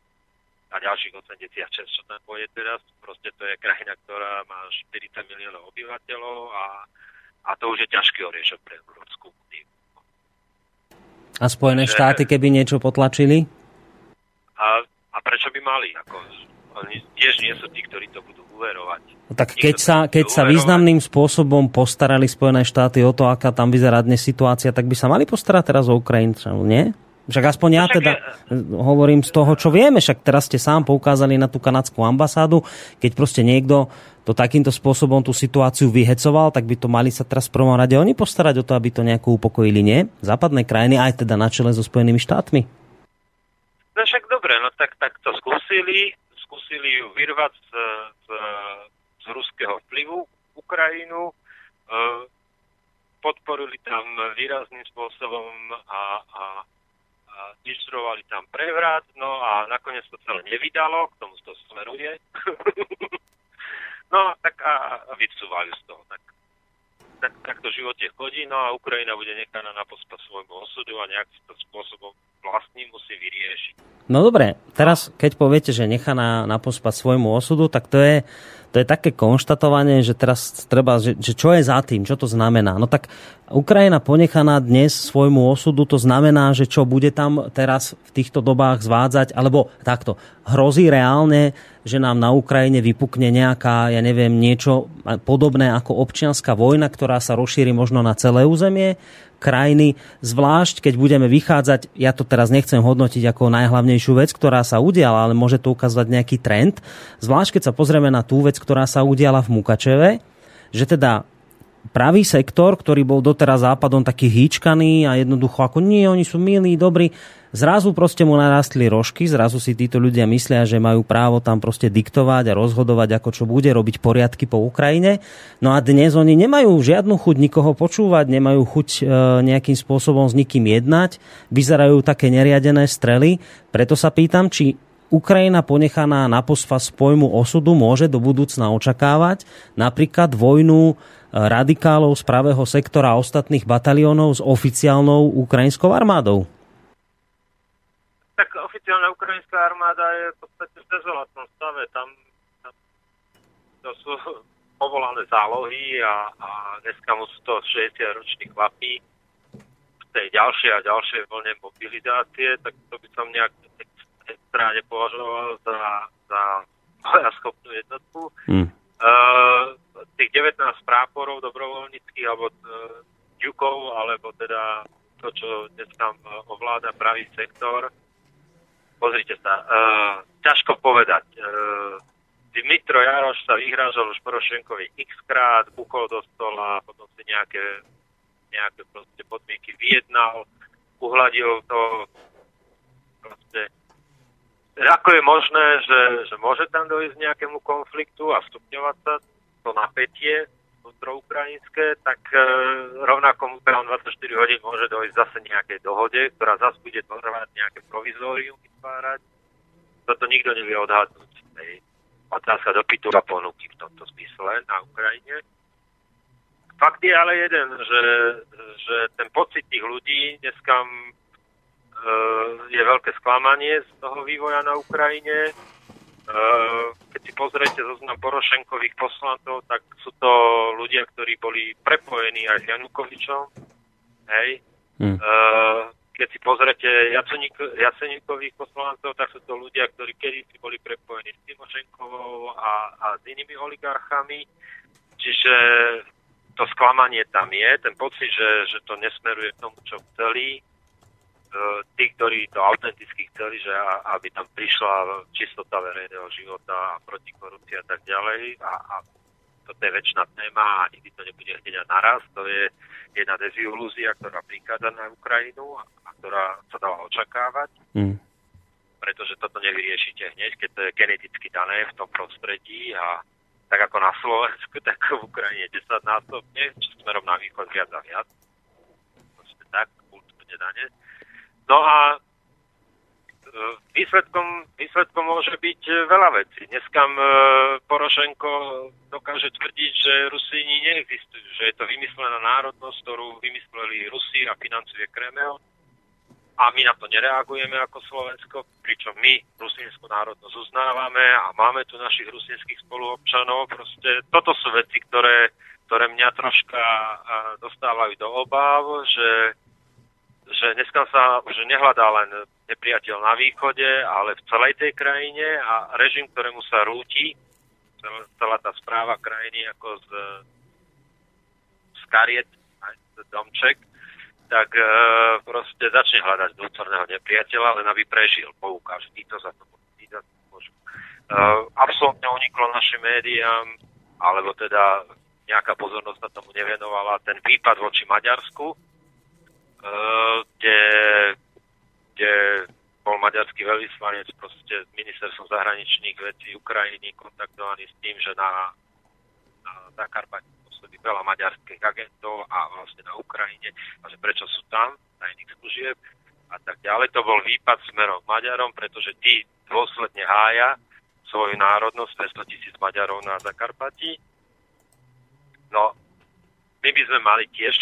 Speaker 3: a ďalších 86, čo tam pôjde teraz. Proste to je krajina, ktorá má 40 miliónov obyvateľov a, a to už je ťažký oriešok pre Európsku úniu.
Speaker 2: A Spojené že, štáty, keby niečo potlačili?
Speaker 3: A, a prečo by mali? Ako, oni tiež nie sú tí, ktorí to budú uverovať.
Speaker 2: No tak keď sa, keď sa významným spôsobom postarali Spojené štáty o to, aká tam vyzerá dnes situácia, tak by sa mali postarať teraz o Ukrajincov, nie? Však aspoň ja teda hovorím z toho, čo vieme, však teraz ste sám poukázali na tú kanadskú ambasádu, keď proste niekto to takýmto spôsobom tú situáciu vyhecoval, tak by to mali sa teraz v prvom rade oni postarať o to, aby to nejako upokojili, nie? Západné krajiny, aj teda na čele so Spojenými štátmi.
Speaker 3: No však dobre, no tak, tak to skúsili, skúsili ju vyrvať z, z, z ruského vplyvu Ukrajinu, e, podporili tam výrazným spôsobom a, a inštruovali tam prevrat, no a nakoniec to celé nevydalo, k tomu to smeruje. <laughs> no tak a, vycúvali z toho. Tak, tak, tak to v živote chodí, no a Ukrajina bude nechaná na pospa svojmu osudu a nejak to spôsobom vlastným musí vyriešiť.
Speaker 2: No dobre, teraz keď poviete, že nechaná na pospa svojmu osudu, tak to je to je také konštatovanie, že teraz treba, že, že čo je za tým, čo to znamená. No tak Ukrajina ponechaná dnes svojmu osudu, to znamená, že čo bude tam teraz v týchto dobách zvádzať, alebo takto, hrozí reálne, že nám na Ukrajine vypukne nejaká, ja neviem, niečo podobné ako občianská vojna, ktorá sa rozšíri možno na celé územie krajiny, zvlášť keď budeme vychádzať, ja to teraz nechcem hodnotiť ako najhlavnejšiu vec, ktorá sa udiala, ale môže to ukázať nejaký trend, zvlášť keď sa pozrieme na tú vec, ktorá sa udiala v Mukačeve, že teda pravý sektor, ktorý bol doteraz západom taký hýčkaný a jednoducho ako nie, oni sú milí, dobrí, zrazu proste mu narastli rožky, zrazu si títo ľudia myslia, že majú právo tam proste diktovať a rozhodovať, ako čo bude, robiť poriadky po Ukrajine. No a dnes oni nemajú žiadnu chuť nikoho počúvať, nemajú chuť e, nejakým spôsobom s nikým jednať, vyzerajú také neriadené strely. Preto sa pýtam, či Ukrajina ponechaná na pospas pojmu osudu môže do budúcna očakávať napríklad vojnu radikálov z pravého sektora ostatných bataliónov s oficiálnou ukrajinskou armádou?
Speaker 3: Tak oficiálna ukrajinská armáda je v podstate v dezolátnom stave. Tam, tam to sú povolané zálohy a, a dneska mu sú to 60-roční chlapí v tej ďalšej a ďalšej vlne mobilizácie, tak to by som nejak extra nepovažoval za, za schopnú jednotku. Hmm. Uh, tých 19 práporov dobrovoľníckých alebo uh, ďukov, alebo teda to, čo dnes tam ovláda pravý sektor. Pozrite sa, uh, ťažko povedať. Uh, Dmitro Jaroš sa vyhrážal už Porošenkovi x krát, bukol do stola, potom si nejaké, nejaké proste podmienky vyjednal, uhladil to proste ako je možné, že, že môže tam dojsť nejakému konfliktu a stupňovať sa to napätie vnútroukrajinské, tak e, rovnako behom 24 hodín môže dojsť zase nejakej dohode, ktorá zase bude trvať nejaké provizórium vytvárať. Toto nikto nevie odhadnúť. Hej. Otázka dopytu a ponuky v tomto zmysle na Ukrajine. Fakt je ale jeden, že, že ten pocit tých ľudí dneska Eh, je veľké sklamanie z toho vývoja na Ukrajine. Eh, keď si pozriete zoznam Porošenkových poslancov, tak sú to ľudia, ktorí boli prepojení aj s Janukovičom. Hej. Eh, keď si pozriete Jaceníkových poslancov, tak sú to ľudia, ktorí kedy si boli prepojení s Timošenkovou a, a s inými oligarchami. Čiže to sklamanie tam je, ten pocit, že, že to nesmeruje k tomu, čo chceli. E, tí, ktorí to autenticky chceli, že aby tam prišla čistota verejného života a protikorupcia a tak ďalej. A, a toto je väčšiná téma a nikdy to nebude hneď a naraz. To je jedna deziolúzia, ktorá prichádza na Ukrajinu a, a ktorá sa dá očakávať. Mm. Pretože toto nevyriešite hneď, keď to je geneticky dané v tom prostredí a tak ako na Slovensku, <laughs> tak v Ukrajine 10 násobne, čo smerom na východ viac a viac. Proste tak, kultúrne dane. No a e, výsledkom, výsledkom môže byť e, veľa vecí. Dneska e, Porošenko dokáže tvrdiť, že Rusíni neexistujú, že je to vymyslená národnosť, ktorú vymysleli Rusi a financuje Kreml a my na to nereagujeme ako Slovensko, pričom my rusínsku národnosť uznávame a máme tu našich rusínskych spoluobčanov. Proste toto sú veci, ktoré, ktoré mňa troška dostávajú do obáv, že, že dneska sa už nehľadá len nepriateľ na východe, ale v celej tej krajine a režim, ktorému sa rúti, celá, tá správa krajiny ako z, z kariet, aj z domček, tak e, proste začne hľadať vnútorného nepriateľa, len aby prežil, poukáž, to za to môžu. E, absolútne uniklo našim médiám, alebo teda nejaká pozornosť sa tomu nevenovala, ten výpad voči Maďarsku, kde, kde bol maďarský veľvyslanec proste ministerstvom zahraničných vecí Ukrajiny kontaktovaný s tým, že na, na Zakarpati pôsobí veľa maďarských agentov a vlastne na Ukrajine a že prečo sú tam, tajných služieb a tak ďalej. To bol výpad smerom Maďarom, pretože tí dôsledne hája svoju národnosť, 200 tisíc Maďarov na Zakarpati. No, my by sme mali tiež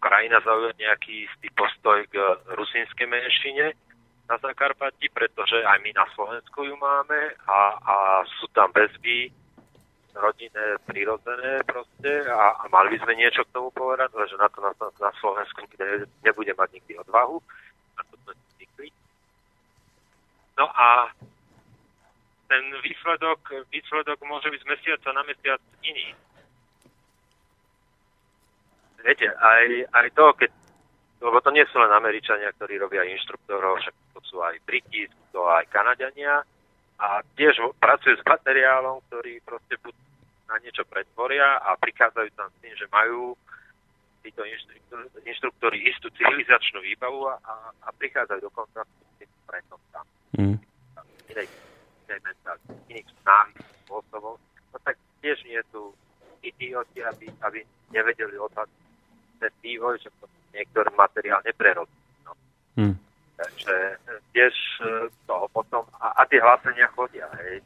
Speaker 3: krajina zaujať nejaký istý postoj k rusínskej menšine na Zakarpati, pretože aj my na Slovensku ju máme a, a sú tam bezby rodinné, prírodzené proste a, a mali by sme niečo k tomu povedať, že na to na, na Slovensku nikde nebude mať nikdy odvahu. Na to sme zvykli. No a ten výsledok, výsledok môže byť z mesiaca na mesiac iný. Viete, aj, aj to, keď lebo to nie sú len Američania, ktorí robia inštruktorov, však to sú aj Briti, to aj Kanadiania, a tiež pracujú s materiálom, ktorý proste buď na niečo pretvoria a prichádzajú tam s tým, že majú títo inštruktori istú civilizačnú výbavu a, a prichádzajú do kontaktu s tým pretom tam. Mm. Inej, inej iných návykov, spôsobov. No tak tiež nie sú idioti, aby, aby nevedeli odhadnúť ten vývoj, že to niektorý materiál neprerobí. No. Mm. Takže eh, tiež eh, toho potom, a, a tie hlásenia chodia, hej,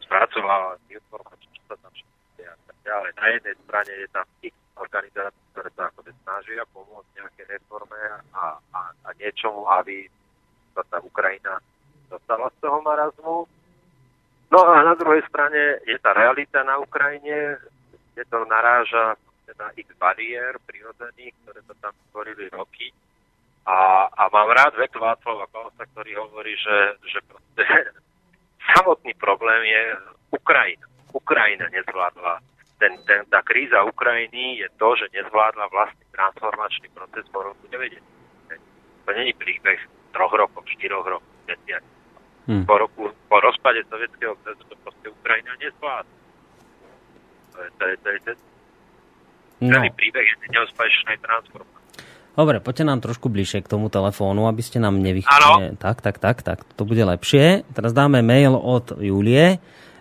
Speaker 3: spracováva informačné, čo sa tam všetko a tak ďalej. Na jednej strane je tam tých organizácií, ktoré sa ako snažia pomôcť nejaké reforme a, a, a niečomu, aby sa tá Ukrajina dostala z toho marazmu. No a na druhej strane je tá realita na Ukrajine, kde to naráža na x bariér prirodzených, ktoré sa tam stvorili roky a, a mám rád vek Václava Klausa, ktorý hovorí, že, že proste, <laughs> samotný problém je Ukrajina. Ukrajina nezvládla. Ten, ten, tá kríza Ukrajiny je to, že nezvládla vlastný transformačný proces po roku 90. To není príbeh troch rokov, štyroch rokov, desiatich. Hmm. Po, roku, po rozpade Sovietskeho zväzu to proste Ukrajina nezvládla. To je, to je, to je, to je no. celý príbeh je neúspešnej transformácie.
Speaker 2: Dobre, poďte nám trošku bližšie k tomu telefónu, aby ste nám nevychýli. Tak, tak, tak, tak, to bude lepšie. Teraz dáme mail od Julie.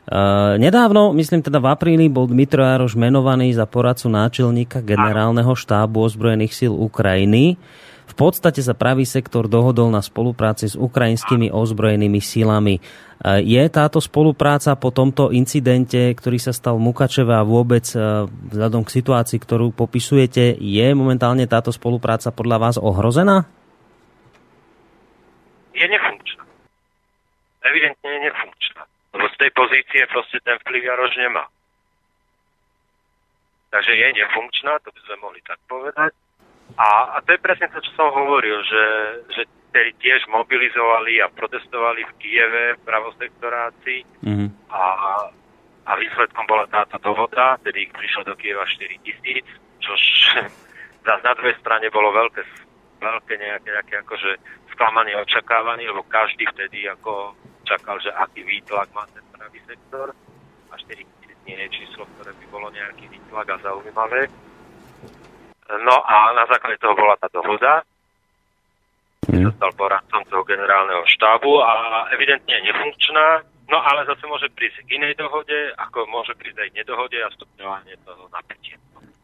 Speaker 2: Uh, nedávno, myslím teda v apríli, bol Dmitro Jaroš menovaný za poradcu náčelníka generálneho štábu ozbrojených síl Ukrajiny. V podstate sa pravý sektor dohodol na spolupráci s ukrajinskými ozbrojenými sílami. Je táto spolupráca po tomto incidente, ktorý sa stal v a vôbec e, vzhľadom k situácii, ktorú popisujete, je momentálne táto spolupráca podľa vás ohrozená?
Speaker 3: Je nefunkčná. Evidentne je nefunkčná. Lebo z tej pozície proste ten vplyv Jaroš nemá. Takže je nefunkčná, to by sme mohli tak povedať. A, a to je presne to, čo som hovoril, že, že ktorí tiež mobilizovali a protestovali v Kieve v pravosektorácii mm-hmm. a, a výsledkom bola táto dohoda, tedy ich prišlo do Kieva 4 tisíc, čož <laughs> zase na druhej strane bolo veľké, veľké nejaké, nejaké akože sklamanie očakávanie, lebo každý vtedy ako čakal, že aký výtlak má ten pravý sektor a 4 tisíc nie je číslo, ktoré by bolo nejaký výtlak a zaujímavé. No a na základe toho bola tá dohoda. Mm. Sa stal poradcom toho generálneho štábu a evidentne nefunkčná. No ale zase môže prísť k inej dohode, ako môže prísť aj k nedohode a stupňovanie toho napätia.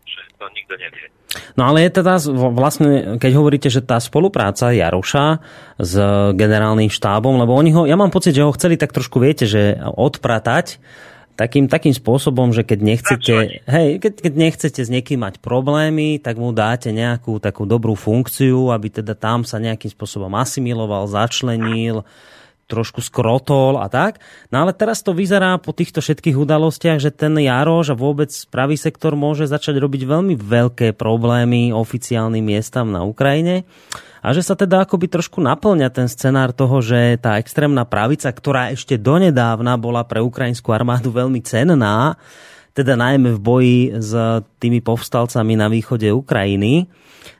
Speaker 3: Že to nikto nevie.
Speaker 2: No ale je teda vlastne, keď hovoríte, že tá spolupráca Jaroša s generálnym štábom, lebo oni ho, ja mám pocit, že ho chceli tak trošku, viete, že odpratať, takým, takým spôsobom, že keď nechcete, hej, keď, keď nechcete s niekým mať problémy, tak mu dáte nejakú takú dobrú funkciu, aby teda tam sa nejakým spôsobom asimiloval, začlenil, trošku skrotol a tak. No ale teraz to vyzerá po týchto všetkých udalostiach, že ten Jaroš a vôbec pravý sektor môže začať robiť veľmi veľké problémy oficiálnym miestam na Ukrajine a že sa teda akoby trošku naplňa ten scenár toho, že tá extrémna pravica, ktorá ešte donedávna bola pre ukrajinskú armádu veľmi cenná, teda najmä v boji s tými povstalcami na východe Ukrajiny,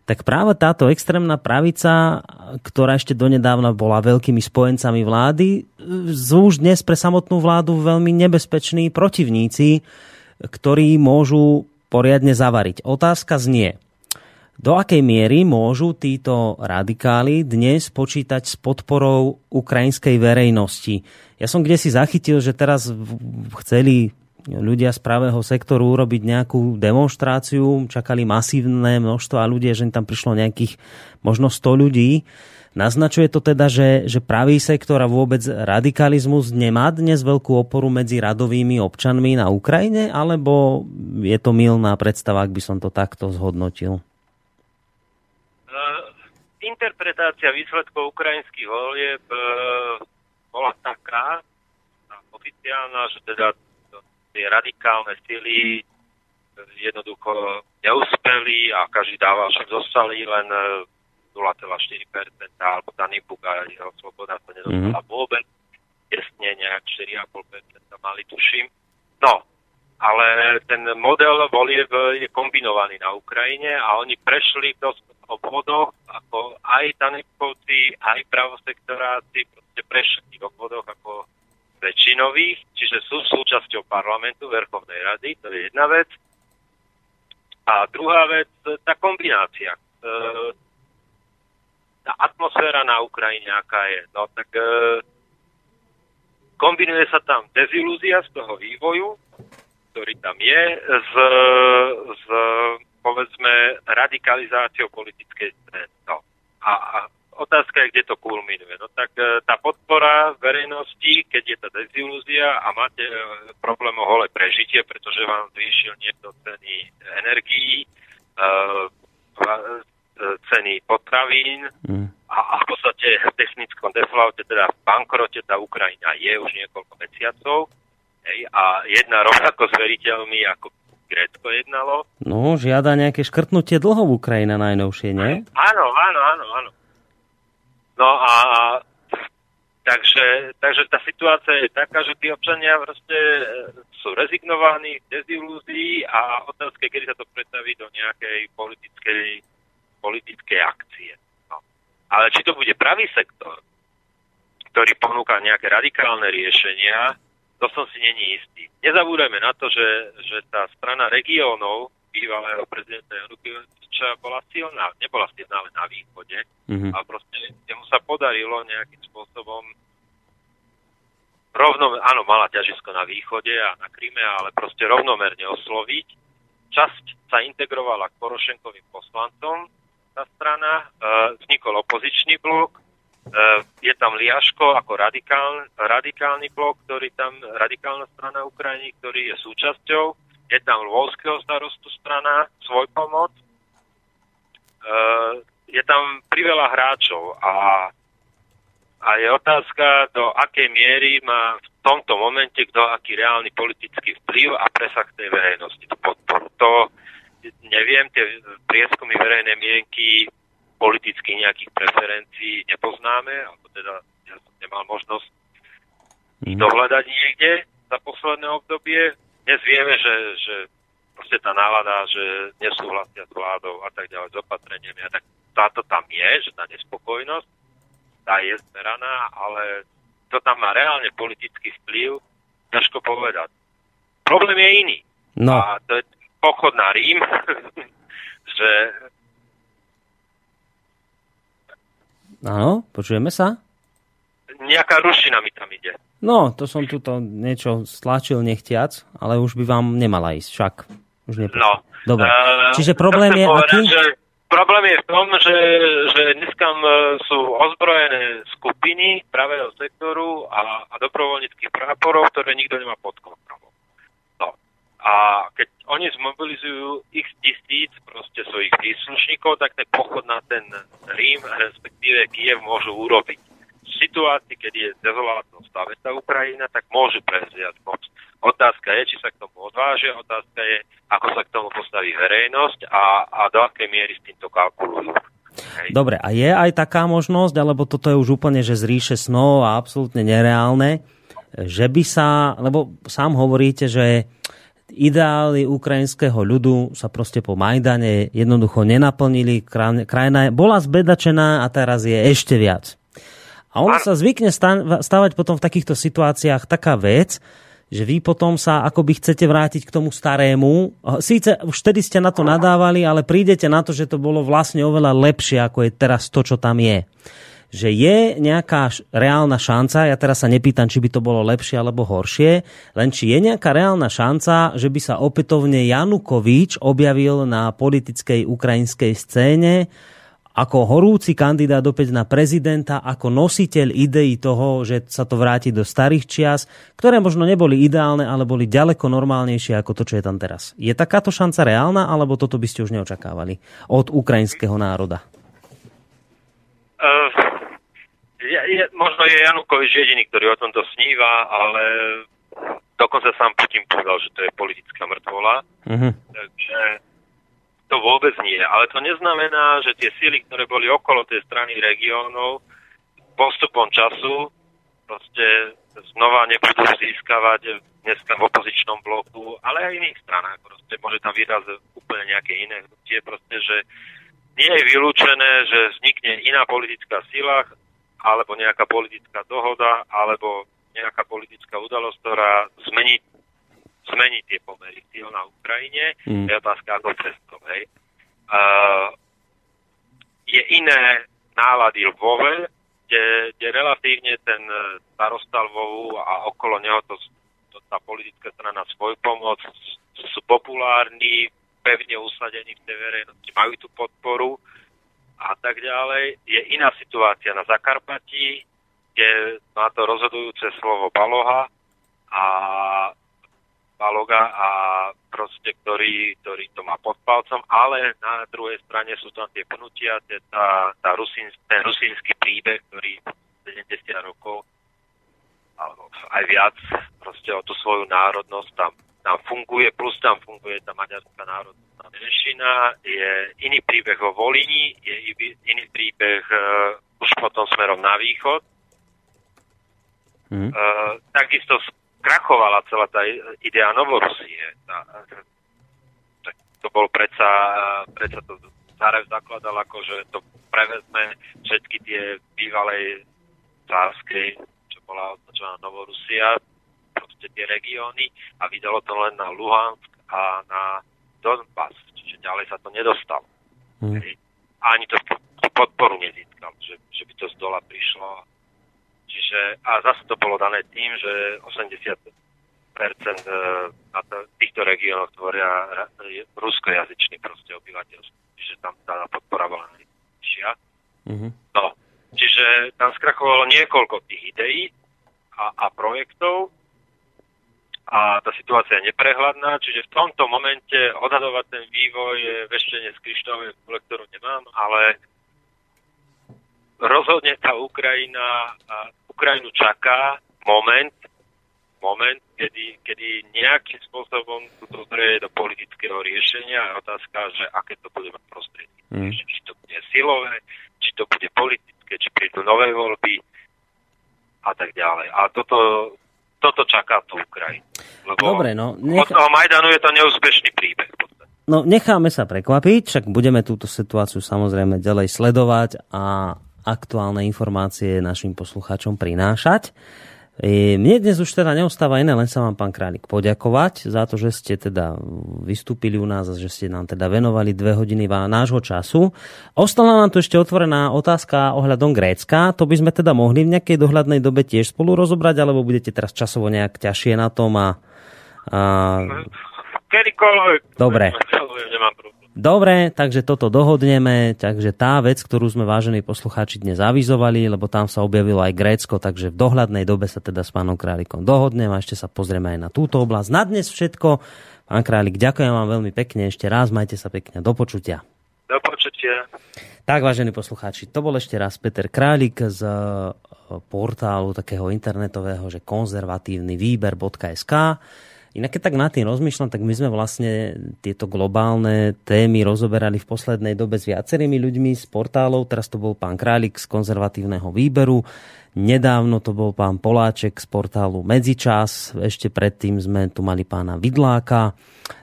Speaker 2: tak práve táto extrémna pravica, ktorá ešte donedávna bola veľkými spojencami vlády, sú už dnes pre samotnú vládu veľmi nebezpeční protivníci, ktorí môžu poriadne zavariť. Otázka znie, do akej miery môžu títo radikáli dnes počítať s podporou ukrajinskej verejnosti? Ja som kde si zachytil, že teraz chceli ľudia z pravého sektoru urobiť nejakú demonstráciu, čakali masívne množstvo a ľudia, že tam prišlo nejakých možno 100 ľudí. Naznačuje to teda, že, že pravý sektor a vôbec radikalizmus nemá dnes veľkú oporu medzi radovými občanmi na Ukrajine, alebo je to milná predstava, ak by som to takto zhodnotil?
Speaker 3: Interpretácia výsledkov ukrajinských volieb uh, bola taká, oficiálna, že teda tie radikálne sily jednoducho neúspeli a každý dával, však zostali len 0,4%, e, alebo Danibuk a jeho sloboda sa nedostala mm-hmm. vôbec, tesne nejak 4,5% mali, tuším. No, ale ten model volieb je kombinovaný na Ukrajine a oni prešli v dosť obvodoch, ako aj Danibkovci, aj pravosektoráci, proste prešli v obvodoch ako väčšinových, čiže sú súčasťou parlamentu, Verchovnej rady, to je jedna vec. A druhá vec, tá kombinácia. E, tá atmosféra na Ukrajine, aká je. No tak e, kombinuje sa tam dezilúzia z toho vývoju, ktorý tam je, s, s povedzme radikalizáciou politickej scény. No. A, a otázka je, kde to kulminuje. No tak e, tá podpora verejnosti, keď je tá dezilúzia a máte e, problém o holé prežitie, pretože vám zvýšil niekto ceny energií, e, ceny potravín mm. a, a v podstate v technickom deflaute, teda v bankrote tá Ukrajina je už niekoľko mesiacov hej, a jedna rovnako s veriteľmi ako Grécko jednalo.
Speaker 2: No, žiada nejaké škrtnutie dlhov Ukrajina najnovšie, nie?
Speaker 3: Áno, áno, áno, áno. No a takže, takže tá situácia je taká, že tí občania proste e, sú rezignovaní, dezilúzii a otázka kedy sa to pretaví do nejakej politickej, politickej akcie. No. Ale či to bude pravý sektor, ktorý ponúka nejaké radikálne riešenia, to som si není istý. Nezabúdajme na to, že, že tá strana regiónov bývalého prezidenta Janukoviča bola silná. Nebola silná len na východe, mm-hmm. ale proste mu sa podarilo nejakým spôsobom rovno, áno, mala ťažisko na východe a na Kryme, ale proste rovnomerne osloviť. Časť sa integrovala k Porošenkovým poslancom, tá strana, e, vznikol opozičný blok, je tam Liaško ako radikál, radikálny blok, ktorý tam, radikálna strana Ukrajiny, ktorý je súčasťou je tam Lvovského starostu strana, svoj pomoc, e, je tam priveľa hráčov a, a je otázka, do akej miery má v tomto momente kto aký reálny politický vplyv a presah tej verejnosti, tú podporu. To neviem, tie prieskumy verejnej mienky politicky nejakých preferencií nepoznáme, alebo teda ja som nemal možnosť mm. dohľadať niekde za posledné obdobie dnes vieme, že, že proste tá nálada, že nesúhlasia s vládou a tak ďalej, s opatreniami, a tak táto tam je, že tá nespokojnosť, tá je zmeraná, ale to tam má reálne politický vplyv, ťažko povedať. Problém je iný.
Speaker 2: No.
Speaker 3: A to je pochod na Rím, <laughs> že...
Speaker 2: Áno, počujeme sa?
Speaker 3: nejaká rušina mi tam ide.
Speaker 2: No, to som tuto niečo stlačil nechtiac, ale už by vám nemala ísť, však. Už
Speaker 3: no.
Speaker 2: Dobre. Uh, Čiže problém je
Speaker 3: povedať,
Speaker 2: aký?
Speaker 3: Že problém je v tom, že, že dneska sú ozbrojené skupiny pravého sektoru a, a dobrovoľníckých práporov, ktoré nikto nemá pod kontrolou. A keď oni zmobilizujú x tisíc proste svojich príslušníkov, tak ten pochod na ten Rím, respektíve Kiev môžu urobiť. V situácii, keď je dezolátno stave tá Ukrajina, tak môžu prevziať moc. Otázka je, či sa k tomu odvážia, otázka je, ako sa k tomu postaví verejnosť a, a do akej miery s týmto kalkulujú.
Speaker 2: Dobre, a je aj taká možnosť, alebo toto je už úplne, že z snov a absolútne nereálne, že by sa, lebo sám hovoríte, že ideály ukrajinského ľudu sa proste po Majdane jednoducho nenaplnili, krajina bola zbedačená a teraz je ešte viac. A ono sa zvykne stavať potom v takýchto situáciách taká vec, že vy potom sa akoby chcete vrátiť k tomu starému. Síce už vtedy ste na to nadávali, ale prídete na to, že to bolo vlastne oveľa lepšie, ako je teraz to, čo tam je. Že je nejaká reálna šanca, ja teraz sa nepýtam, či by to bolo lepšie alebo horšie, len či je nejaká reálna šanca, že by sa opätovne Janukovič objavil na politickej ukrajinskej scéne, ako horúci kandidát opäť na prezidenta, ako nositeľ ideí toho, že sa to vráti do starých čias, ktoré možno neboli ideálne, ale boli ďaleko normálnejšie ako to, čo je tam teraz. Je takáto šanca reálna, alebo toto by ste už neočakávali od ukrajinského národa?
Speaker 3: Uh, je, je, možno je Janukovič jediný, ktorý o tomto sníva, ale dokonca sám Putin povedal, že to je politická mŕtvola. Uh-huh. Takže to vôbec nie. Ale to neznamená, že tie síly, ktoré boli okolo tej strany regiónov, postupom času proste znova nebudú získavať dneska v opozičnom bloku, ale aj iných stranách. Proste môže tam výraz úplne nejaké iné hnutie. Proste, že nie je vylúčené, že vznikne iná politická sila, alebo nejaká politická dohoda, alebo nejaká politická udalosť, ktorá zmení zmení tie pomery síl na Ukrajine. Mm. Je otázka ako cestou. Hej. Uh, je iné nálady Lvove, kde, kde relatívne ten starosta Lvovu a okolo neho to, to, tá politická strana svoj pomoc sú populárni, pevne usadení v tej verejnosti, majú tú podporu a tak ďalej. Je iná situácia na Zakarpatí, kde má to rozhodujúce slovo Baloha a Baloga a proste, ktorý, ktorý to má pod palcom, ale na druhej strane sú tam tie pnutia, tá, tá rusín, ten rusínsky príbeh, ktorý 70 rokov alebo aj viac proste o tú svoju národnosť tam, tam funguje, plus tam funguje tá maďarská národná menšina, je iný príbeh vo Volini, je iný príbeh uh, už potom smerom na východ. Mm. Uh, takisto krachovala celá tá idea Novorusie. to bol predsa, predsa to Zárev zakladal ako, že to prevezme všetky tie bývalej cárskej, čo bola označená Novorusia, proste tie regióny a vydalo to len na Luhansk a na Donbass, čiže ďalej sa to nedostalo. Hmm. Ani to podporu nezískal, že, že by to z dola prišlo Čiže, a zase to bolo dané tým, že 80 e, na týchto regiónoch tvoria ruskojazyčný proste obyvateľstvo. Čiže tam tá podpora bola najvyššia. Mm-hmm. No, čiže tam skrachovalo niekoľko tých ideí a, a projektov a tá situácia je neprehľadná, čiže v tomto momente odhadovať ten vývoj je veštenie z kryštálovej ktorú nemám, ale rozhodne tá Ukrajina, Ukrajinu čaká moment, moment, kedy, kedy nejakým spôsobom to dozrie do politického riešenia a otázka, že aké to bude mať prostriedky. Mm. Či to bude silové, či to bude politické, či prídu nové voľby a tak ďalej. A toto, toto čaká tú Ukrajinu. Lebo
Speaker 2: Dobre, no, nech...
Speaker 3: od toho Majdanu je to neúspešný príbeh.
Speaker 2: No necháme sa prekvapiť, však budeme túto situáciu samozrejme ďalej sledovať a aktuálne informácie našim poslucháčom prinášať. E, mne dnes už teda neostáva iné, len sa vám, pán Králik, poďakovať za to, že ste teda vystúpili u nás a že ste nám teda venovali dve hodiny nášho času. Ostala nám tu ešte otvorená otázka ohľadom Grécka. To by sme teda mohli v nejakej dohľadnej dobe tiež spolu rozobrať, alebo budete teraz časovo nejak ťažšie na tom a... a...
Speaker 3: Kedykoľvek.
Speaker 2: Dobre.
Speaker 3: Nemám problém.
Speaker 2: Dobre, takže toto dohodneme. Takže tá vec, ktorú sme vážení poslucháči dnes avizovali, lebo tam sa objavilo aj Grécko, takže v dohľadnej dobe sa teda s pánom Králikom dohodneme a ešte sa pozrieme aj na túto oblasť. Na dnes všetko. Pán Králik, ďakujem vám veľmi pekne ešte raz, majte sa pekne, do počutia.
Speaker 3: Do počutia.
Speaker 2: Tak, vážení poslucháči, to bol ešte raz Peter Králik z e, portálu takého internetového, že konzervatívny výber.sk. Inak keď tak nad tým rozmýšľam, tak my sme vlastne tieto globálne témy rozoberali v poslednej dobe s viacerými ľuďmi z portálov. Teraz to bol pán Králik z konzervatívneho výberu. Nedávno to bol pán Poláček z portálu Medzičas. Ešte predtým sme tu mali pána Vidláka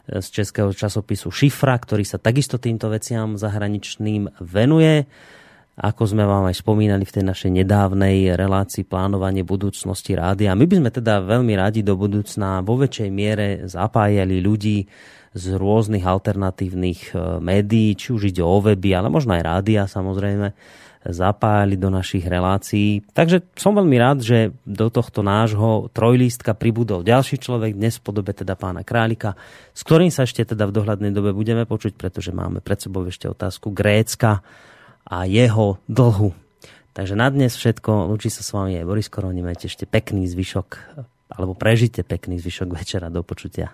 Speaker 2: z českého časopisu Šifra, ktorý sa takisto týmto veciam zahraničným venuje ako sme vám aj spomínali v tej našej nedávnej relácii plánovanie budúcnosti rádia. My by sme teda veľmi radi do budúcna vo väčšej miere zapájali ľudí z rôznych alternatívnych e, médií, či už ide o weby, ale možno aj rádia samozrejme, zapájali do našich relácií. Takže som veľmi rád, že do tohto nášho trojlístka pribudol ďalší človek, dnes v podobe teda pána Králika, s ktorým sa ešte teda v dohľadnej dobe budeme počuť, pretože máme pred sebou ešte otázku Grécka, a jeho dlhu. Takže na dnes všetko. Lúči sa s vami aj Boris Koroni. Majte ešte pekný zvyšok, alebo prežite pekný zvyšok večera. Do počutia.